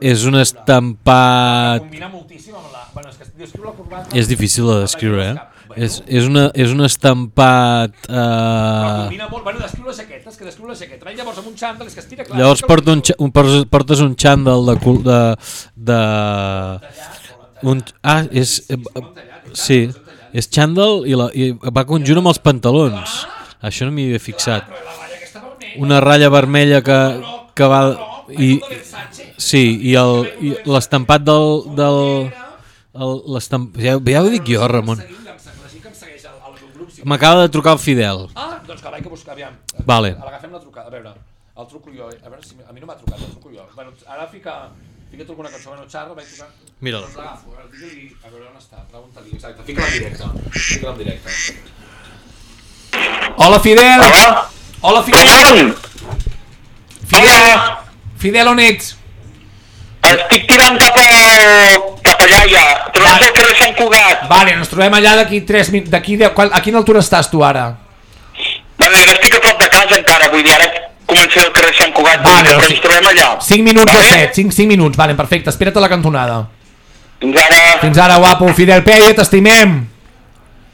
És un estampat... Combina moltíssim amb la... Bueno, és que descriu la corbata... És difícil de descriure, eh? És, és, una, és un estampat... Però Uh... combina molt... Bueno, descriu la jaqueta, és que descriu la jaqueta. I llavors amb un xandall, és que es tira clar. Llavors porta un, un, portes- un xandall de... cul- de, de un, ah, és... eh, Sí, és xandall i, la, i va conjunt amb els pantalons. Això no m'hi havia fixat. Una ratlla vermella que, que va... I, sí, i l'estampat del... del ja, ja ho dic jo, Ramon. M'acaba de trucar el Fidel. Ah, doncs que vaig a buscar, aviam. Vale. Agafem la trucada, a veure, el truco jo, eh? a veure si... A mi no m'ha trucat, el truco jo. Bueno, ara fica... Fica truco una cançó, bueno, xarra, vaig trucar... Mira'l. Doncs l'agafo, a veure, digue-li, a veure on està, pregunta-li, exacte, fica-la en directe, fica-la en directe. Hola, Fidel! Hola! Hola, Fidel! Fidel! Fidel, on ets? Estic tirant cap a, cap allà ja. Trobem el carrer Sant Cugat. Vale, ens trobem allà d'aquí 3 minuts, d'aquí... de- qual- A quina altura estàs tu ara? Vale, ara estic a prop de casa encara, vull dir, ara començaré el carrer Sant Cugat, Vale, però o sigui- ens trobem allà. 5 minuts de 7, 5, 5 minuts, vale, perfecte, espera't a la cantonada. Fins ara. Fins ara, guapo, Fidel Peia, t'estimem.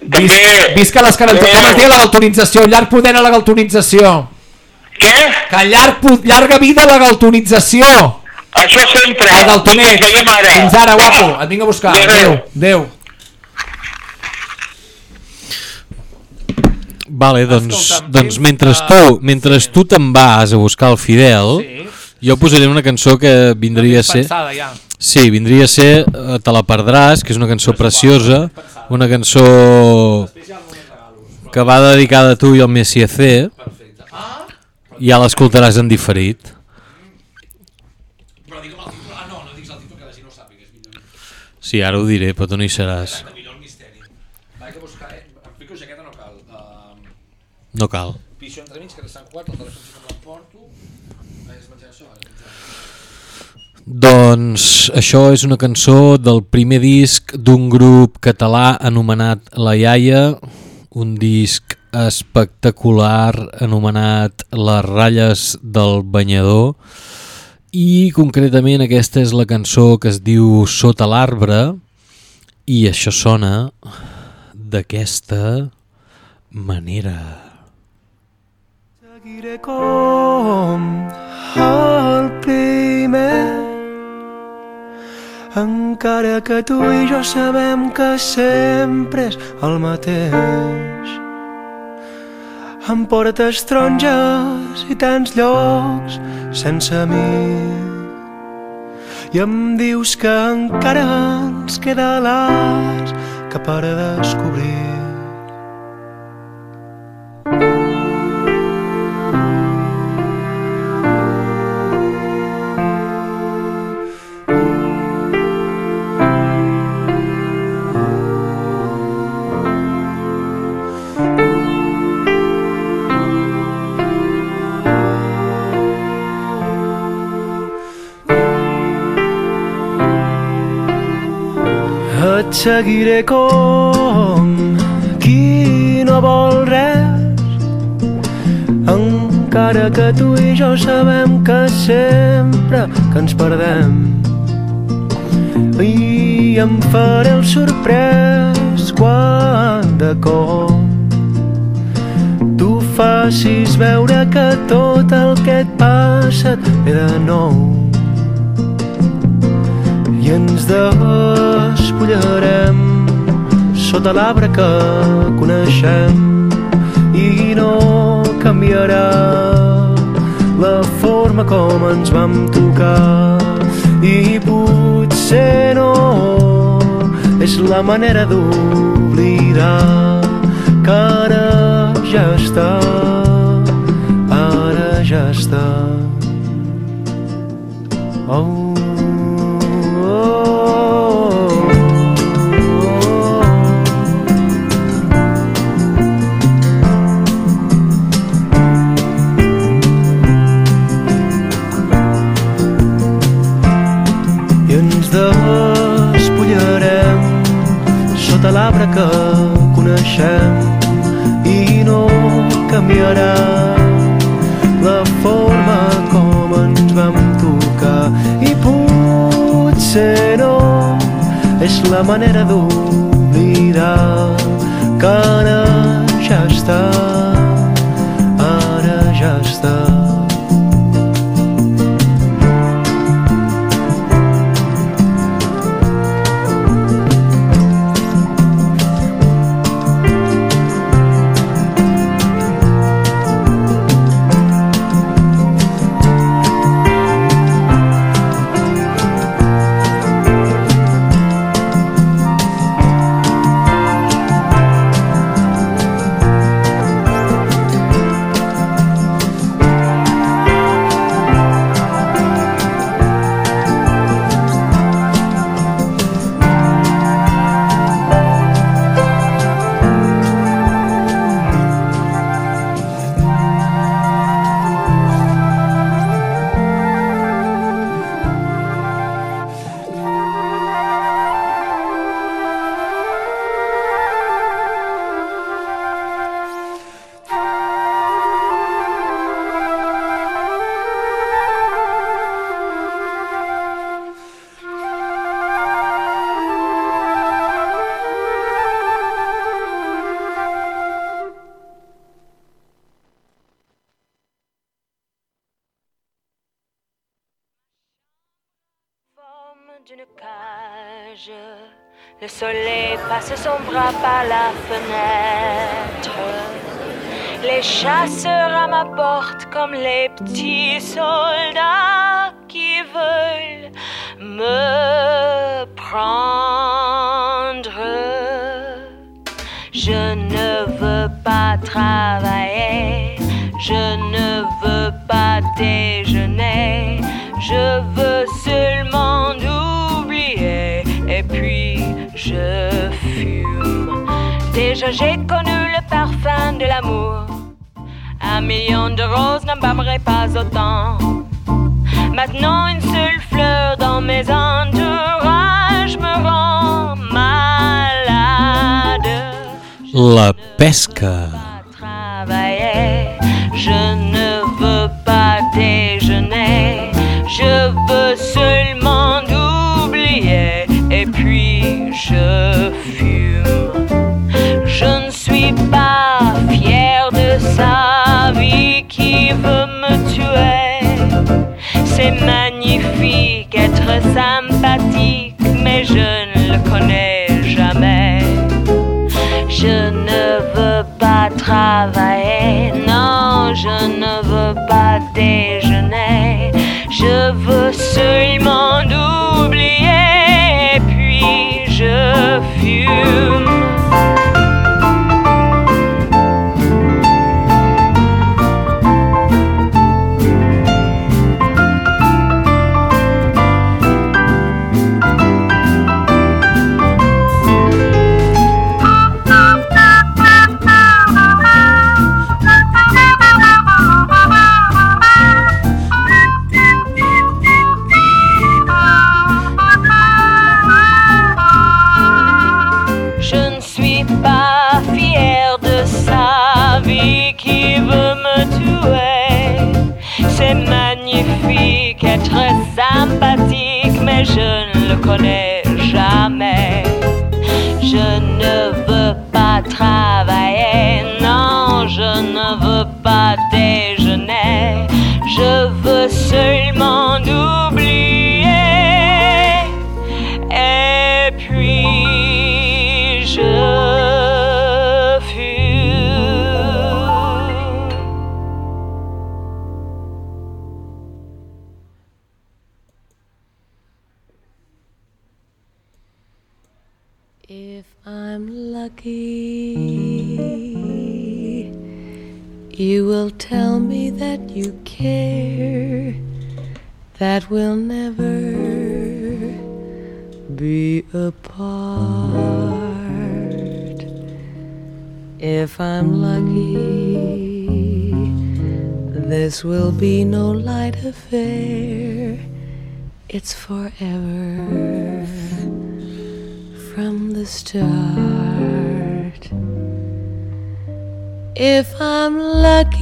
Vis, visca les característiques. Com es diu la galtonització? Llarg poder a la galtonització. Què? Que llarg, llarga vida a la galtonització. Això sempre. A ara. Fins ara, guapo, et vinc a buscar. Adéu, adéu. Vale, doncs, doncs mentre tu, mentre tu te'n vas a buscar el Fidel, jo posaré una cançó que vindria a ser... Pensada, ja. Sí, vindria a ser eh, Te la perdràs, que és una cançó preciosa, una cançó que va dedicada a tu i al Messi C. Ja l'escoltaràs en diferit. Però digue'm el títol. Ah, no, no digues el títol que la gent no sàpiga. És millor. Sí, ara ho diré, però tu no hi seràs. No cal. Pixo entremig, que de Sant Cugat, el sí que me l'emporto. És menjar això, ara. Doncs això és una cançó del primer disc d'un grup català anomenat La Iaia, un disc espectacular anomenat Les ratlles del banyador i concretament aquesta és la cançó que es diu Sota l'arbre i això sona d'aquesta manera. Seguiré com el primer. Encara que tu i jo sabem que sempre és el mateix. Em portes taronges i tants llocs sense mi. I em dius que encara ens queda l'as que per descobrir seguiré com qui no vol res. Encara que tu i jo sabem que sempre que ens perdem. I em faré el sorprès quan de cop tu facis veure que tot el que et passa et ve de nou ens despullarem sota l'arbre que coneixem i no canviarà la forma com ens vam tocar. I potser no és la manera d'oblidar que ara ja està ara ja està. Oh. sota l'arbre que coneixem i no canviarà. La forma com ens vam tocar i potser no és la manera d'oblidar que ara ja està. If I'm lucky, this will be no light affair. It's forever from the start. If I'm lucky,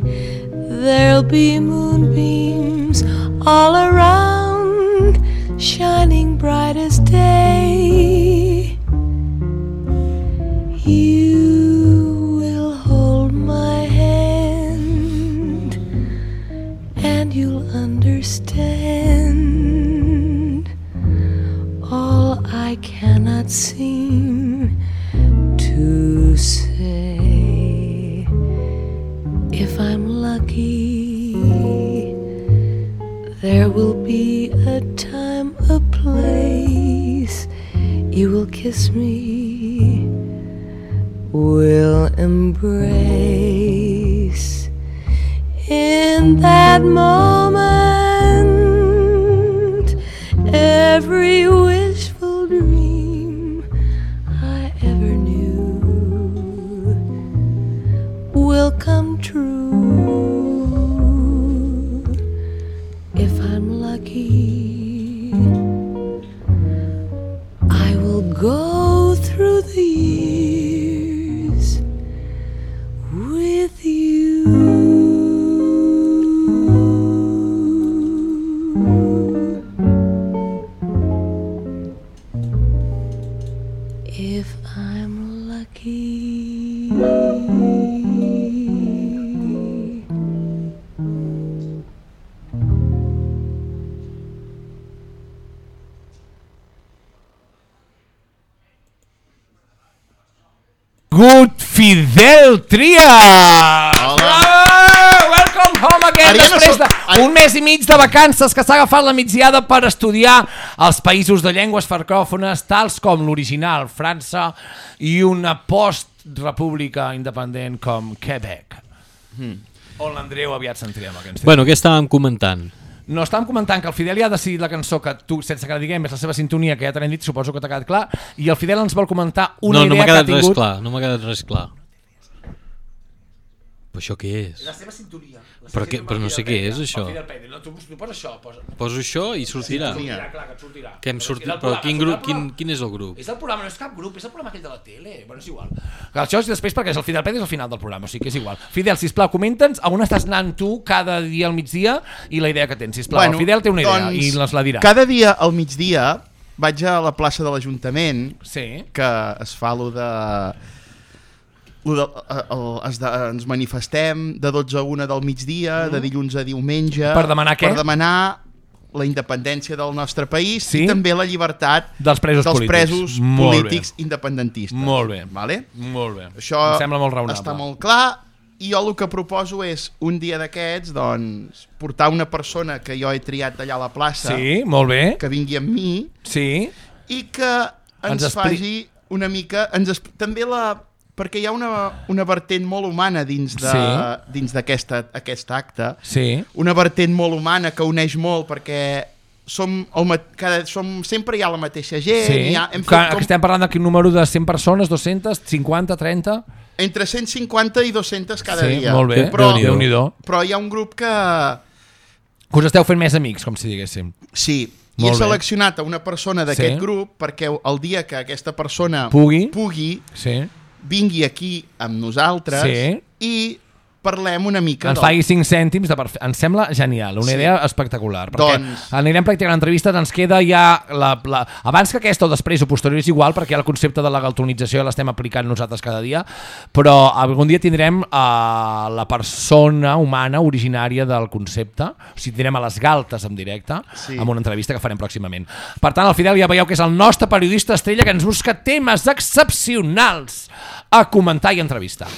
there'll be moonbeams all around, Fidel Trias! Bravo! Welcome home again Ara ja no després soc- d'un mes i mig de vacances que s'ha agafat la migdiada per estudiar els països de llengües francòfones tals com l'original, França, i una post-república independent com Quebec. Hmm. On l'Andreu aviat sentirem el que ens. Bueno, què estàvem comentant? No, estàvem comentant que el Fidel ja ha decidit la cançó que tu, sense que la diguem, és la seva sintonia, que ja t'hem dit, suposo que t'ha quedat clar, i el Fidel ens vol comentar una no, no idea m'ha que ha quedat tingut... res clar, no m'ha quedat res clar. Però això què és? La seva sintonia. Però, sintonia però no sé el què és això. El. No, tu, tu posa això, posa... Poso això i sortirà. Sortirà, clar, que et sortirà. Que és el però programa, quin, és el grup, quin, quin és el grup? És el programa, no és cap grup, és el programa aquell de la tele. Bueno, és igual. Que això és després perquè és el Fidel Pérez al final del programa, o sigui que és igual. Fidel, sisplau, comenta'ns on estàs anant tu cada dia al migdia i la idea que tens, sisplau. el Fidel té una idea doncs, i ens la dirà. Cada dia al migdia vaig a la plaça de l'Ajuntament, sí. que es fa lo de... Lo de el, el, es de, ens manifestem de 12 a 1 del migdia, Mhm. de dilluns a diumenge... Per demanar què? Per demanar la independència del nostre país Sí? i també la llibertat Dels presos dels polítics. presos Molt bé. polítics independentistes. Molt bé. Vale? Molt bé. Això Em sembla molt raonable. està molt clar i jo el que proposo és un dia d'aquests doncs, portar una persona que jo he triat d'allà a la plaça Sí, molt bé. que vingui amb mi sí. i que ens, Ens faci una mica ens també la perquè hi ha una, una vertent molt humana dins de Sí. dins d'aquesta aquest acte Sí. una vertent molt humana que uneix molt perquè som, el, cada, som sempre hi ha la mateixa gent Sí. hi ha, hem Que, fet com, que estem parlant de quin número de 100 persones, 200, 50, 30... entre 150 i 200 cada Sí, dia molt bé. però, Déu-n'hi-do. però hi ha un grup que Que us esteu fent més amics, com si diguéssim. Sí, i Molt he bé. seleccionat a una persona d'aquest Sí. grup perquè el dia que aquesta persona Pugui. pugui Sí. Vingui aquí amb nosaltres Sí. i parlem una mica ens del- faci 5 cèntims de perfe... Em sembla genial, una Sí. idea espectacular. Perquè Doncs- anirem practicant entrevistes, ens queda ja... La, la... Abans que aquesta o després o posterior és igual, perquè el concepte de la galtonització l'estem aplicant nosaltres cada dia, però algun dia tindrem a la persona humana originària del concepte, o sigui, tindrem a les galtes en directe, Sí. amb una entrevista que farem pròximament. Per tant, el Fidel ja veieu que és el nostre periodista estrella que ens busca temes excepcionals a comentar i entrevistar.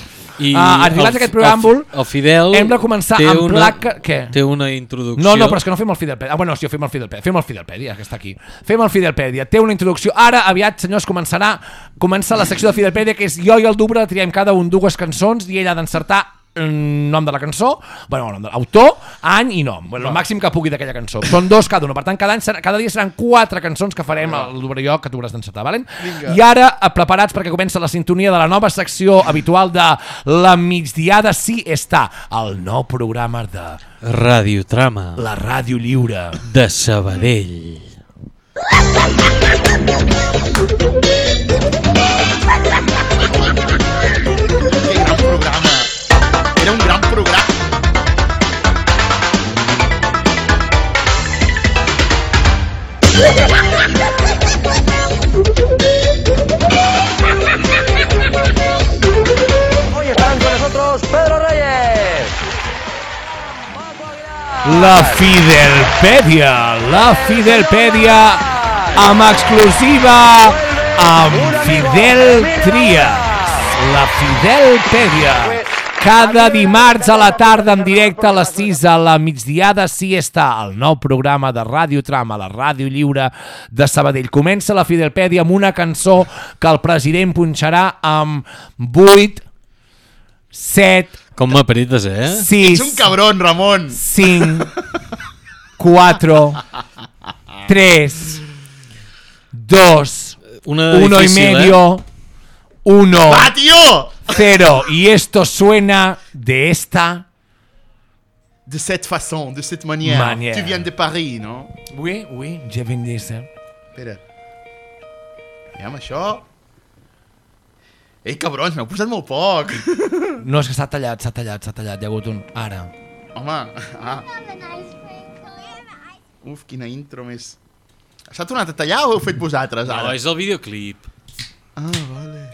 I uh, arribats a aquest preàmbul, el, el Fidel hem de començar amb una, placa... Què? Té una introducció. No, no, però és que no fem el Fidelpèdia. Ah, bueno, sí, fem el Fidelpèdia. Fem el Fidelpèdia, que està aquí. Fem el Fidelpèdia. Té una introducció. Ara, aviat, senyors, començarà comença la secció de Fidelpèdia, que és jo i el Dubre triem cada un dues cançons i ell ha d'encertar nom de la cançó, bueno, nom de l'autor, any i nom, bueno, el màxim que pugui d'aquella cançó. Són dos cada una, per tant, cada, any serà, cada dia seran quatre cançons que farem i jo, que tu hauràs d'encertar, valen? Vinga. I ara, eh, preparats perquè comença la sintonia de la nova secció habitual de La migdiada sí està, el nou programa de Radiotrama la ràdio lliure. de Sabadell. programa. Hoy estarán con nosotros Pedro Reyes. La Fidelpèdia, la Fidelpèdia amb exclusiva amb Fidel Trias. La Fidelpèdia. Cada dimarts a la tarda en directe a les 6 a la migdiada sí està el nou programa de Ràdio Trama, la ràdio lliure de Sabadell. Comença la Fidelpèdia amb una cançó que el president punxarà amb 8, 7, Com m'apretes, eh? 6, Ets un cabron, Ramon. 5, 4, 3, 2, Una 1 y difícil, medio, 1, Va, tío! 0. Y esto suena de esta De cette façon, de cette manière. Manière. Tu viens de Paris, no? Oui, oui, je viens d'essa. Espera. Aviam, això... Ei, cabrons, m'heu posat molt poc. No, és que s'ha tallat, s'ha tallat, s'ha tallat. Hi ha hagut un... Ara. Home, ah. Uf, quina intro més... S'ha tornat a tallar o ho heu fet vosaltres, No, ara? és el videoclip. Ah, vale.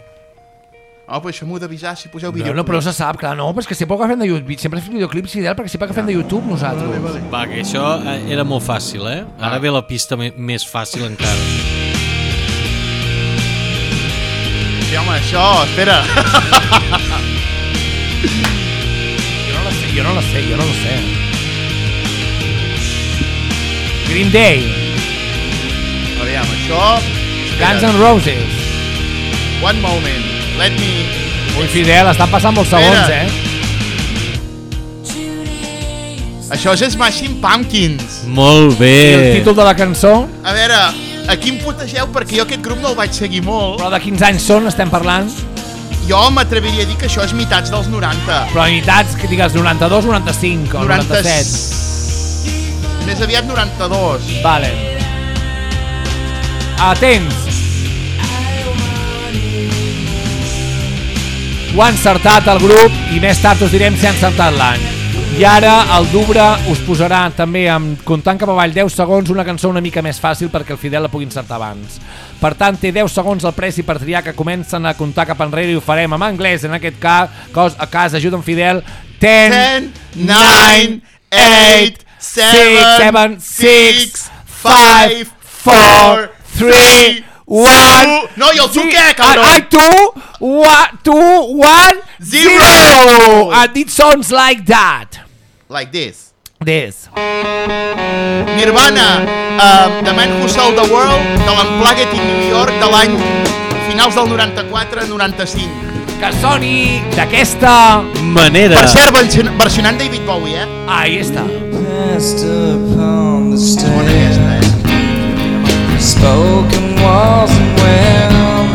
Oh, però això m'ho d'avisar si poseu No, videoclip. no, però no se sap, clar, no, però és que sempre ho agafem de YouTube, sempre fem videoclips fidel perquè sempre agafem de YouTube nosaltres. Vale, vale. Va, que això eh, era molt fàcil, eh? Ara ve la pista més fàcil encara. Sí, home, això, espera. Jo no la sé, jo no la sé, jo no la sé. Green Day, Aviam, això... Guns N' Roses. One moment, let me... Ui, Fidel, estan passant molts segons, Espera. eh? Això és Smashing Pumpkins. Molt bé. I el títol de la cançó? A veure, aquí em putegeu perquè jo aquest grup no el vaig seguir molt. Però de quins anys són, estem parlant? Jo m'atreviria a dir que això és mitats dels 90. Però imitats, que digues 92, 95 o 97. Més aviat 92. Vale. Atents. Ho ha encertat el grup i més tard us direm si ha encertat l'any. I ara el Dubre us posarà també amb comptant cap avall 10 segons una cançó una mica més fàcil perquè el Fidel la pugui encertar abans. Per tant, té 10 segons el preci per triar que comencen a comptar cap enrere i ho farem en anglès. En aquest cas, cos, a cas ajuda'm Fidel. 10, 9, 8, 7, 6, 5, 4, 3, One. No, i el tu què, cabrón? I, I two, one, two, one, Zero. zero. And it sounds like that. Like this. This. Nirvana, uh, The Man Who Sold the World, de l'Unplugged in New York de l'any finals del 94-95. Que soni d'aquesta manera. Per cert, version- versionant David Bowie, eh? Ahí està. Bona aquesta? Spoken wasn't well,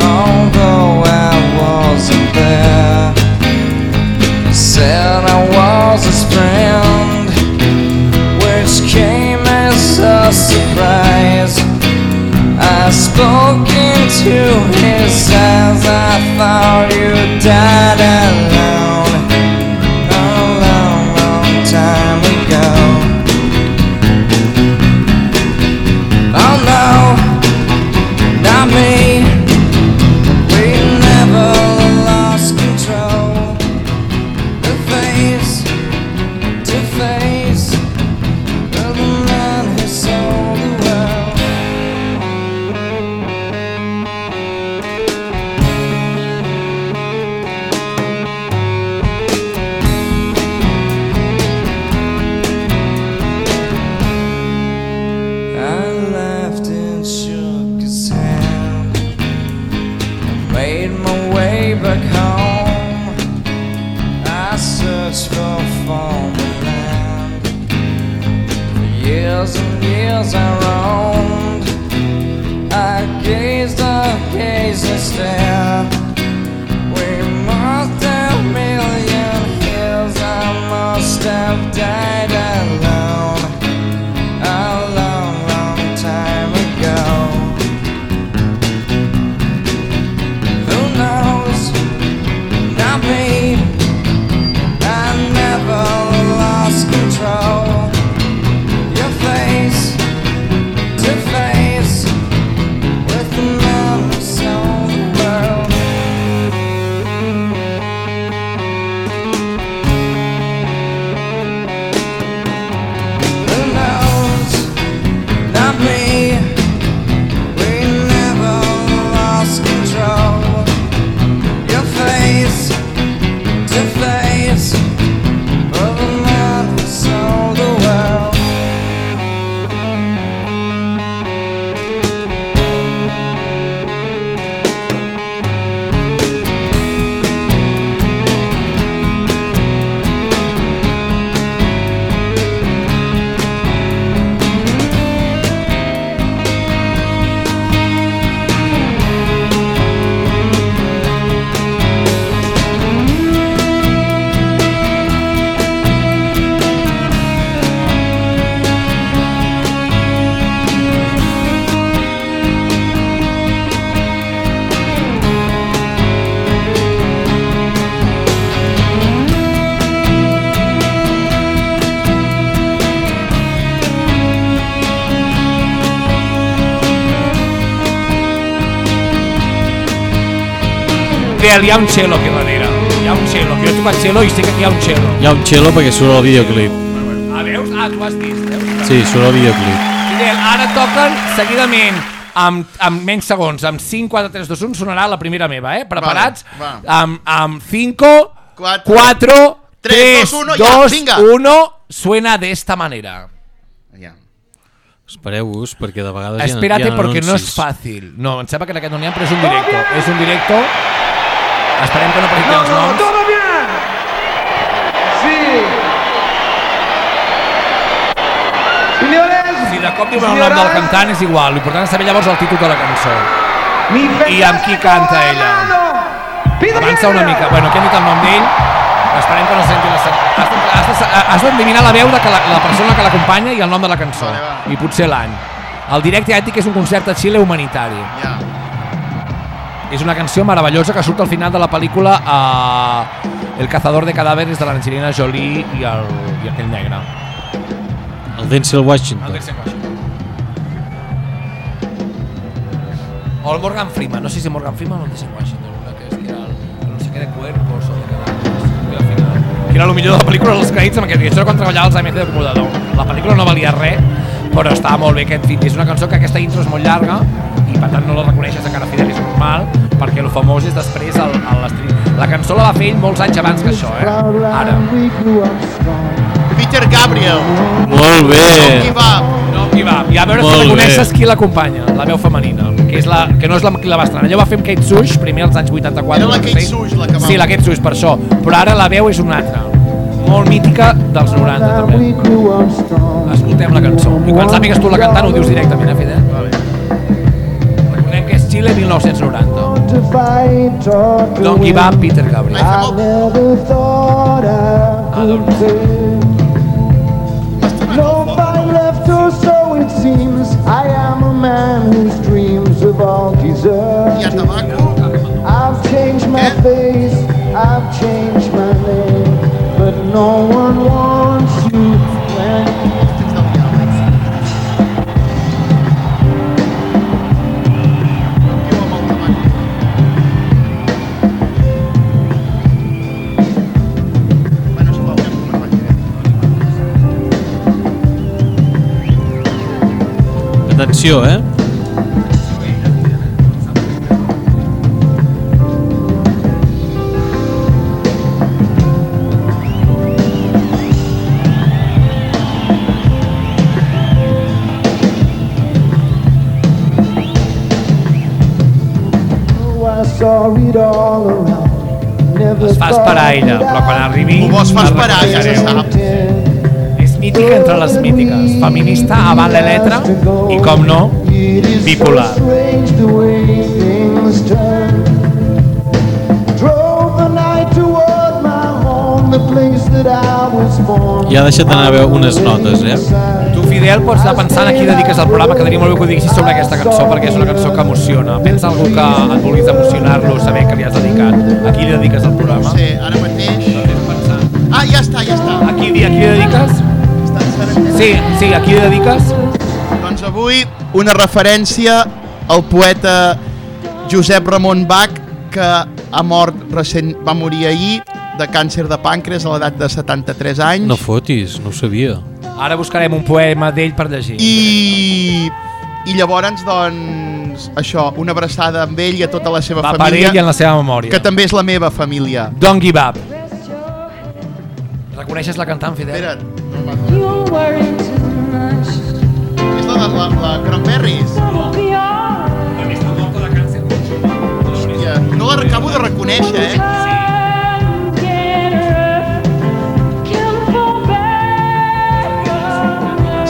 although I wasn't there. Said I was his friend, which came as a surprise. I spoke into his eyes, I thought you died alone Biel, hi ha un cello aquí darrere. Hi ha un cello. Jo he tocat cello i sé que aquí hi ha un cello. Hi ha un cello perquè surt el videoclip. Ah, veus? Ah, tu has vist. Veus? Sí, surt el videoclip. Fidel, ara toquen seguidament amb, amb menys segons, amb 5, 4, 3, 2, 1 sonarà la primera meva, eh? Preparats? Vale, va. Amb, amb 5, Quatre, 4, 3, tres, 2, dos, uno, ja, vinga. 1, suena de esta manera. Espereu-vos, perquè de vegades hi ha, Espérate hi ha porque no es anuncis. fácil. No, em sembla que en aquest no n'hi ha, però és un directo. És un directo. Esperem que no presentem els noms. todo bien. Sí. Señores. Si de cop diuen el nom del cantant és igual, l'important és saber llavors el títol de la cançó. I amb qui canta ella. Avança una mica. Bueno, aquí hem dit el nom d'ell. Esperem que no senti la... Has de- Has de- has d'endevinar la veu de que la, la persona que l'acompanya i el nom de la cançó. I potser l'any. El directe que és un concert a Xile humanitari. Ja. És una canció meravellosa que surt al final de la pel·lícula uh, El cazador de cadàveres de l'Angelina Jolie i, el, i aquell negre. El Denzel Washington. El Denzel Washington. O el Morgan Freeman, no sé si Morgan Freeman o el Denzel Washington, una que, és, que era el, no sé què de cuerpos o de cadàveres. Final, que era el millor de la pel·lícula dels crèdits amb aquest, això era quan treballava als AMC d'acomodador. La pel·lícula no valia res, però estava molt bé aquest fit. És una cançó que aquesta intro és molt llarga per tant no la reconeixes de cara fidel, és normal, perquè el famós és després el, el, l'estri- la cançó la va fer ell molts anys abans que això, eh? Ara. Peter Gabriel. Molt bé. No give up. No give up. I a veure Molt si reconeixes qui l'acompanya, la veu femenina, que, és la, que no és la qui la va estrenar. Allò va fer amb Kate Sush, primer als anys 84. Era la Kate 86. Sush, la que va- Sí, la Kate Sush, per això. Però ara la veu és una altra. Molt mítica dels 90, també. Escoltem la cançó. I quan sàpigues tu la cantant ho dius directament, eh, Fidel? Xile 1990. Don't give up, Peter Gabriel. It seems. I am a man whose dreams have all deserted. I've changed my face, I've changed my name, but no one Atenció, eh? I saw it all around. Never Es fa esperar ella, però quan arribi... Ho vols fer esperar, ja se sap. Mítica entre les mítiques. Feminista a vale letra i, com no, bipolar. Ja ha deixat d'anar a veure unes notes, eh? Tu, Fidel, pots anar pensant a qui dediques el programa, quedaria molt bé que ho diguessis sobre aquesta cançó, perquè és una cançó que emociona. Pensa algú que et vulguis emocionar-lo, saber que li has dedicat. A qui li dediques el programa? Sí, ara mateix... Ah, ja està, ja està. A qui, a qui li dediques? Sí, sí, a qui dediques? Doncs avui una referència al poeta Josep Ramon Bach, que ha mort recent, va morir ahir de càncer de pàncreas a l'edat de 73 anys. No fotis, no ho sabia. Ara buscarem un poema d'ell per llegir. I, I llavors, doncs, això, una abraçada amb ell i a tota la seva Va per família. ell i en la seva memòria. Que també és la meva família. Don't give up. Reconeixes la cantant, Fidel? Espera't. You worry too much. És la de la, la Cranberries. Hòstia, no l'acabo de reconèixer, eh?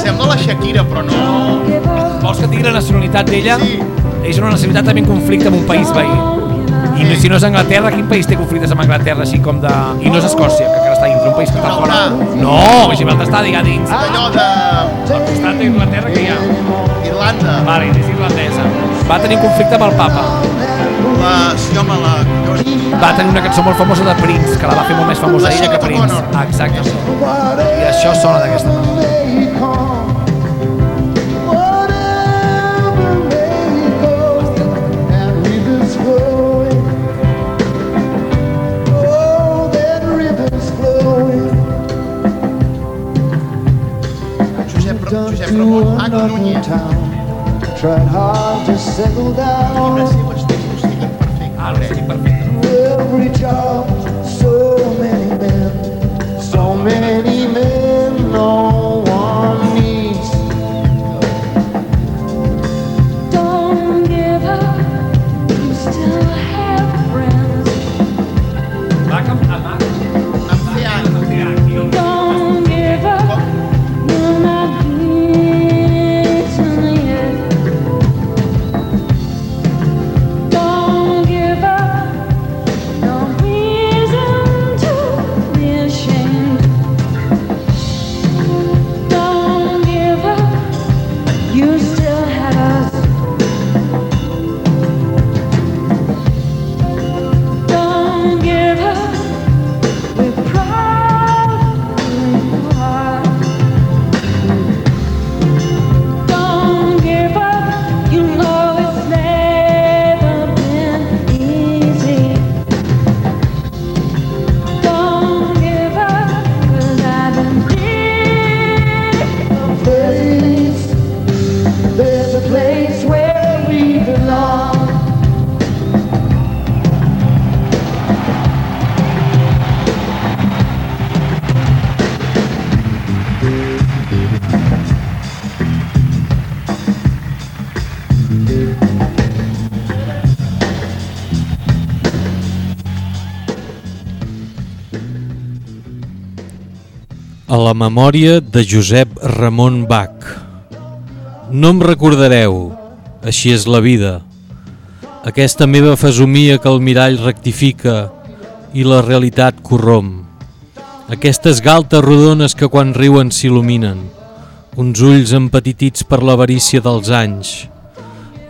Sembla la Shakira, però no... Vols que et digui la nacionalitat d'ella? Sí. És una nacionalitat també en conflicte amb un país veí. I no, si no és Anglaterra, quin país té conflictes amb Anglaterra així com de... I no és Escòcia, que encara està dintre, un país que està fora. No, Gibraltar està, diga, dins. Allò de... Al costat d'Inglaterra que hi ha. Irlanda. Vale, és irlandesa. Va tenir un conflicte amb el papa. La... Sí, home, la... Va tenir una cançó molt famosa de Prince, que la va fer molt més famosa La ella que Prince. Exacte. I això sona d'aquesta manera. Ramon H. Núñez. Tried hard to settle down. Every job, so many men, so many memòria de Josep Ramon Bach. No em recordareu, així és la vida. Aquesta meva fesomia que el mirall rectifica i la realitat corromp. Aquestes galtes rodones que quan riuen s'il·luminen. Uns ulls empetitits per l'avarícia dels anys.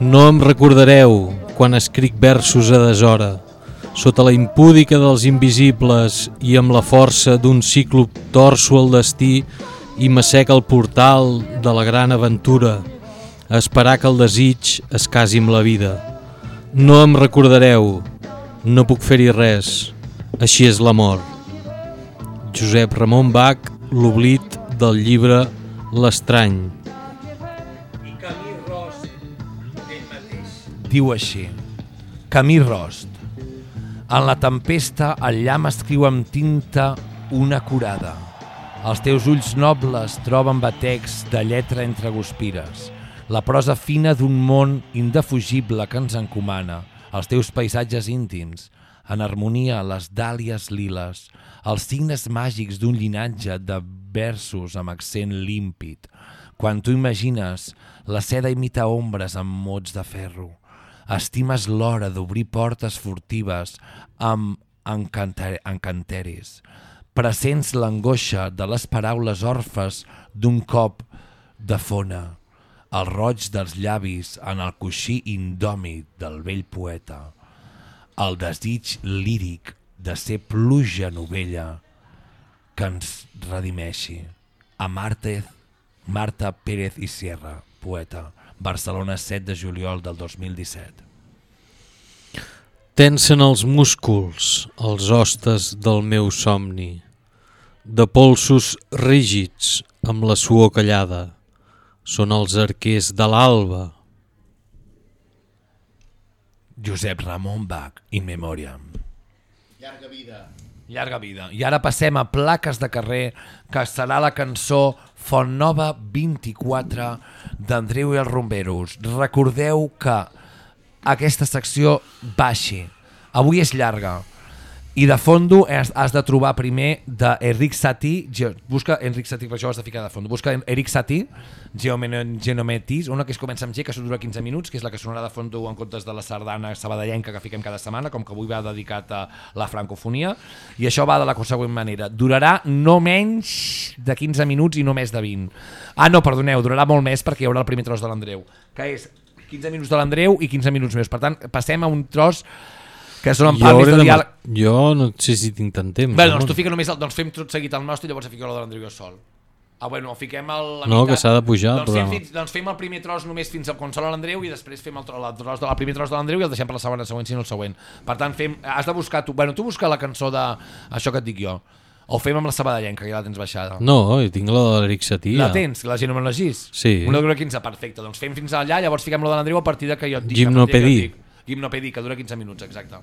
No em recordareu quan escric versos a deshora, sota la impúdica dels invisibles i amb la força d'un cíclop torço el destí i m'asseca el portal de la gran aventura, a esperar que el desig es casi amb la vida. No em recordareu, no puc fer-hi res, així és l'amor. Josep Ramon Bach, l'oblit del llibre L'estrany. Diu així. Camí Rost. En la tempesta el llamp escriu amb tinta una curada. Els teus ulls nobles troben batecs de lletra entre guspires. La prosa fina d'un món indefugible que ens encomana. Els teus paisatges íntims. En harmonia les dàlies liles. Els signes màgics d'un llinatge de versos amb accent límpid. Quan tu imagines la seda imita ombres amb mots de ferro. Estimes l'hora d'obrir portes furtives amb encanteris. Presents l'angoixa de les paraules orfes d'un cop de fona. El roig dels llavis en el coixí indòmit del vell poeta. El desig líric de ser pluja novella que ens redimeixi. A Mártez, Marta Pérez i Sierra, poeta. Barcelona, 7 de juliol del 2017. Tensen els músculs, els hostes del meu somni, de polsos rígids amb la suor callada. Són els arquers de l'alba. Josep Ramon Bach, in memoriam. Llarga vida. Llarga vida. I ara passem a Plaques de carrer, que serà la cançó Font Nova 24 d'Andreu i els Rumberos. Recordeu que aquesta secció baixi. Avui és llarga. I de fondo has, has de trobar primer d'Enric Satie, busca Enric Satie, per això has de ficar de fondo, busca Enric Satie, Genometis, una que es comença amb G, que dura 15 minuts, que és la que sonarà de fondo en comptes de la sardana sabadellenca que fiquem cada setmana, com que avui va dedicat a la francofonia, i això va de la següent manera. Durarà no menys de 15 minuts i no més de 20. Ah, no, perdoneu, durarà molt més perquè hi haurà el primer tros de l'Andreu, que és 15 minuts de l'Andreu i 15 minuts meus. Per tant, passem a un tros que són en parlis hauré de de... diàleg... jo no sé si tinc tant temps. Bé, doncs Ramon. tu fica només el, doncs fem tot seguit el nostre i llavors fiqueu el de l'Andreu i el Sol. Ah, bueno, fiquem el, la No, que s'ha de pujar el doncs fem, programa. fins, doncs fem el primer tros només fins al sona l'Andreu i després fem el, tro- la tros de, el primer tros de l'Andreu i el deixem per la setmana següent, si no el següent. Per tant, fem, has de buscar tu, bueno, tu busca la cançó de això que et dic jo. O fem amb la Sabadellenca, que ja la tens baixada. No, jo tinc la de l'Eric Satie. La tens, la Ginomenologis? Sí. Una dura 15, perfecte. Doncs fem fins allà, llavors fiquem la de l'Andreu a partir de que jo et dic. Gimnopedí. A de que dura 15 minuts, exacte.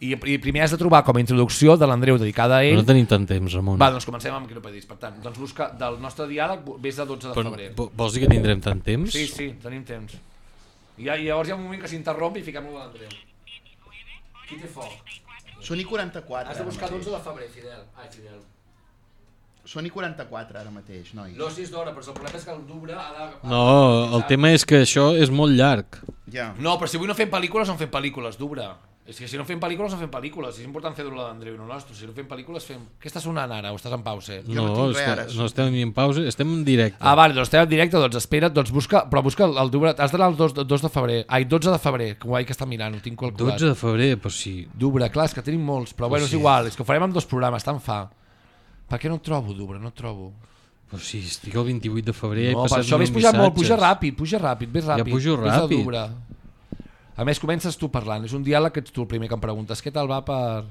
I, I primer has de trobar com a introducció de l'Andreu dedicada a ell. No tenim tant temps, Ramon. Va, doncs comencem amb Gimnopedís. Per tant, doncs busca del nostre diàleg, vés de 12 de Però, febrer. vo- vols dir que tindrem tant temps? Sí, sí, tenim temps. I, ja, i llavors hi ha un moment que s'interromp i fiquem-lo de l'Andreu. Qui té foc? Són i 44. Has de buscar mateix. 12 de febrer, Fidel. Ai, Fidel. Són i 44 ara mateix, noi. No, si és d'hora, però el problema és que el Dubra ha de... No, el tema és que això és molt llarg. Ja. No, però si avui no fem pel·lícules, no fem pel·lícules, Dubra. És que si no fem pel·lícules, no fem pel·lícules. És important fer la d'Andreu i no nostre. Si no fem pel·lícules, fem... Què està sonant ara? O estàs en pause? No, és que no estem ni en pausa, estem en directe. Ah, vale, doncs estem en directe, doncs espera't, doncs busca, però busca el, el Dubra, has d'anar el 2, 2 de febrer, ai, 12 de febrer, que guai que està mirant, ho tinc calculat. 12 de febrer, però sí. Dubra, clar, és que tenim molts, però Però bueno, és sí. igual, és que ho farem amb dos programes, tant fa. Per què no trobo, Dubra, no trobo? Però sí, estic el 28 de febrer, ja No, per això vés pujant molt, puja ràpid, puja ràpid, vés Ja ràpid. pujo vés al ràpid. Dubra. A més, comences tu parlant, és un diàleg que ets tu el primer que em preguntes, què tal va per...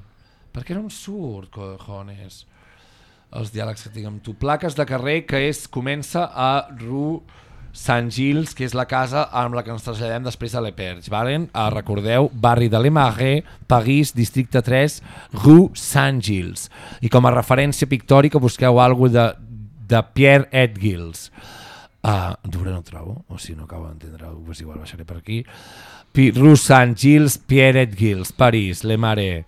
Per què no em surt, cojones? Els diàlegs que tinc amb tu. Plaques de carrer que és, comença a Rue Sant Gilles, que és la casa amb la que ens traslladem després a Leperge. Valen? Ah, recordeu, barri de Le Marais, París, districte 3, Rue Sant Gilles. I com a referència pictòrica busqueu alguna de, de Pierre Edgils. Uh, Dura no trobo, o si no acabo d'entendre, és igual, baixaré per aquí. Pi, Rue Sant Gilles, Pierre Edgils, París, Le Marais.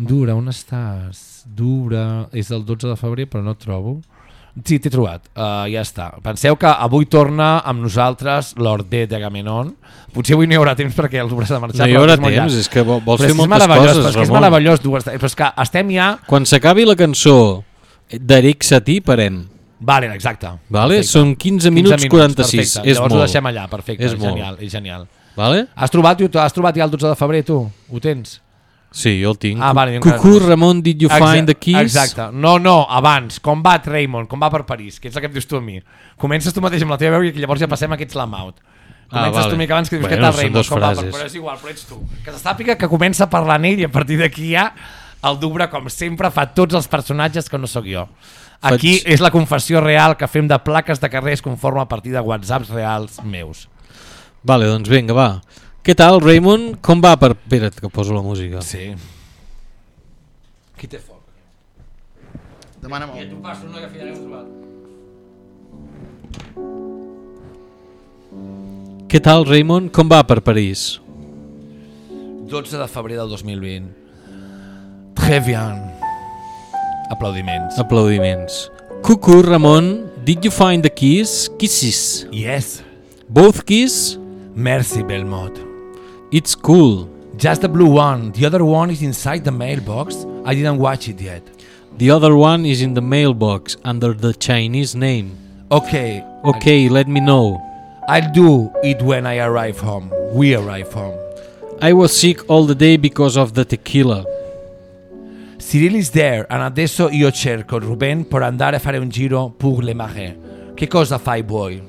Dura, on estàs? Dura, és el 12 de febrer, però no trobo. Sí, t'he trobat, uh, ja està. Penseu que avui torna amb nosaltres l'Ordé de Gamenon. Potser avui no hi haurà temps perquè el Dubra s'ha de marxar. No hi haurà és temps, llarg. és que vol- vols Però fer és moltes coses, però és és Ramon. meravellós, Dubra. Però és que estem ja... Quan s'acabi la cançó d'Eric Satie, parem. Vale, exacte. Vale? Perfecte. Són 15 minuts 46. perfecte. És Llavors molt. ho deixem allà, perfecte. És És molt. genial, és genial. Vale? Has trobat, has trobat ja el 12 de febrer, tu? Ho tens? Sí, jo el tinc. Ah, vale, Cucú, encara- Ramon, did you Exacte, find the keys? Exacte. No, no, abans. Com va Raymond? Com va per París? Que és el que em dius tu a mi. Comences tu mateix amb la teva veu i llavors ja passem a aquest slam out. Ah, Comences vale. tu mica abans que dius Bueno, què tal Raymond? Com va per... frases. Però és igual, però ets tu. Que se sàpiga que comença parlant ell i a partir d'aquí ja el Dubra, com sempre, fa tots els personatges que no sóc jo. Aquí Faig- és la confessió real que fem de plaques de carrers conforme a partir de whatsapps reals meus. Vale, doncs vinga, va. Què tal, Raymond? Com va per... Espera't, que poso la música. Sí. Qui té foc? Demana'm I tu passo una que ja l'heu trobat. Què tal, Raymond? Com va per París? 12 de febrer del 2020. Très bien. Aplaudiments. Aplaudiments. Cuckoo, Ramon, did you find the keys? Kisses. Yes. Both keys? Merci, Belmont. It's cool. Just the blue one. The other one is inside the mailbox. I didn't watch it yet. The other one is in the mailbox under the Chinese name. Okay. Okay, let me know. I'll do it when I arrive home. We arrive home. I was sick all the day because of the tequila. Cyril is there and adesso io cerco Ruben per andare a fare un giro pour le marais. Che cosa fai, boy?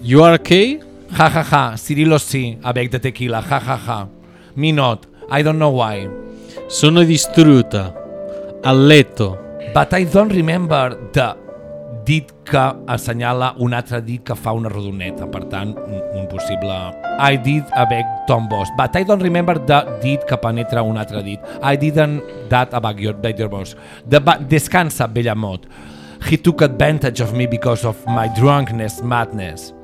You are okay? Ha ha ha, Cirillo sì, avec the tequila, ha ha ha. Me not, I don't know why. Sono distrutta. A letto. But I don't remember the dit que assenyala un altre dit que fa una rodoneta, per tant, un, un possible... I did avec Tom Boss, but I don't remember the dit que penetra un altre dit. I didn't that about your, about your boss. The, descansa, Bellamot. He took advantage of me because of my drunkenness, madness.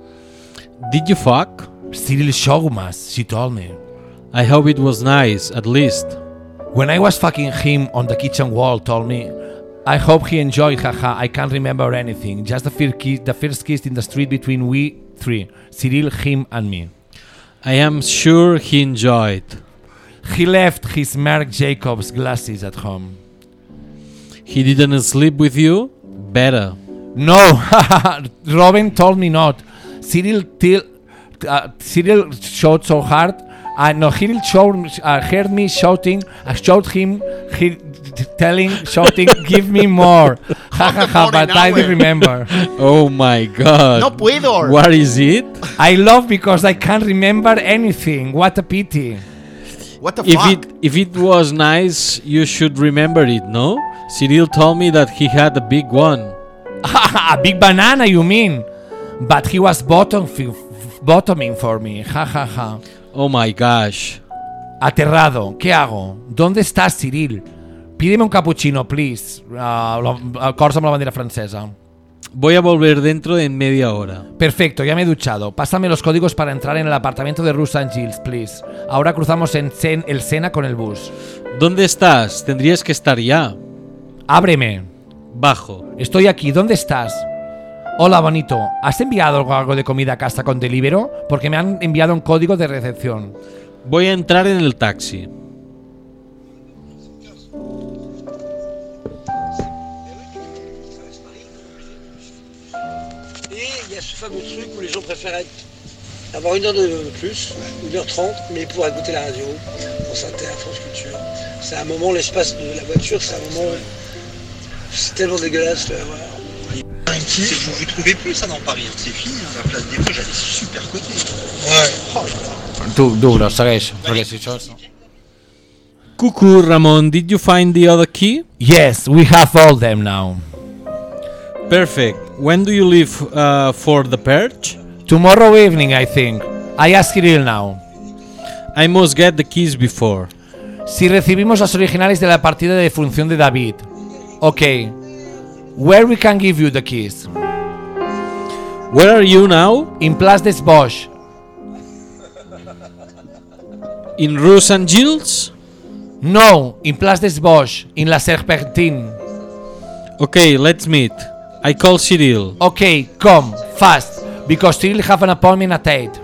Did you fuck? Cyril showed us, she told me. I hope it was nice, at least. When I was fucking him on the kitchen wall, told me, I hope he enjoyed, haha, I can't remember anything. Just the first kiss, the first kiss in the street between we three, Cyril, him and me. I am sure he enjoyed. He left his Marc Jacobs glasses at home. He didn't sleep with you? Better. No, Robin told me not. Cyril till uh, Cyril showed so hard. Uh, no, Cyril showed, uh, heard me shouting. I showed him, he telling, shouting, "Give me more!" Ha ha ha! But I don't remember. Oh my god. No puedo. What is it? I love because I can't remember anything. What a pity. What the If fuck? it if it was nice, you should remember it, no? Cyril told me that he had a big one. a big banana, you mean? But he was bottom bottoming for me. Ha ha ha. Oh my gosh. Aterrado. ¿Qué hago? ¿Dónde estás, Cyril? Pídeme un cappuccino, please. Uh, la- uh, cors amb la bandera francesa. Voy a volver dentro de media hora. Perfecto, ya me he duchado. Pásame los códigos para entrar en el apartamento de Ruth and Gilles, please. Ahora cruzamos en Sen- el Sena con el bus. ¿Dónde estás? Tendrías que estar ya. Ábreme. Bajo. Estoy aquí, ¿dónde estás? Hola, bonito. ¿Has enviado algo- de comida a casa con Delibero? Porque me han enviado un código de recepción. Voy a entrar en el taxi. Il y a ce fameux truc où les gens préfèrent être- avoir une heure de plus, une heure trente, mais pour écouter la radio, France Inter, France Culture. C'est un moment, l'espace de la voiture, c'est un moment. C'est tellement dégueulasse vous vous trouvez plus ça dans Paris, hein. c'est fini, hein. la place des fois j'allais super côté. Ouais. Oh, si. Cuckoo, Ramon, did you find the other key? Yes, we have all them now. Perfect. When do you leave uh, for the perch? Tomorrow evening, I think. I ask Kirill now. I must get the keys before. Si recibimos las originales de la partida de función de David. Ok. Where we can give you the keys? Where are you now? In Place des Bosch. In Rue Saint Gilles? No, in Place des Bosch, in La Serpentine. Okay, let's meet. I call Cyril. Okay, come, fast, because Cyril have an appointment at 8.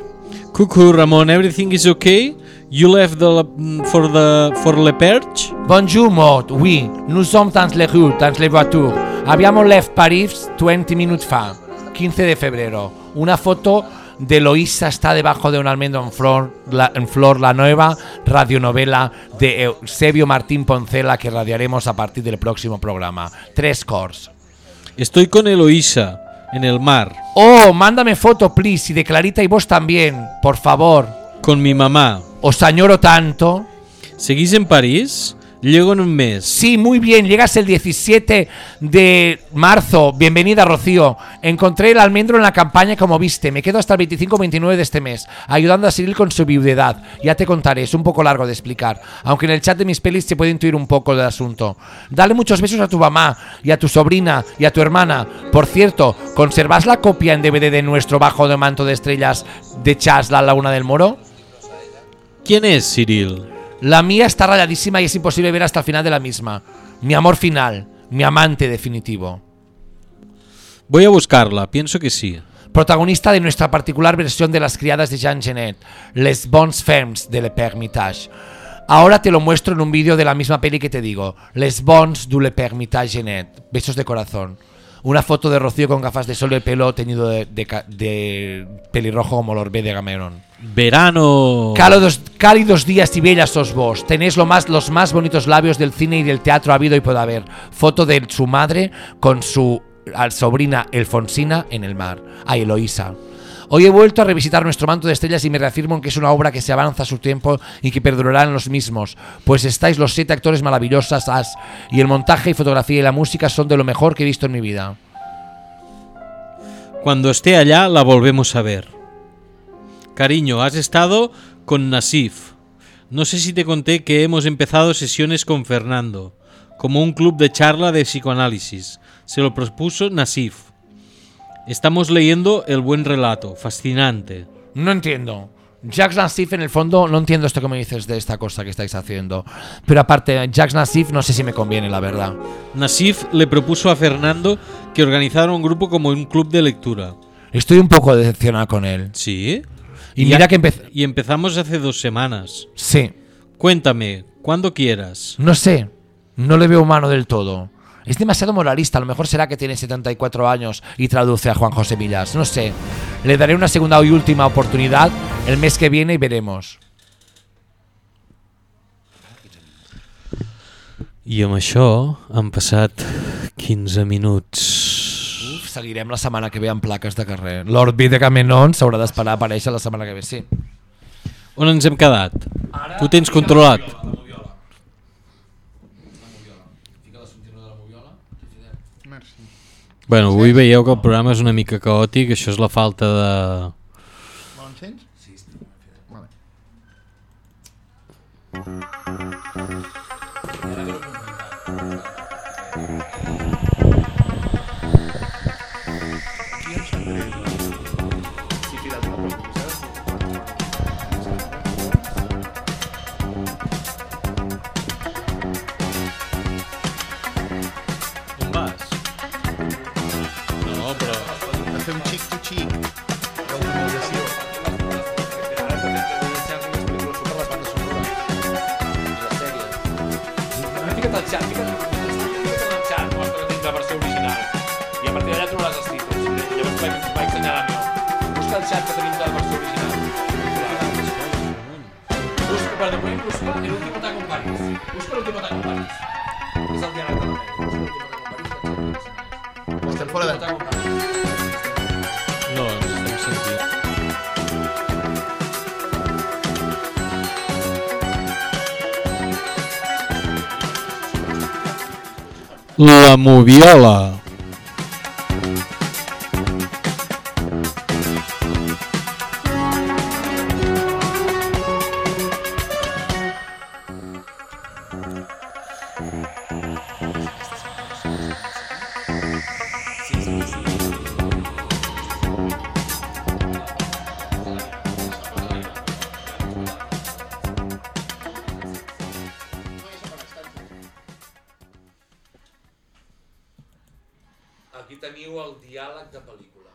Cuckoo, Ramon, everything is okay? You left the, mm, for the for Le Perche? Bonjour, Maud. Oui, nous sommes dans les rues, dans les voitures. Habíamos left Paris 20 minutes fa, 15 de febrero. Una foto de Loisa está debajo de un almendro en flor, la, en flor, la nueva radionovela de Eusebio Martín Poncela que radiaremos a partir del próximo programa. Tres cors. Estoy con Eloísa, en el mar, Oh, mándame foto, please, y de Clarita y vos también, por favor. con mi mamá. Os añoro tanto. ¿Seguís en París? Llego en un mes. Sí, muy bien, llegas el 17 de marzo. Bienvenida, Rocío. Encontré el almendro en la campaña como viste. Me quedo hasta el 25-29 de este mes, ayudando a Cyril con su viudedad. Ya te contaré, es un poco largo de explicar, aunque en el chat de mis pelis se puede intuir un poco del asunto. Dale muchos besos a tu mamá, y a tu sobrina, y a tu hermana. Por cierto, ¿conservas la copia en DVD de nuestro Bajo de Manto de Estrellas de Chas, La Laguna del Moro? ¿Quién es Cyril? La mía está rayadísima y es imposible ver hasta el final de la misma. Mi amor final, mi amante definitivo. Voy a buscarla, pienso que sí. Protagonista de nuestra particular versión de Las criadas de Jean Genet, Les Bons Femmes de Le Permitage. Ahora te lo muestro en un vídeo de la misma peli que te digo, Les Bons du Le Permitage Genet, Besos de corazón. Una foto de Rocío con gafas de sol y el pelo teñido de, de de pelirrojo como Lorbe de Gamerón. Verano. Cálidos, cálidos días y bellas sos vos. Tenéis lo más, los más bonitos labios del cine y del teatro habido y puede haber. Foto de su madre con su al- sobrina Elfonsina en el mar. Ay, Eloísa. Hoy he vuelto a revisitar nuestro manto de estrellas y me reafirmo en que es una obra que se avanza a su tiempo y que perdurará en los mismos, pues estáis los siete actores maravillosas as, y el montaje y fotografía y la música son de lo mejor que he visto en mi vida. Cuando esté allá la volvemos a ver. Cariño, has estado con Nasif. No sé si te conté que hemos empezado sesiones con Fernando, como un club de charla de psicoanálisis. Se lo propuso Nasif. Estamos leyendo El buen relato, fascinante. No entiendo. Jacques Nassif, en el fondo, no entiendo esto que me dices de esta cosa que estáis haciendo. Pero aparte, Jacques Nassif no sé si me conviene, la verdad. Nasif le propuso a Fernando que organizara un grupo como un club de lectura. Estoy un poco decepcionado con él. ¿Sí? Y mira que empezó... Y empezamos hace dos semanas. Sí. Cuéntame, cuando quieras. No sé. No le veo humano del todo. Es demasiado moralista. A lo mejor será que tiene 74 años y traduce a Juan José Villas. No sé. Le daré una segunda y última oportunidad el mes que viene y veremos. I amb això han passat 15 minuts. Uf, seguirem la setmana que ve amb plaques de carrer. Lord B de Camenon s'haurà d'esperar a aparèixer la setmana que ve, sí. On ens hem quedat? Tu tens controlat? Bueno, avui veieu que el programa és una mica caòtic, això és la falta de... L'encens? Sí. Vale. On La moviola. Teniu el diàleg de pel·lícula.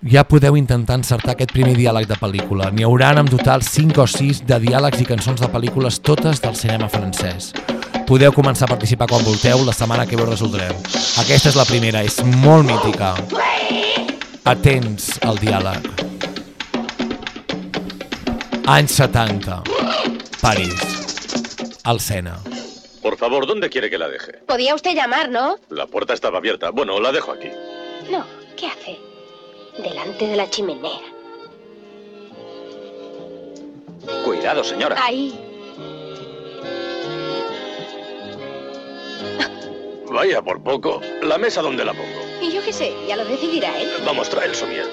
Ja podeu intentar encertar aquest primer diàleg de pel·lícula. N'hi hauran en total 5 o 6 de diàlegs i cançons de pel·lícules, totes del cinema francès. Podeu començar a participar quan volteu, la setmana que ve ho resoldrem. Aquesta és la primera, és molt mítica. Atents al diàleg. Anys 70. París. Al Sena. Por favor, ¿dónde quiere que la deje? Podía usted llamar, ¿no? La puerta estaba abierta. Bueno, la dejo aquí. No, ¿qué hace? Delante de la chimenea. Cuidado, señora. Ahí. Vaya, por poco. ¿La mesa dónde la pongo? Y yo qué sé, ya lo decidirá él. Vamos, trae el somier.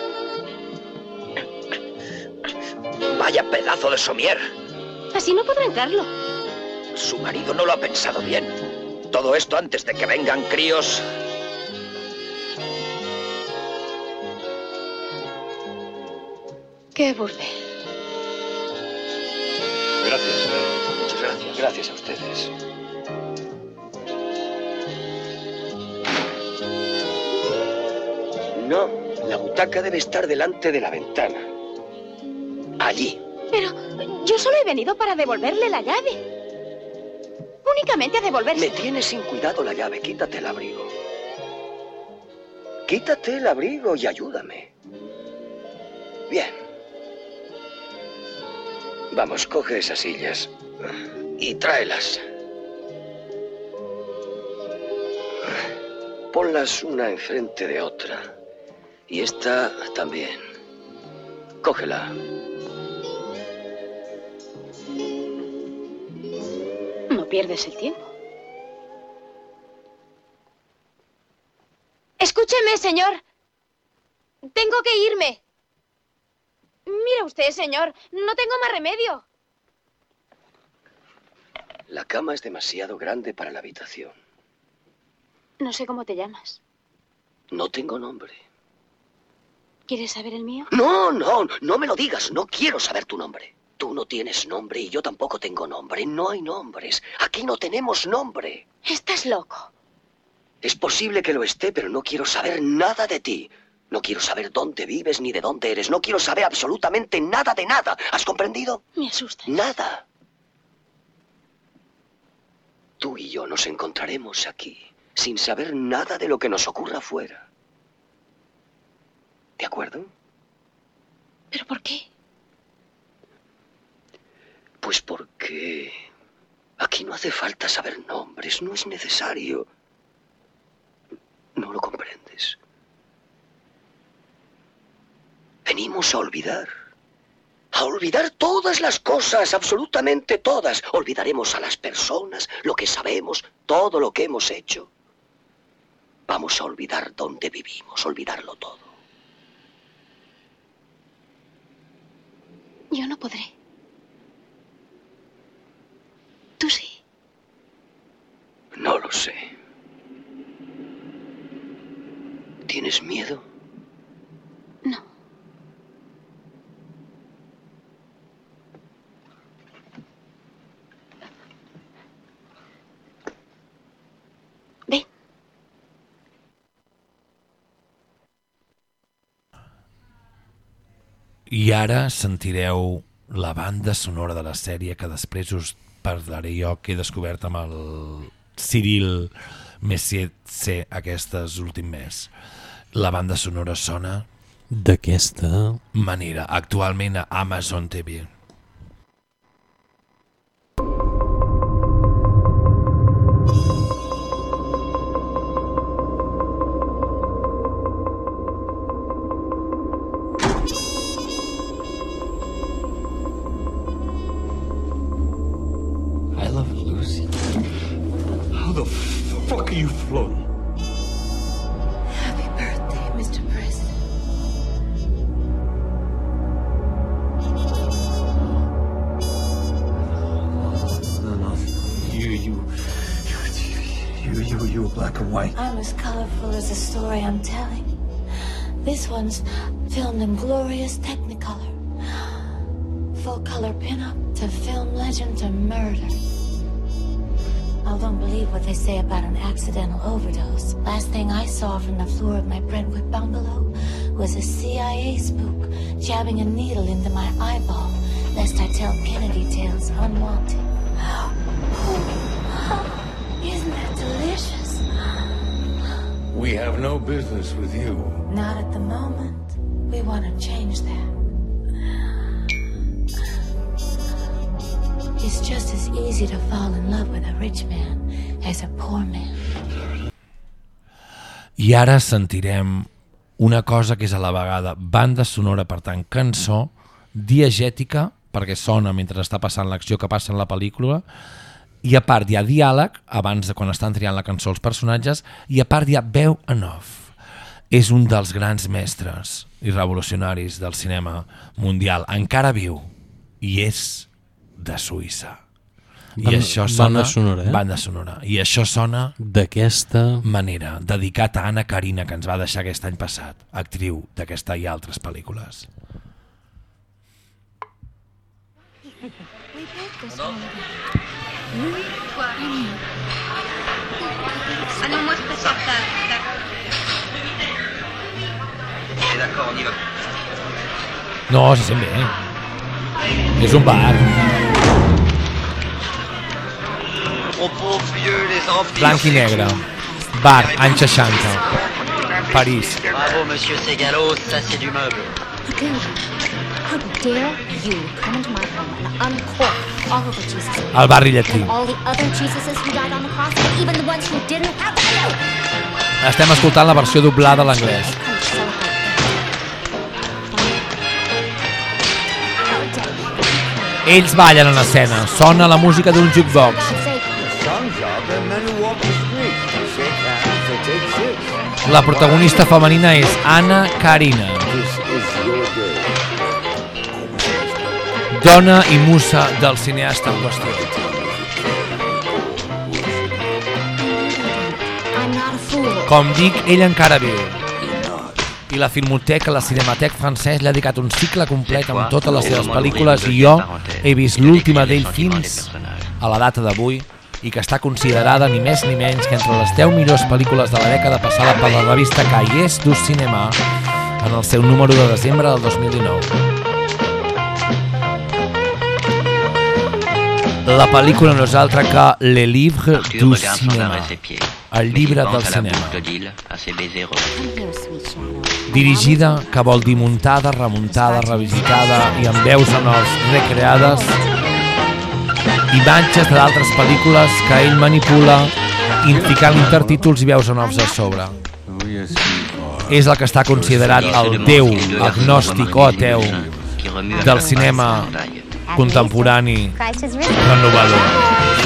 Vaya pedazo de somier. Así no podrá entrarlo. Su marido no lo ha pensado bien. Todo esto antes de que vengan críos. Qué burdel. Gracias. Muchas gracias. Gracias a ustedes. No, la butaca debe estar delante de la ventana. Allí. Pero yo solo he venido para devolverle la llave. Únicamente a devolverse. Me tienes sin cuidado la llave. Quítate el abrigo. Quítate el abrigo y ayúdame. Bien. Vamos, coge esas sillas y tráelas. Ponlas una enfrente de otra. Y esta también. Cógela. No pierdes el tiempo. Escúcheme, señor. Tengo que irme. Mira usted, señor. No tengo más remedio. La cama es demasiado grande para la habitación. No sé cómo te llamas. No tengo nombre. ¿Quieres saber el mío? No, no, no me lo digas. No quiero saber tu nombre. Tú no tienes nombre y yo tampoco tengo nombre. No hay nombres. Aquí no tenemos nombre. Estás loco. Es posible que lo esté, pero no quiero saber nada de ti. No quiero saber dónde vives ni de dónde eres. No quiero saber absolutamente nada de nada. ¿Has comprendido? Me asusta. Nada. Tú y yo nos encontraremos aquí, sin saber nada de lo que nos ocurra afuera. ¿De acuerdo? ¿Pero por qué? Pues porque aquí no hace falta saber nombres, no es necesario. No lo comprendes. Venimos a olvidar. A olvidar todas las cosas, absolutamente todas. Olvidaremos a las personas, lo que sabemos, todo lo que hemos hecho. Vamos a olvidar dónde vivimos, olvidarlo todo. Yo no podré. Tú sí. No lo sé. ¿Tienes miedo? No. I ara sentireu la banda sonora de la sèrie que després us parlaré jo que he descobert amb el Cyril Messier C aquestes últim mes. La banda sonora sona D'aquesta... manera, actualment a Amazon TV. Fuck are you floating? Happy birthday, Mr. President. No, no. You, you, you, you, you, you were black and white. I'm as colorful as the story I'm telling. This one's filmed in glorious Technicolor. Full color pinup to film legend to murder. I don't believe what they say about an accidental overdose. Last thing I saw from the floor of my Brentwood bungalow was a CIA spook jabbing a needle into my eyeball, lest I tell Kennedy tales unwanted. Isn't that delicious? We have no business with you. Not at the moment. We want to change It's just as easy to fall in love with a rich man as a poor man. I ara sentirem una cosa que és a la vegada banda sonora, per tant, cançó, diegètica, perquè sona mentre està passant l'acció que passa en la pel·lícula, i a part hi ha diàleg, abans de quan estan triant la cançó els personatges, i a part hi ha veu en off. És un dels grans mestres i revolucionaris del cinema mundial. Encara viu, i és de Suïssa. I Banda- això sona... banda sonora, eh? Banda sonora. I això sona... D'aquesta... Manera, dedicat a Anna Karina, que ens va deixar aquest any passat, actriu d'aquesta i altres pel·lícules. On y va. No, se sent bé. És un bar. Blanc i negre. Bar, anys 60. París. Bravo, monsieur Segalo, ça c'est du meuble. El barri llatí. Estem escoltant la versió doblada a l'anglès. Ells ballen en escena, sona la música d'un jukebox. La protagonista femenina és Anna Karina, dona i musa del cineasta en qüestió. A. Com dic, ell encara viu. I la Filmoteca, la Cinematec francès, li ha dedicat un cicle complet amb totes les seves pel·lícules i jo he vist l'última d'ell fins a la data d'avui i que està considerada ni més ni menys que entre les 10 millors pel·lícules de la dècada passada per la revista Cahiers du Cinema en el seu número de desembre del 2019. La pel·lícula no és altra que Le Livre du Cinéma, el llibre del cinema. dirigida, que vol dir muntada, remuntada, revisitada i amb veus en els recreades, imatges d'altres pel·lícules que ell manipula i ficant intertítols i veus en off a sobre. És el que està considerat el déu agnòstic o ateu del cinema contemporani renovador.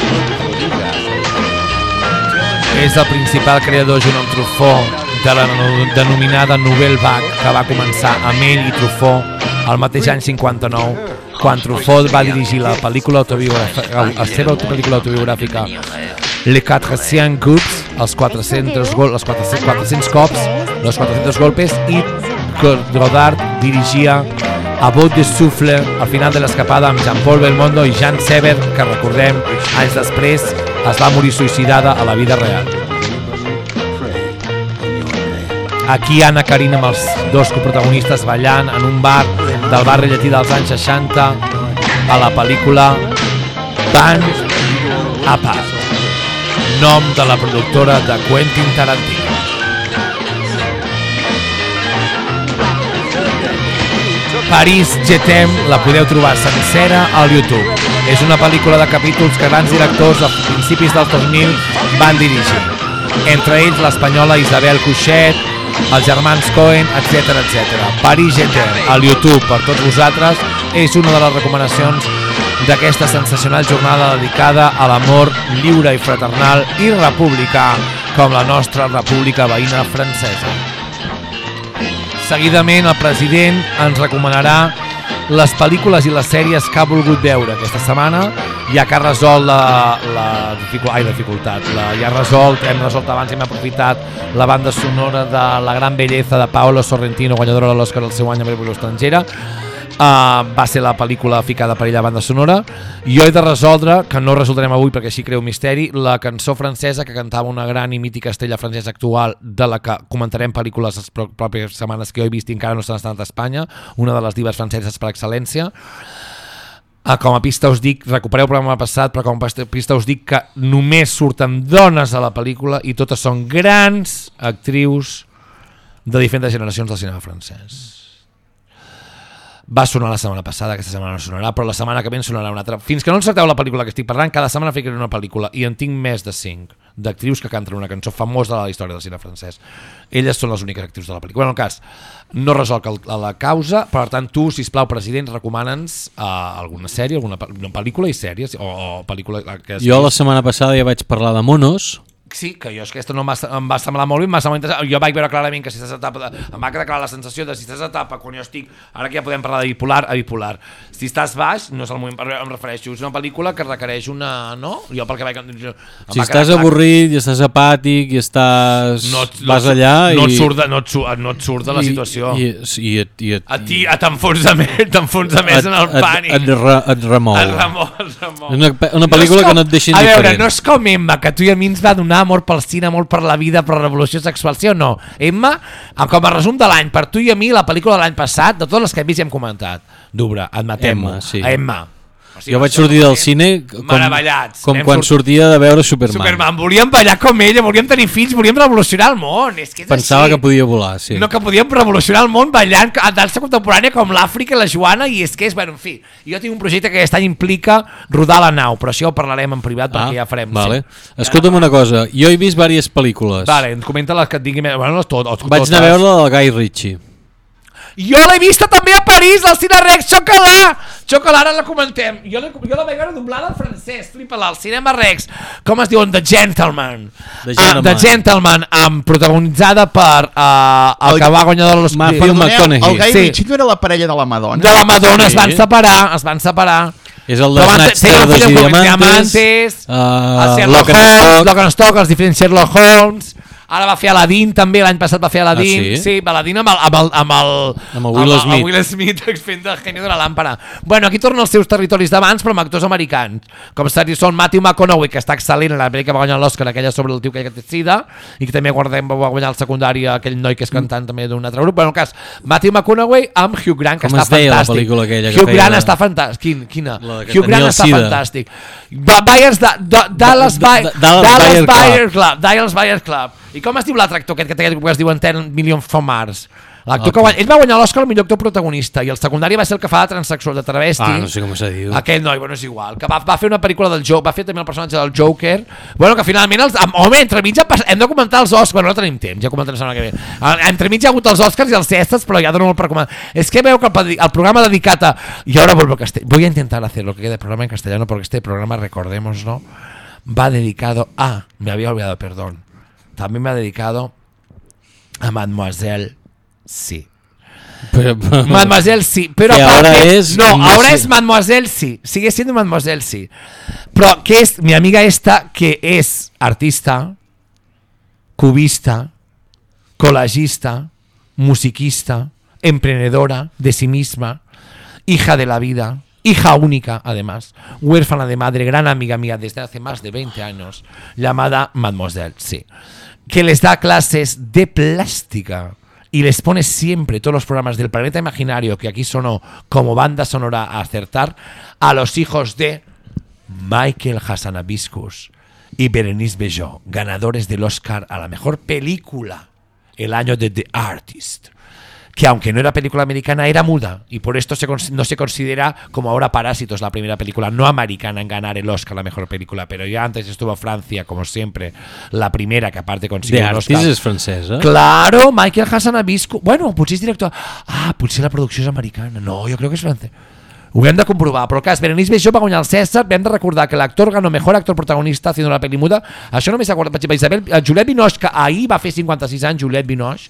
És el principal creador junt amb Truffaut de la no- denominada Nouvelle Vague que va començar amb ell i Truffaut el mateix any 59 quan Truffaut va dirigir la pel·lícula autobiogràfica, la seva pel·lícula autobiogràfica Les 400 Coups, els 400, gol, els 400, 400 cops, los 400 golpes i Godard dirigia a Bout de Souffle al final de l'escapada amb Jean-Paul Belmondo i Jean Sever, que recordem, anys després es va morir suïcidada a la vida real. Aquí Anna Karina amb els dos coprotagonistes ballant en un bar del barri llatí dels anys 60 a la pel·lícula Band Apart, nom de la productora de Quentin Tarantino. París Jetem la podeu trobar sencera al YouTube. És una pel·lícula de capítols que grans directors a principis del 2000 van dirigir. Entre ells l'espanyola Isabel Cuixet, els germans Cohen, etc etc. París Jetem al YouTube per tots vosaltres és una de les recomanacions d'aquesta sensacional jornada dedicada a l'amor lliure i fraternal i republicà com la nostra república veïna francesa. Seguidament, el president ens recomanarà les pel·lícules i les sèries que ha volgut veure aquesta setmana, ja que ha resolt la, la ai, dificultat, la, ja ha resolt, hem resolt abans hem aprofitat la banda sonora de La gran belleza de Paolo Sorrentino, guanyadora de l'Oscar el seu any amb pel·lícula estrangera, Uh, va ser la pel·lícula ficada per ella a banda sonora jo he de resoldre, que no resoldrem avui perquè així creu misteri, la cançó francesa que cantava una gran i mítica estrella francesa actual de la que comentarem pel·lícules les pròpies setmanes que jo he vist i encara no s'han estat a Espanya una de les divas franceses per excel·lència Ah, com a pista us dic, recupereu el programa passat, però com a pista us dic que només surten dones a la pel·lícula i totes són grans actrius de diferents generacions del cinema francès. Va sonar la setmana passada, aquesta setmana no sonarà, però la setmana que ve en sonarà una altra. Fins que no encerteu la pel·lícula que estic parlant, cada setmana ficaré una pel·lícula i en tinc més de 5 d'actrius que canten una cançó famosa de la història del cinema francès. Elles són les úniques actrius de la pel·lícula. En el cas, no resolc el, la causa, per tant, tu, si plau president, recomana'ns uh, alguna sèrie, alguna pel·lícula i sèries, o, o pel·lícula que Jo la setmana passada ja vaig parlar de monos, Sí, que jo és que aquesta no em va, em va semblar molt bé, em va semblar interessant. Jo vaig veure clarament que si estàs a etapa, de, em va quedar clara la sensació de si estàs a etapa, quan jo estic, ara que ja podem parlar de bipolar, a bipolar. Si estàs baix, no és el moment em refereixo, és una pel·lícula que requereix una, no? Jo pel que vaig... Jo, Si estàs clar avorrit i estàs apàtic i estàs... no, et- vas et- allà no i... et surt de, no, et surt, no et surt de la i- situació. I, i, i, i, a ti a t'enfonsa més, t'enfonsa més en el et, pànic. Et, re, et remou. Et remou, et remou. Una, una pel·lícula és que no et deixa A veure, indiferent. no és com Emma, que tu i a mi ens va donar amor pel cine, amor per la vida, per la revolució sexual, sí o no? Emma, com a resum de l'any, per tu i a mi, la pel·lícula de l'any passat, de totes les que hem vist i hem comentat. Dubra, admetem-ho. Emma, sí. Emma. Jo vaig sortir del cine com, com Hem quan sort- sortia de veure Superman. Superman, volíem ballar com ella, volíem tenir fills, volíem revolucionar el món. És que és Pensava així. que podia volar, sí. No, que podíem revolucionar el món ballant a dansa contemporània com l'Àfrica i la Joana i és que és, bueno, en fi, jo tinc un projecte que aquest any implica rodar la nau, però això ho parlarem en privat perquè ja farem. Ah, Vale. Sí. Escolta'm una cosa, jo he vist diverses pel·lícules. Vale, comenta les que et digui més. Bueno, no tot, tot, Vaig anar a veure la del Guy Ritchie. Jo l'he vista també a París, al Cine Rex, Xocolà! Xocolà, ara la comentem. Jo la, jo la vaig veure doblada al francès, flipa-la, al Cinema Rex. Com es diuen? The Gentleman. The Ah, Gentleman. The Gentleman, um, protagonitzada per uh, el, El- que va guanyar de los... Matthew Sí. McConaughey. El Guy Sí. Ritchie no era la parella de la Madonna? De la Madonna Sí. es van separar, es van separar. És el de Però van Snatch, fer- feien un Cerdos film i Diamantes, Diamantes, uh, a Sherlock Lock and Holmes, Stock. Lock and Stock, els diferents Sherlock Holmes, ara va fer Aladdin també, l'any passat va fer Aladdin, Ah, sí? sí, Aladdin amb el, amb el, amb el, Amb el Will amb Smith. el Will Smith fent de genio de la làmpara. Bueno, aquí torna als seus territoris d'abans, però amb actors americans, com seria, són Matthew McConaughey, que està excel·lent en la pel·lícula que va guanyar l'Oscar, aquella sobre el tio que té sida, i que també guardem, va guanyar el secundari aquell noi que és cantant també d'un altre grup. Bueno, en el cas, Matthew McConaughey amb Hugh Grant, que Com està es deia la fantàstic. pel·lícula aquella que Hugh Grant de- està fantàstic. Quin, quina? La Hugh Grant està sida. fantàstic. Dallas, Da- Buy- da- Dallas Dallas Buyers Buyers Club. Dallas Buyers Club. I com es diu l'altre actor aquest que té aquest que es diu Ten Million from Mars? L'actor Ah, que guanya, ell va guanyar l'Oscar al millor actor protagonista i el secundari va ser el que fa de transexual de travesti. Ah, no sé com se diu. Aquell noi, bueno, és igual, que va, va fer una pel·lícula del Joker, va fer també el personatge del Joker. Bueno, que finalment, els, home, entremig ha pas- hem de comentar els Oscars, bueno, no tenim temps, ja comentarem la setmana que ve. Ah, Entremig hi ha hagut els Oscars i els Cestes, però ja dono molt per comentar. És que veu que el, el programa dedicat a... Y ahora vuelvo a castellano. Voy a intentar hacer lo que quede programa en castellano porque este programa, recordemos, ¿no? Va dedicado a... Me había olvidado, perdón. También me ha dedicado a Mademoiselle Sí. Pero- pero- Mademoiselle sí, pero aparte, ahora es- no, no ahora es Mademoiselle sí, sigue siendo Mademoiselle sí. Pero que es mi amiga esta que es artista, cubista, collagista, musiquista, emprendedora de sí misma, hija de la vida, hija única además, huérfana de madre, gran amiga mía desde hace más de 20 años, llamada Mademoiselle, sí, que les da clases de plástica y les pone siempre todos los programas del planeta imaginario que aquí sonó como banda sonora a acertar a los hijos de Michael Hassanabiscus y Berenice Bejo, ganadores del Oscar a la mejor película el año de The Artist, que aunque no era película americana era muda y por esto se no se considera como ahora Parásitos la primera película no americana en ganar el Oscar la mejor película, pero ya antes estuvo Francia como siempre la primera que aparte consiguió el Oscar. és francesa. Claro, Michael Hassanabiscu. Bueno, potser és director. Ah, potser la producció és americana. No, jo crec que és francès. Ho hem de comprovar, però cas Berenice Bejo va guanyar el César, hem de recordar que l'actor ganó mejor actor protagonista haciendo la peli muda, això només s'acorda, per exemple, Isabel, eh, Juliette Binoche, que ahir va fer 56 anys, Juliette Binoche,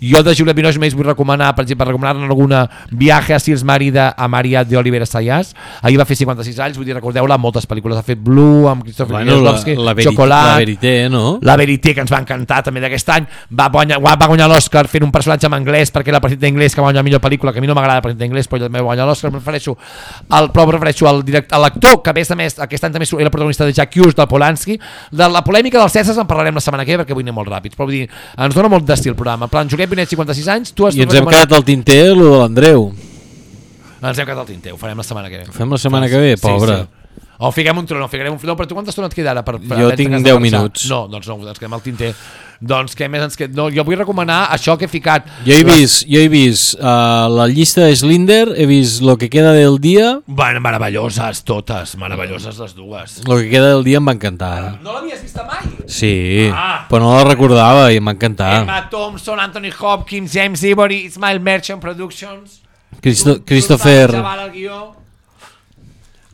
jo de Juliette Binoche més vull recomanar, per exemple, recomanar alguna Viaje a Sils Marida a Maria de Oliver Sayas, ahir va fer 56 anys, vull dir, recordeu-la, moltes pel·lícules, ha fet Blue, amb Christopher Bueno, la, Kieslowski, la, verité, Chocolat, la verité, no? la Verité, que ens va encantar també d'aquest any, va guanyar, va guanyar l'Oscar fent un personatge en anglès, perquè el partit d'anglès que va guanyar la millor pel·lícula, que a mi no m'agrada el partit d'anglès, però també va guanyar l'Oscar, em al, però refereixo al director, a l'actor, que a més a més, aquest any també era el protagonista de Jack Hughes, del Polanski, de la polèmica dels Cèsars en parlarem la setmana que ve, perquè vull anar molt ràpids, però vull dir, ens dona molt d'estil el programa. En plan, Juliet Binet, 56 anys, tu has I ens hem quedat al tinter, lo de l'Andreu. Ens hem quedat al tinter, ho farem la setmana que ve. Fem la setmana que ve, pobre. O fiquem un tron, o ficarem un tron, però tu quanta estona et queda ara? Per, per Jo tinc cas de 10 marxar? minuts. No, doncs no, ens quedem al tinter. Doncs què més ens queda? No, jo vull recomanar això que he ficat. Jo he vist, jo he vist uh, la llista de Slinder, he vist Lo que queda del dia, Bueno, meravelloses totes, meravelloses les dues. Lo que queda del dia em va encantar. eh? No l'havies vista mai? Sí, Ah. però no la recordava i em va encantar. Emma Thompson, Anthony Hopkins, James Ivory, Ismail Merchant Productions. Cristo Sul- Christopher,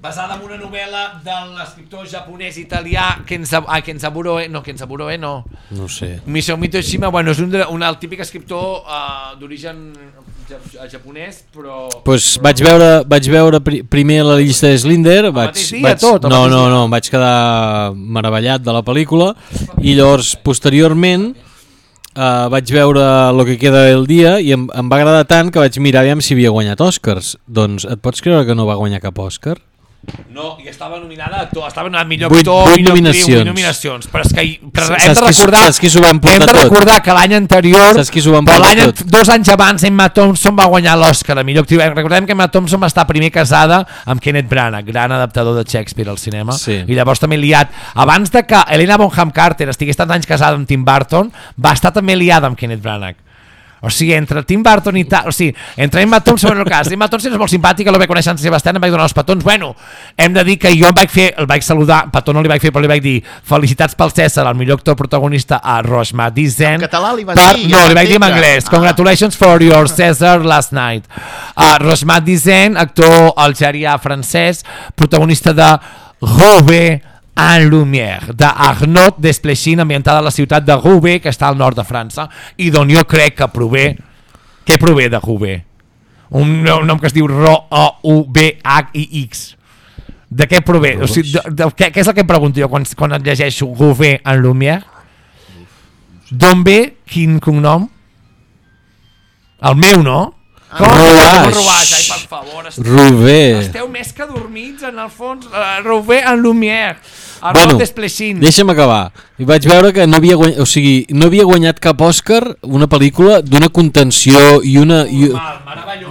basada en una novel·la de l'escriptor japonès italià Kenza, ah, Kenzaburo, eh? no, Kenzaburo, eh? no. No sé. Misao Mitoshima, bueno, és un, un el típic escriptor uh, d'origen ja- japonès, però... Pues vaig veure, vaig veure pri primer la llista de Slinder, vaig, dia, vaig, tot, el no, no, no, em vaig quedar meravellat de la pel·lícula i llavors posteriorment uh, vaig veure Lo que queda del dia i em, em va agradar tant que vaig mirar aviam si havia guanyat Oscars. Doncs et pots creure que no va guanyar cap Oscar? No, i estava nominada a actor, estava nominada millor Vuit- actor, vuit millor actriu, nominacions. vuit nominacions. Però és que però Saps hem de qui recordar, saps qui s'ho va emportar hem de tot? recordar que l'any anterior, Saps qui s'ho va però emportar l'any tot? dos anys abans, Emma Thompson va guanyar l'Oscar a millor actriu. Recordem que Emma Thompson va estar primer casada amb Kenneth Branagh, gran adaptador de Shakespeare al cinema, Sí. i llavors també liat. Abans de que Helena Bonham Carter estigués tants anys casada amb Tim Burton, va estar també liada amb Kenneth Branagh. O sigui, entre Tim Burton i tal... O sigui, entre Emma Thompson, en el cas, Emma Thompson és molt simpàtica, el vaig conèixer en Sebastián, em vaig donar els petons. Bueno, hem de dir que jo em vaig fer, el vaig saludar, petó no li vaig fer, però li vaig dir felicitats pel César, el millor actor protagonista a Rosma Dicen. En català li vas per, dir, No, ja li vaig dir en anglès. Ah. Congratulations for your César last night. Uh, Rosmat Dicen, actor algerià francès, protagonista de Roubaix en Lumière, d'Arnaud Desplechin, ambientada a la ciutat de Roubaix, que està al nord de França, i d'on jo crec que prové... Què prové de Roubaix? Un, un nom que es diu R-O-U-B-H-I-X. De què prové? O sigui, de, de, què, què és el que em pregunto jo quan, quan et llegeixo Roubaix en Lumière? D'on ve? Quin cognom? El meu, no? Com? Rouaix. Rouaix, ai, per favor. Esteu, Roubaix. Esteu més que dormits, en el fons. Uh, Roubaix en Lumière. Arnaud Bueno, Desplechin. deixa'm acabar. I vaig veure que no havia, guanyat, o sigui, no havia guanyat cap Òscar una pel·lícula d'una contenció i una i,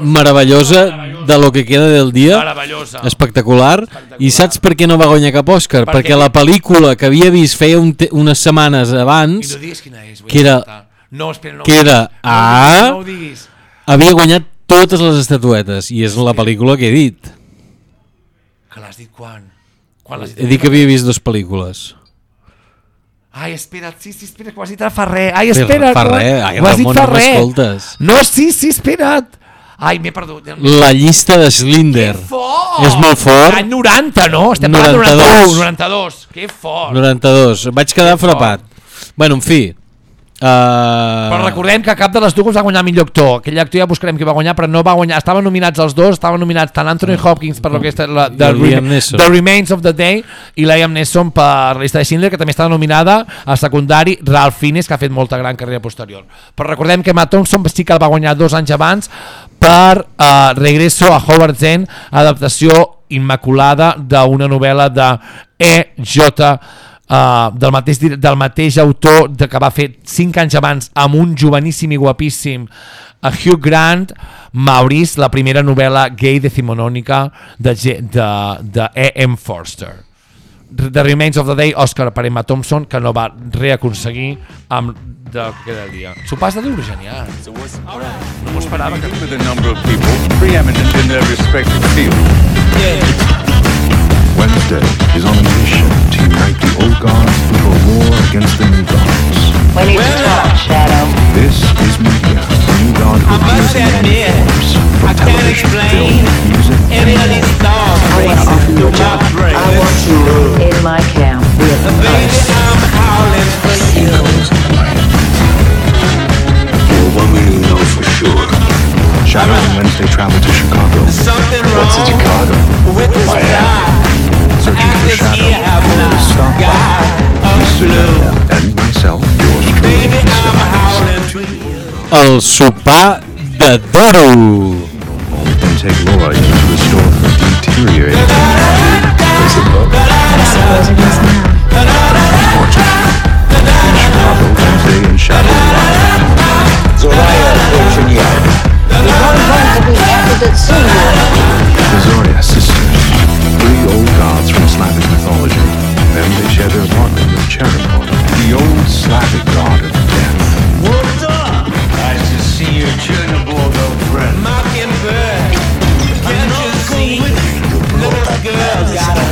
meravellosa de lo que queda del dia. Meravellosa. Espectacular. I saps per què no va guanyar cap Òscar? Per Perquè què? la pel·lícula que havia vist feia un unes setmanes abans, I no diguis quina és, que era. No, espera, no que era diguis. A, No ho diguis. havia guanyat totes les estatuetes i és la pel·lícula que he dit. Que l'has dit quan? Quan l'has He dit que havia vist dues pel·lícules. Ai, espera't, sí, sí, espera, que ho has dit a Ferrer. Ai, espera't. fa res. Ai, ho has dit Ramon, no Ferrer. m'escoltes. No, sí, sí, espera't. Ai, m'he perdut. La llista de Slinder. fort! És molt fort. Any 90, no? Estem parlant de 92. 92. 92. Que fort. 92. Vaig quedar frapat. Bueno, en fi. Uh... Però recordem que cap de les dues va guanyar millor actor. Aquell actor ja buscarem qui va guanyar, però no va guanyar. Estaven nominats els dos, estaven nominats tant Anthony Hopkins per lo que és la, Liam Neeson. the Remains of the Day i Liam Neeson per la llista de Schindler, que també estava nominada a secundari Ralph Fiennes, que ha fet molta gran carrera posterior. Però recordem que Matt Thompson sí que el va guanyar dos anys abans per uh, Regreso a Howard Zen, adaptació immaculada d'una novel·la de E.J. Uh, del, mateix, del mateix autor de, que va fer 5 anys abans amb un joveníssim i guapíssim a Hugh Grant Maurice, la primera novel·la gay decimonònica de, G- de, de E.M. Forster The Remains of the Day, Oscar per Emma Thompson que no va reaconseguir amb de que del dia. S'ho passa dur, genial. No m'ho esperava que... with a number of people preeminent in their respective fields. Wednesday is on a mission to unite the old gods for war against the new gods. We need to talk, Shadow. This is media, the new god who appears in many forms, from television, film, music, and more. I want to offer you a job. I want you in my camp with Baby, I'm howling for you. Well, one we know for sure. Shadow and Wednesday travel to Chicago. What's in Chicago? Miami. Searching for Shadow. Where to stop by. Mr. And myself, yours truly, Mr. El sopar de Doro. Then take Laura into the store for deteriorating. Is it love? I suppose it is now. In Chicago, Wednesday and Shadow live. Zoraya Virginia. You're going to be happy to see you. The Zoria sisters, three old gods from Slavic mythology. Then they share their apartment with Cherubon, the old Slavic god of death. What's up? Nice to see you, Chernobyl, old friend. Mockingbird. Can't you see? Little girl got a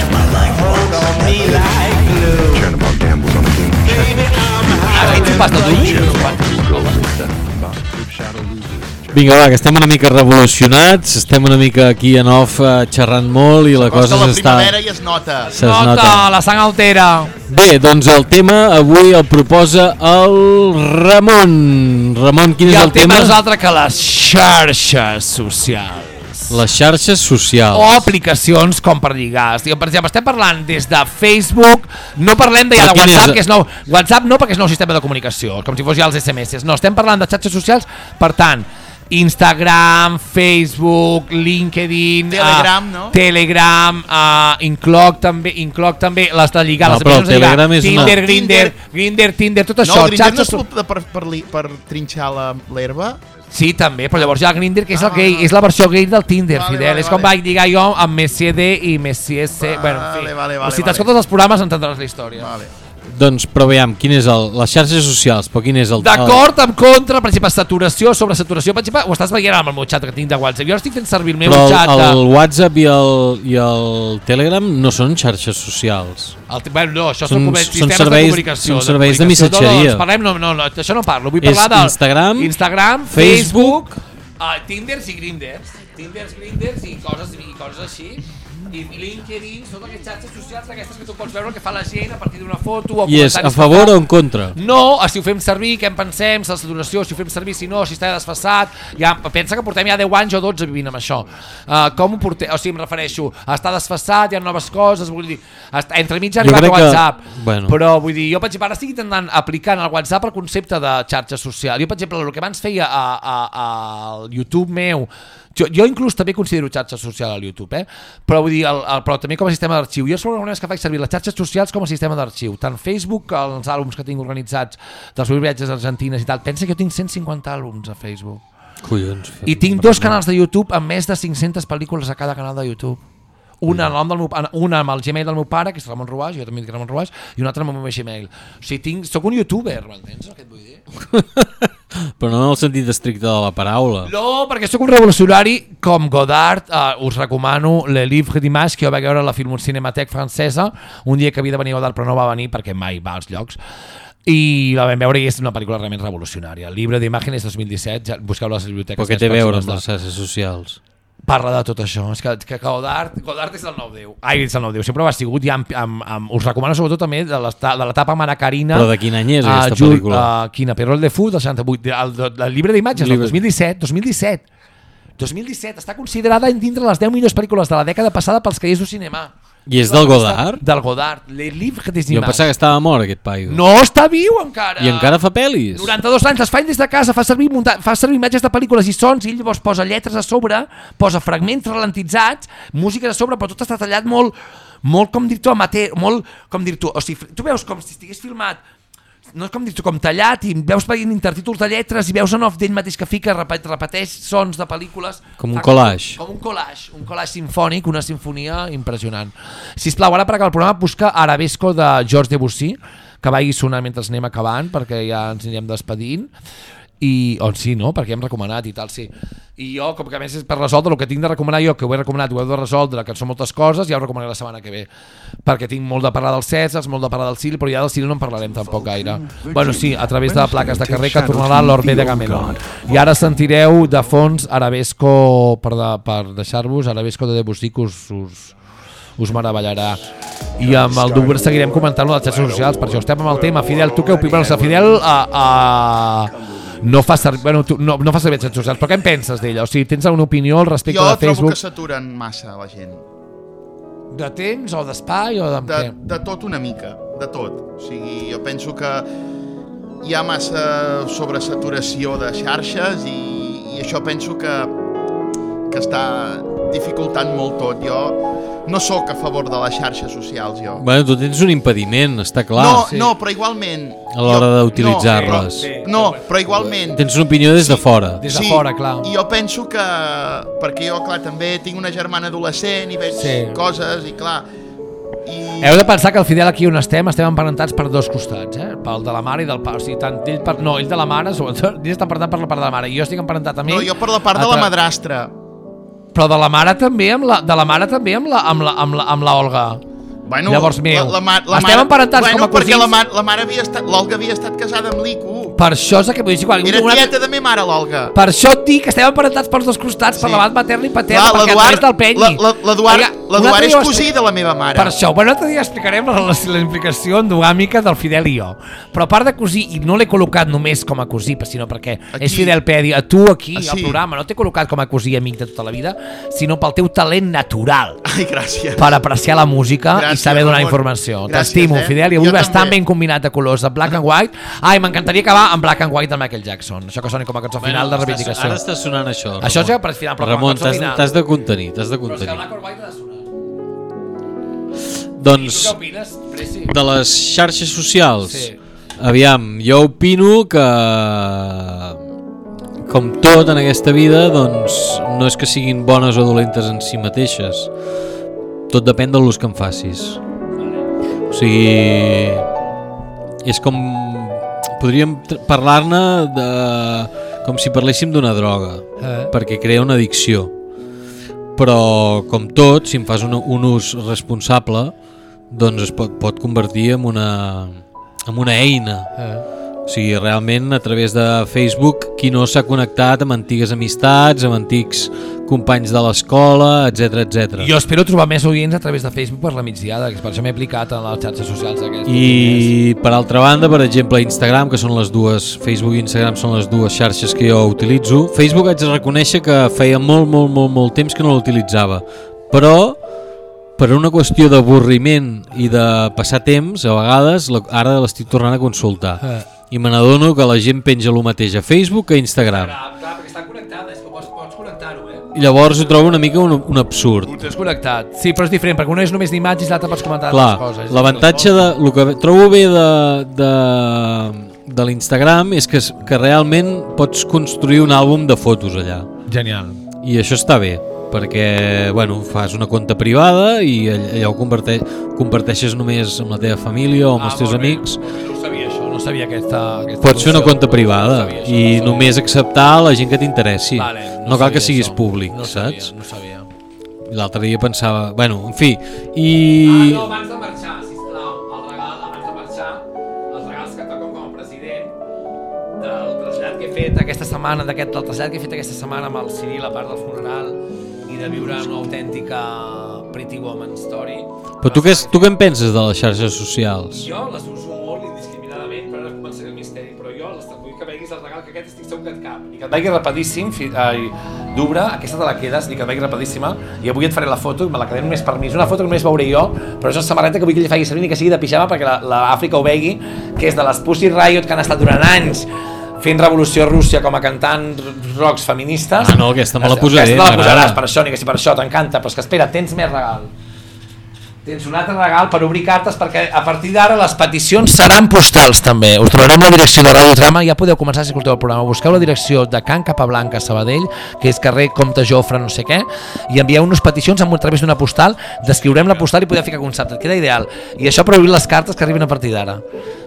hold on me like glue. Cherubon gambles on a game of checkers. Ara Vinga, va, que estem una mica revolucionats, estem una mica aquí en off eh, xerrant molt i la cosa la s'està... primavera i es nota. Es nota. la sang altera. Bé, doncs el tema avui el proposa el Ramon. Ramon, quin I és el el, tema no és altre que les xarxes socials. Les xarxes socials. O aplicacions com per lligar. Estic, per exemple, estem parlant des de Facebook, no parlem de, ja de WhatsApp, és- que és nou. WhatsApp no, perquè és nou sistema de comunicació, com si fos ja els SMS. No, estem parlant de xarxes socials, per tant, Instagram, Facebook, LinkedIn, Telegram, uh, no? Telegram, uh, incloc també, incloc també les de lligar, No, les però aplicacions de lligar, Telegram és una- Tinder, Grindr, Grindr, Tinder, tot això, no, el Grindr no xarxes és per, per, per, li- per trinxar la- l'herba? Sí, també, però llavors hi ha el Grindr, que és el gay, és la versió gay del Tinder, Vale, Fidel. vale, és com vale. vaig lligar jo amb Messier D i Messier C. bueno, en fi. Vale, vale, vale, si vale. t'escoltes els programes entendràs la història. Vale. Doncs, però veiem, quin és el... Les xarxes socials, però quin és el... D'acord, en contra, per exemple, saturació, sobre saturació, per exemple, ho estàs veient amb el meu xat que tinc de WhatsApp. Jo estic fent servir el meu Però xat el, de... el WhatsApp i el, i el Telegram no són xarxes socials. El, bueno, no, això Són- són, són serveis- de comunicació. són serveis de comunicació. No, no, missatgeria. ens parlem, no, no, no, d'això no parlo. Vull És parlar de Instagram, Instagram Facebook, Facebook, uh, Tinders i Grinders. Tinders, Grinders i coses, i coses així. I LinkedIn, són aquestes xarxes socials aquestes que tu pots veure el que fa la gent a partir d'una foto o I és a favor fa. o en contra? No, si ho fem servir, què en pensem, si la saturació, si ho fem servir, si no, si està desfassat, ja, pensa que portem ja 10 anys o 12 vivint amb això. Uh, com ho portem? O sigui, em refereixo, està desfassat, hi ha noves coses, vull dir, està, entre mig ha arribat que- WhatsApp, bueno. però vull dir, jo per exemple ara estic intentant aplicar en el WhatsApp el concepte de xarxa social. Jo per exemple, el que abans feia a, a, a, al YouTube meu, jo, jo inclús també considero xarxa social al YouTube, eh? però vull dir, el, el, però també com a sistema d'arxiu. Jo són algunes que faig servir les xarxes socials com a sistema d'arxiu. Tant Facebook, els àlbums que tinc organitzats dels meus viatges a Argentines i tal. Pensa que jo tinc 150 àlbums a Facebook. Collons. I tinc dos canals de YouTube amb més de 500 pel·lícules a cada canal de YouTube. Una, el nom del meu, una amb el Gmail del meu pare, que és Ramon Ruaix, jo també dic Ramon Ruaix, i una altra amb el meu Gmail. O sigui, tinc, soc un youtuber, m'entens el que et vull dir? Però no en el sentit estricte de la paraula. No, perquè sóc un revolucionari com Godard, uh, us recomano Le Livre d'Image, que jo vaig veure a la Film Cinematec francesa, un dia que havia de venir Godard però no va venir perquè mai va als llocs, i la vam veure i és una pel·lícula realment revolucionària. El llibre d'imatges 2017, ja, busqueu les biblioteques. Però què té a veure amb les xarxes socials? Parla de tot això. És que, que Godard, Godard és el nou déu. Ai, és el nou déu. Sempre ho ha sigut i amb, amb, amb, us recomano sobretot també de l'etapa Maracarina. Però de quin any és Ah, aquesta Ju- pel·lícula? ah, quina? Perol de Food, del 68. El, el, el llibre d'imatges del Llibre- 2017. 2017. 2017. Està considerada dintre les 10 millors pel·lícules de la dècada passada pels creiers du cinema. I és del Godard? Del Godard. Le Livre des Jo em pensava que estava mort aquest paio. No, està viu encara. I encara fa pel·lis? 92 anys, les fa des de casa, fa servir, muntar, fa servir imatges de pel·lícules i sons, i ell llavors posa lletres a sobre, posa fragments ralentitzats, música a sobre, però tot està tallat molt, molt com dir-t'ho, amateur, molt, com dir-t'ho, o sigui, tu veus com si estigués filmat, no és com dir-t'ho, com tallat, i veus intertítols de lletres, i veus en off d'ell mateix que fica, repet, repeteix sons de pel·lícules. Com un collage. Com un collage, un collage sinfònic, una sinfonia impressionant. Si us plau, ara per acabar el programa, busca Arabesco de George Debussy, que vagi sonant mentre anem acabant, perquè ja ens anirem despedint i on sí, no? perquè hem recomanat i tal, sí. I jo, com que a més és per resoldre el que tinc de recomanar jo, que ho he recomanat, ho heu de resoldre, que són moltes coses, ja ho recomanaré la setmana que ve. Perquè tinc molt de parlar del Cèsars, molt de parlar del Ciri, però ja del Ciri no en parlarem tampoc gaire. Bueno, sí, a través de plaques de carrer que tornarà l'Orbe de Gamelon. I ara sentireu de fons Arabesco, per, de, per deixar-vos, Arabesco de Debussy, que us, us, us meravellarà. I amb el Douglas seguirem comentant les xarxes socials, per això estem amb el tema. Fidel, tu què opines? Fidel a, a, no fa servir, bueno, tu, no, no fa servir xarxes socials, però què en penses d'ella? O sigui, tens alguna opinió al respecte Jo de trobo Facebook? que s'aturen massa la gent. De temps o d'espai o de, De, de tot una mica, de tot. O sigui, jo penso que hi ha massa sobresaturació de xarxes i, i això penso que, que està dificultant molt tot. Jo no sóc a favor de les xarxes socials, jo. Bueno, tu tens un impediment, està clar. no, no, però igualment... A l'hora d'utilitzar-les. No, no, però igualment... Tens una opinió des de fora. Des de fora, clar. I jo penso que... Perquè jo, clar, també tinc una germana adolescent i veig Sí. coses i, clar... I... Heu de pensar que al Fidel aquí on estem estem emparentats per dos costats, eh? pel de la mare i del pare. O sigui, tant ell per, no, ell de la mare, sobretot, ell està emparentat per la part de la mare. I jo estic emparentat amb ell. No, jo per la part de a la tra- madrastra. Però de la mare també amb la, de la mare també amb la, amb la, amb la, amb la Olga. Bueno, Llavors meu. La, la, ma- la Estem mare, emparentats bueno, com a perquè cosins. la, ma- la mare havia estat, l'Olga havia estat casada amb l'Ico. Per això és el que vull dir. Quan, Era una- tieta de mi mare, l'Olga. Per això et dic que estem emparentats pels dos costats, per la banda materna i paterna, Clar, perquè és del Penyi. la- la- l'Eduard- altre és cosí de la meva mare. Per això, bueno, un altre dia explicarem la, la, la implicació endogàmica del Fidel i jo. Però a part de cosí, i no l'he col·locat només com a cosí, sinó perquè Aquí. és Fidel Pedi, a tu aquí, Ah, al sí? programa, no t'he col·locat com a cosí amic de tota la vida, sinó pel teu talent natural Ai, gràcies. per apreciar la música i Gràcies, saber donar Ramon. informació. T'estimo, eh? Fidel, i avui vas tan també. ben combinat de colors, de black and white. Ai, m'encantaria acabar amb black and white de Michael Jackson. Això que soni com a cançó final de estàs- reivindicació. Ara està sonant això. Això és ja per final, però com a Ramon, cançó t'has de contenir, t'has de Però és que contenir. black and white ha de sonar. Doncs, de les xarxes socials, Sí. aviam, jo opino que, com tot en aquesta vida, doncs no és que siguin bones o dolentes en si mateixes. Tot depèn de l'ús que en facis. O sigui, és com... Podríem parlar-ne de... com si parléssim d'una droga, Eh. perquè crea una addicció. Però, com tot, si en fas un, un ús responsable, doncs es pot, pot convertir en una, en una eina. Eh. O sigui, realment, a través de Facebook, qui no s'ha connectat amb antigues amistats, amb antics companys de l'escola, etc etc. Jo espero trobar més oients a través de Facebook per la migdiada, que per això m'he aplicat a les xarxes socials aquestes. I per altra banda, per exemple, Instagram, que són les dues, Facebook i Instagram són les dues xarxes que jo utilitzo. Facebook haig de reconèixer que feia molt, molt, molt, molt temps que no l'utilitzava, però per una qüestió d'avorriment i de passar temps, a vegades ara l'estic tornant a consultar. Eh. I me n'adono que la gent penja el mateix a Facebook que a Instagram. Clar, clar, perquè estan connectades, pots, pots connectar-ho, eh? I llavors ho trobo una mica un, un absurd. Ho tens connectat. Sí, però és diferent, perquè una és només d'imatges i l'altre pots comentar Clar, altres coses. l'avantatge de... El que trobo bé de, de, de l'Instagram és que, que realment pots construir un àlbum de fotos allà. Genial. I això està bé, perquè bueno, fas una compte privada i all- allò ho comparte comparteixes només amb la teva família o amb Ah, els teus molt bé. No sabia, sabia aquesta... aquesta Pots fer una funció. compte privada No sabia, això, i no sabia. només acceptar la gent que t'interessi. Vale, no, no cal que sabia siguis això. públic, No sabia, saps? no sabia. L'altre dia pensava... Bueno, en fi, i... Ah, no, abans de marxar, sisplau, el regal, abans de marxar, els regals que toquen com a president del trasllat que he fet aquesta setmana, d'aquest del trasllat que he fet aquesta setmana amb el Ciril a part del funeral i de viure una autèntica Pretty Woman Story. Però tu què, tu què en penses de les xarxes socials? Jo les uso et cap. I que et vegi rapidíssim, ai, d'obra, aquesta te la quedes i que et vegi rapidíssima, i avui et faré la foto, i me la quedaré només per mi, és una foto que només veuré jo, però és una samarreta que vull que ell faci servir ni que sigui de pijama perquè la- l'Àfrica ho vegui, que és de les Pussy Riot que han estat durant anys fent revolució a Rússia com a cantant rocs feministes. Ah, no, aquesta me la posaré, Aquesta te la posaràs, per això, ni que si per això t'encanta, però és que espera, tens més regal. Tens un altre regal per obrir cartes perquè a partir d'ara les peticions seran postals també. Us trobarem la direcció de Radio Trama, ja podeu començar si escolteu el programa. Busqueu la direcció de Can Capablanca, Sabadell, que és carrer Comte Jofre, no sé què, i envieu-nos peticions a través d'una postal, descriurem la postal i podeu ficar concepte, queda ideal. I això per obrir les cartes que arriben a partir d'ara.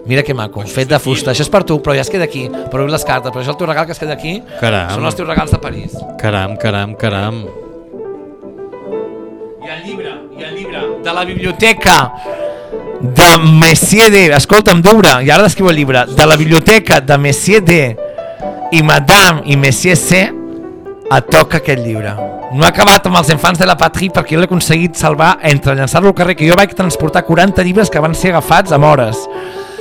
Mira que maco, fet de fusta. Això és per tu, però ja es queda aquí, per obrir les cartes. Però això és el teu regal que es queda aquí. Caram. Són els teus regals de París. Caram, caram, caram. I el llibre, i el llibre de la biblioteca de Messier D. Escolta'm, d'obra, i ara descriu el llibre. De la biblioteca de Messier D. i Madame i Messier C. et toca aquest llibre. No ha acabat amb els infants de la patrie perquè jo l'he aconseguit salvar entre llançar-lo al carrer, que jo vaig transportar 40 llibres que van ser agafats amb hores.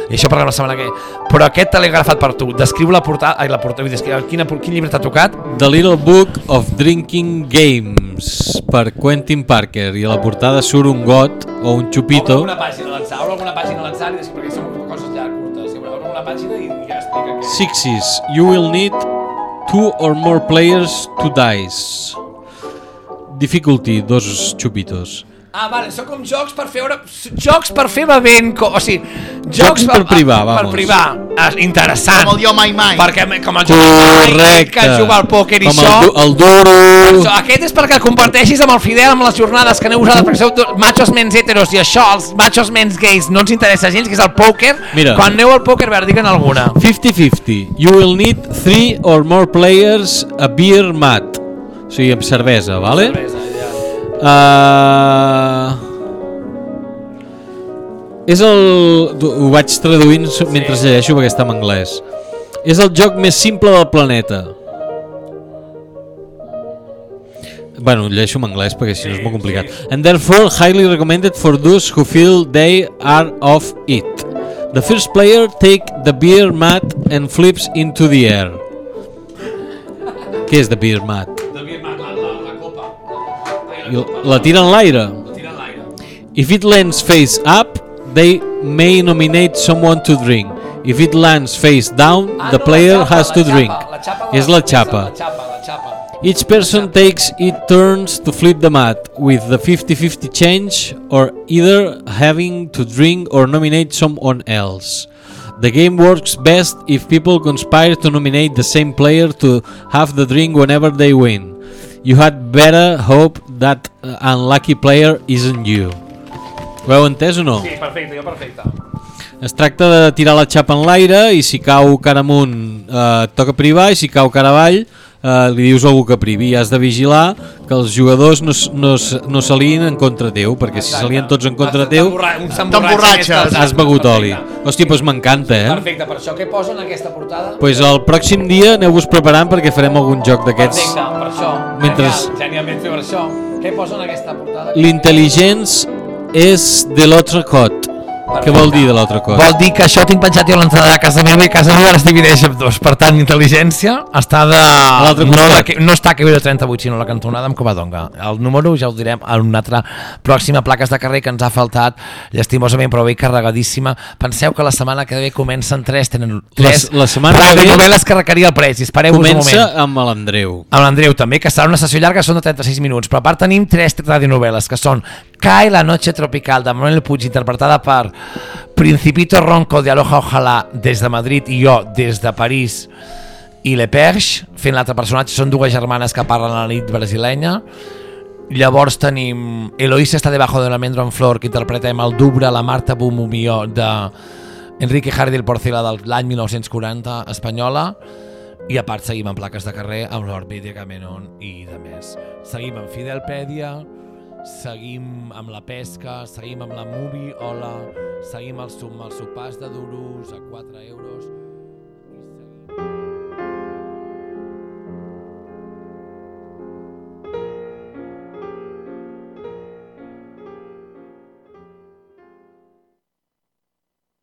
I això per la setmana que. Però aquest te l'he agafat per tu. Descriu la portada... Ai, la portada... Descriu, quina, quin llibre t'ha tocat? The Little Book of Drinking Games per Quentin Parker i a la portada surt un got o un xupito Obre alguna pàgina l'atzar, obre alguna pàgina l'atzar i després, perquè són coses ja curtes. Obre alguna pàgina i ja explica què. Sixes, you will need two or more players to dice. Difficulty, dos xupitos. Ah, vale, són com jocs per fer... Jocs per fer bevent... co- O sigui, jocs, Jocs per privar, Per vamos. privar. Ah, interessant. Com el Jo Mai Mai. Perquè com el jo Mai Correcte. que juga al pòquer i Com això... el, du- el duro. Això, aquest és perquè el comparteixis amb el Fidel amb les jornades que aneu vosaltres perquè sou machos menys heteros i això, els machos menys gais no ens interessa gens, que és el pòquer Mira. quan aneu al pòquer, a veure, diguen alguna 50-50. You will need three or more players a beer mat. O sigui, amb cervesa, vale? Cervesa. Uh... És el... Ho vaig traduint sí. mentre llegeixo perquè està en anglès. És el joc més simple del planeta. Bueno, llegeixo en anglès perquè si no és molt complicat. And therefore highly recommended for those who feel they are of it. The first player take the beer mat and flips into the air. Què és the beer mat? I La tira en l'aire. If it lands face up, they may nominate someone to drink. If it lands face down, the player has to drink. És la xapa. Each person takes it turns to flip the mat with the 50-50 change or either having to drink or nominate someone else. The game works best if people conspire to nominate the same player to have the drink whenever they win. You had better hope that uh, unlucky player isn't you. Ho heu entès o no? Sí, perfecte, jo perfecte. Es tracta de tirar la xapa en l'aire i si cau cara amunt eh, toca privar i si cau cara avall eh, li dius a algú que privi has de vigilar que els jugadors no, no, no s'alien en contra teu perquè si s'alien tots en contra teu T'emborratxes. has begut oli hòstia, doncs m'encanta eh Perfecte, per això què posa en aquesta portada? pues el pròxim dia aneu-vos preparant perquè farem algun joc d'aquests Perfecte, per això. Mentre- Genial, genialment fer per això. Què posa en aquesta portada? l'intel·ligents és de l'altre cot què vol dir de l'altre cot? Vol dir que això ho tinc penjat jo a l'entrada de casa meva i casa meva es divideix en dos. Per tant, intel·ligència està de... No, de, que- no està que ve de 38, sinó la cantonada amb Covadonga. El número ja ho direm en una altra pròxima plaques de carrer que ens ha faltat llastimosament, però bé carregadíssima. Penseu que la setmana que ve comencen tres, tenen tres La- la setmana que ve novel·les que requeria el preci. Espereu-vos un moment. Comença amb l'Andreu. amb l'Andreu també, que serà una sessió llarga, són de 36 minuts, però a part tenim tres radionovel·les, que són Cae la noche tropical, de Manuel Puig, interpretada per Principito Ronco de Aloha Ojalá, des de Madrid, i jo, des de París, i Le Perche, fent l'altre personatge, són dues germanes que parlen a la nit brasilenya, Llavors tenim Eloísa està debajo de l'almendro en flor, que interpretem el Dubra, la Marta Bumumió de Enrique Jardi del Porcela de l'any 1940 espanyola. I a part seguim amb plaques de carrer amb l'Orbidia Cameron i de més. Seguim amb Fidelpèdia, seguim amb la pesca, seguim amb la movie, hola, seguim el, som, el sopars de duros a 4 euros i seguim...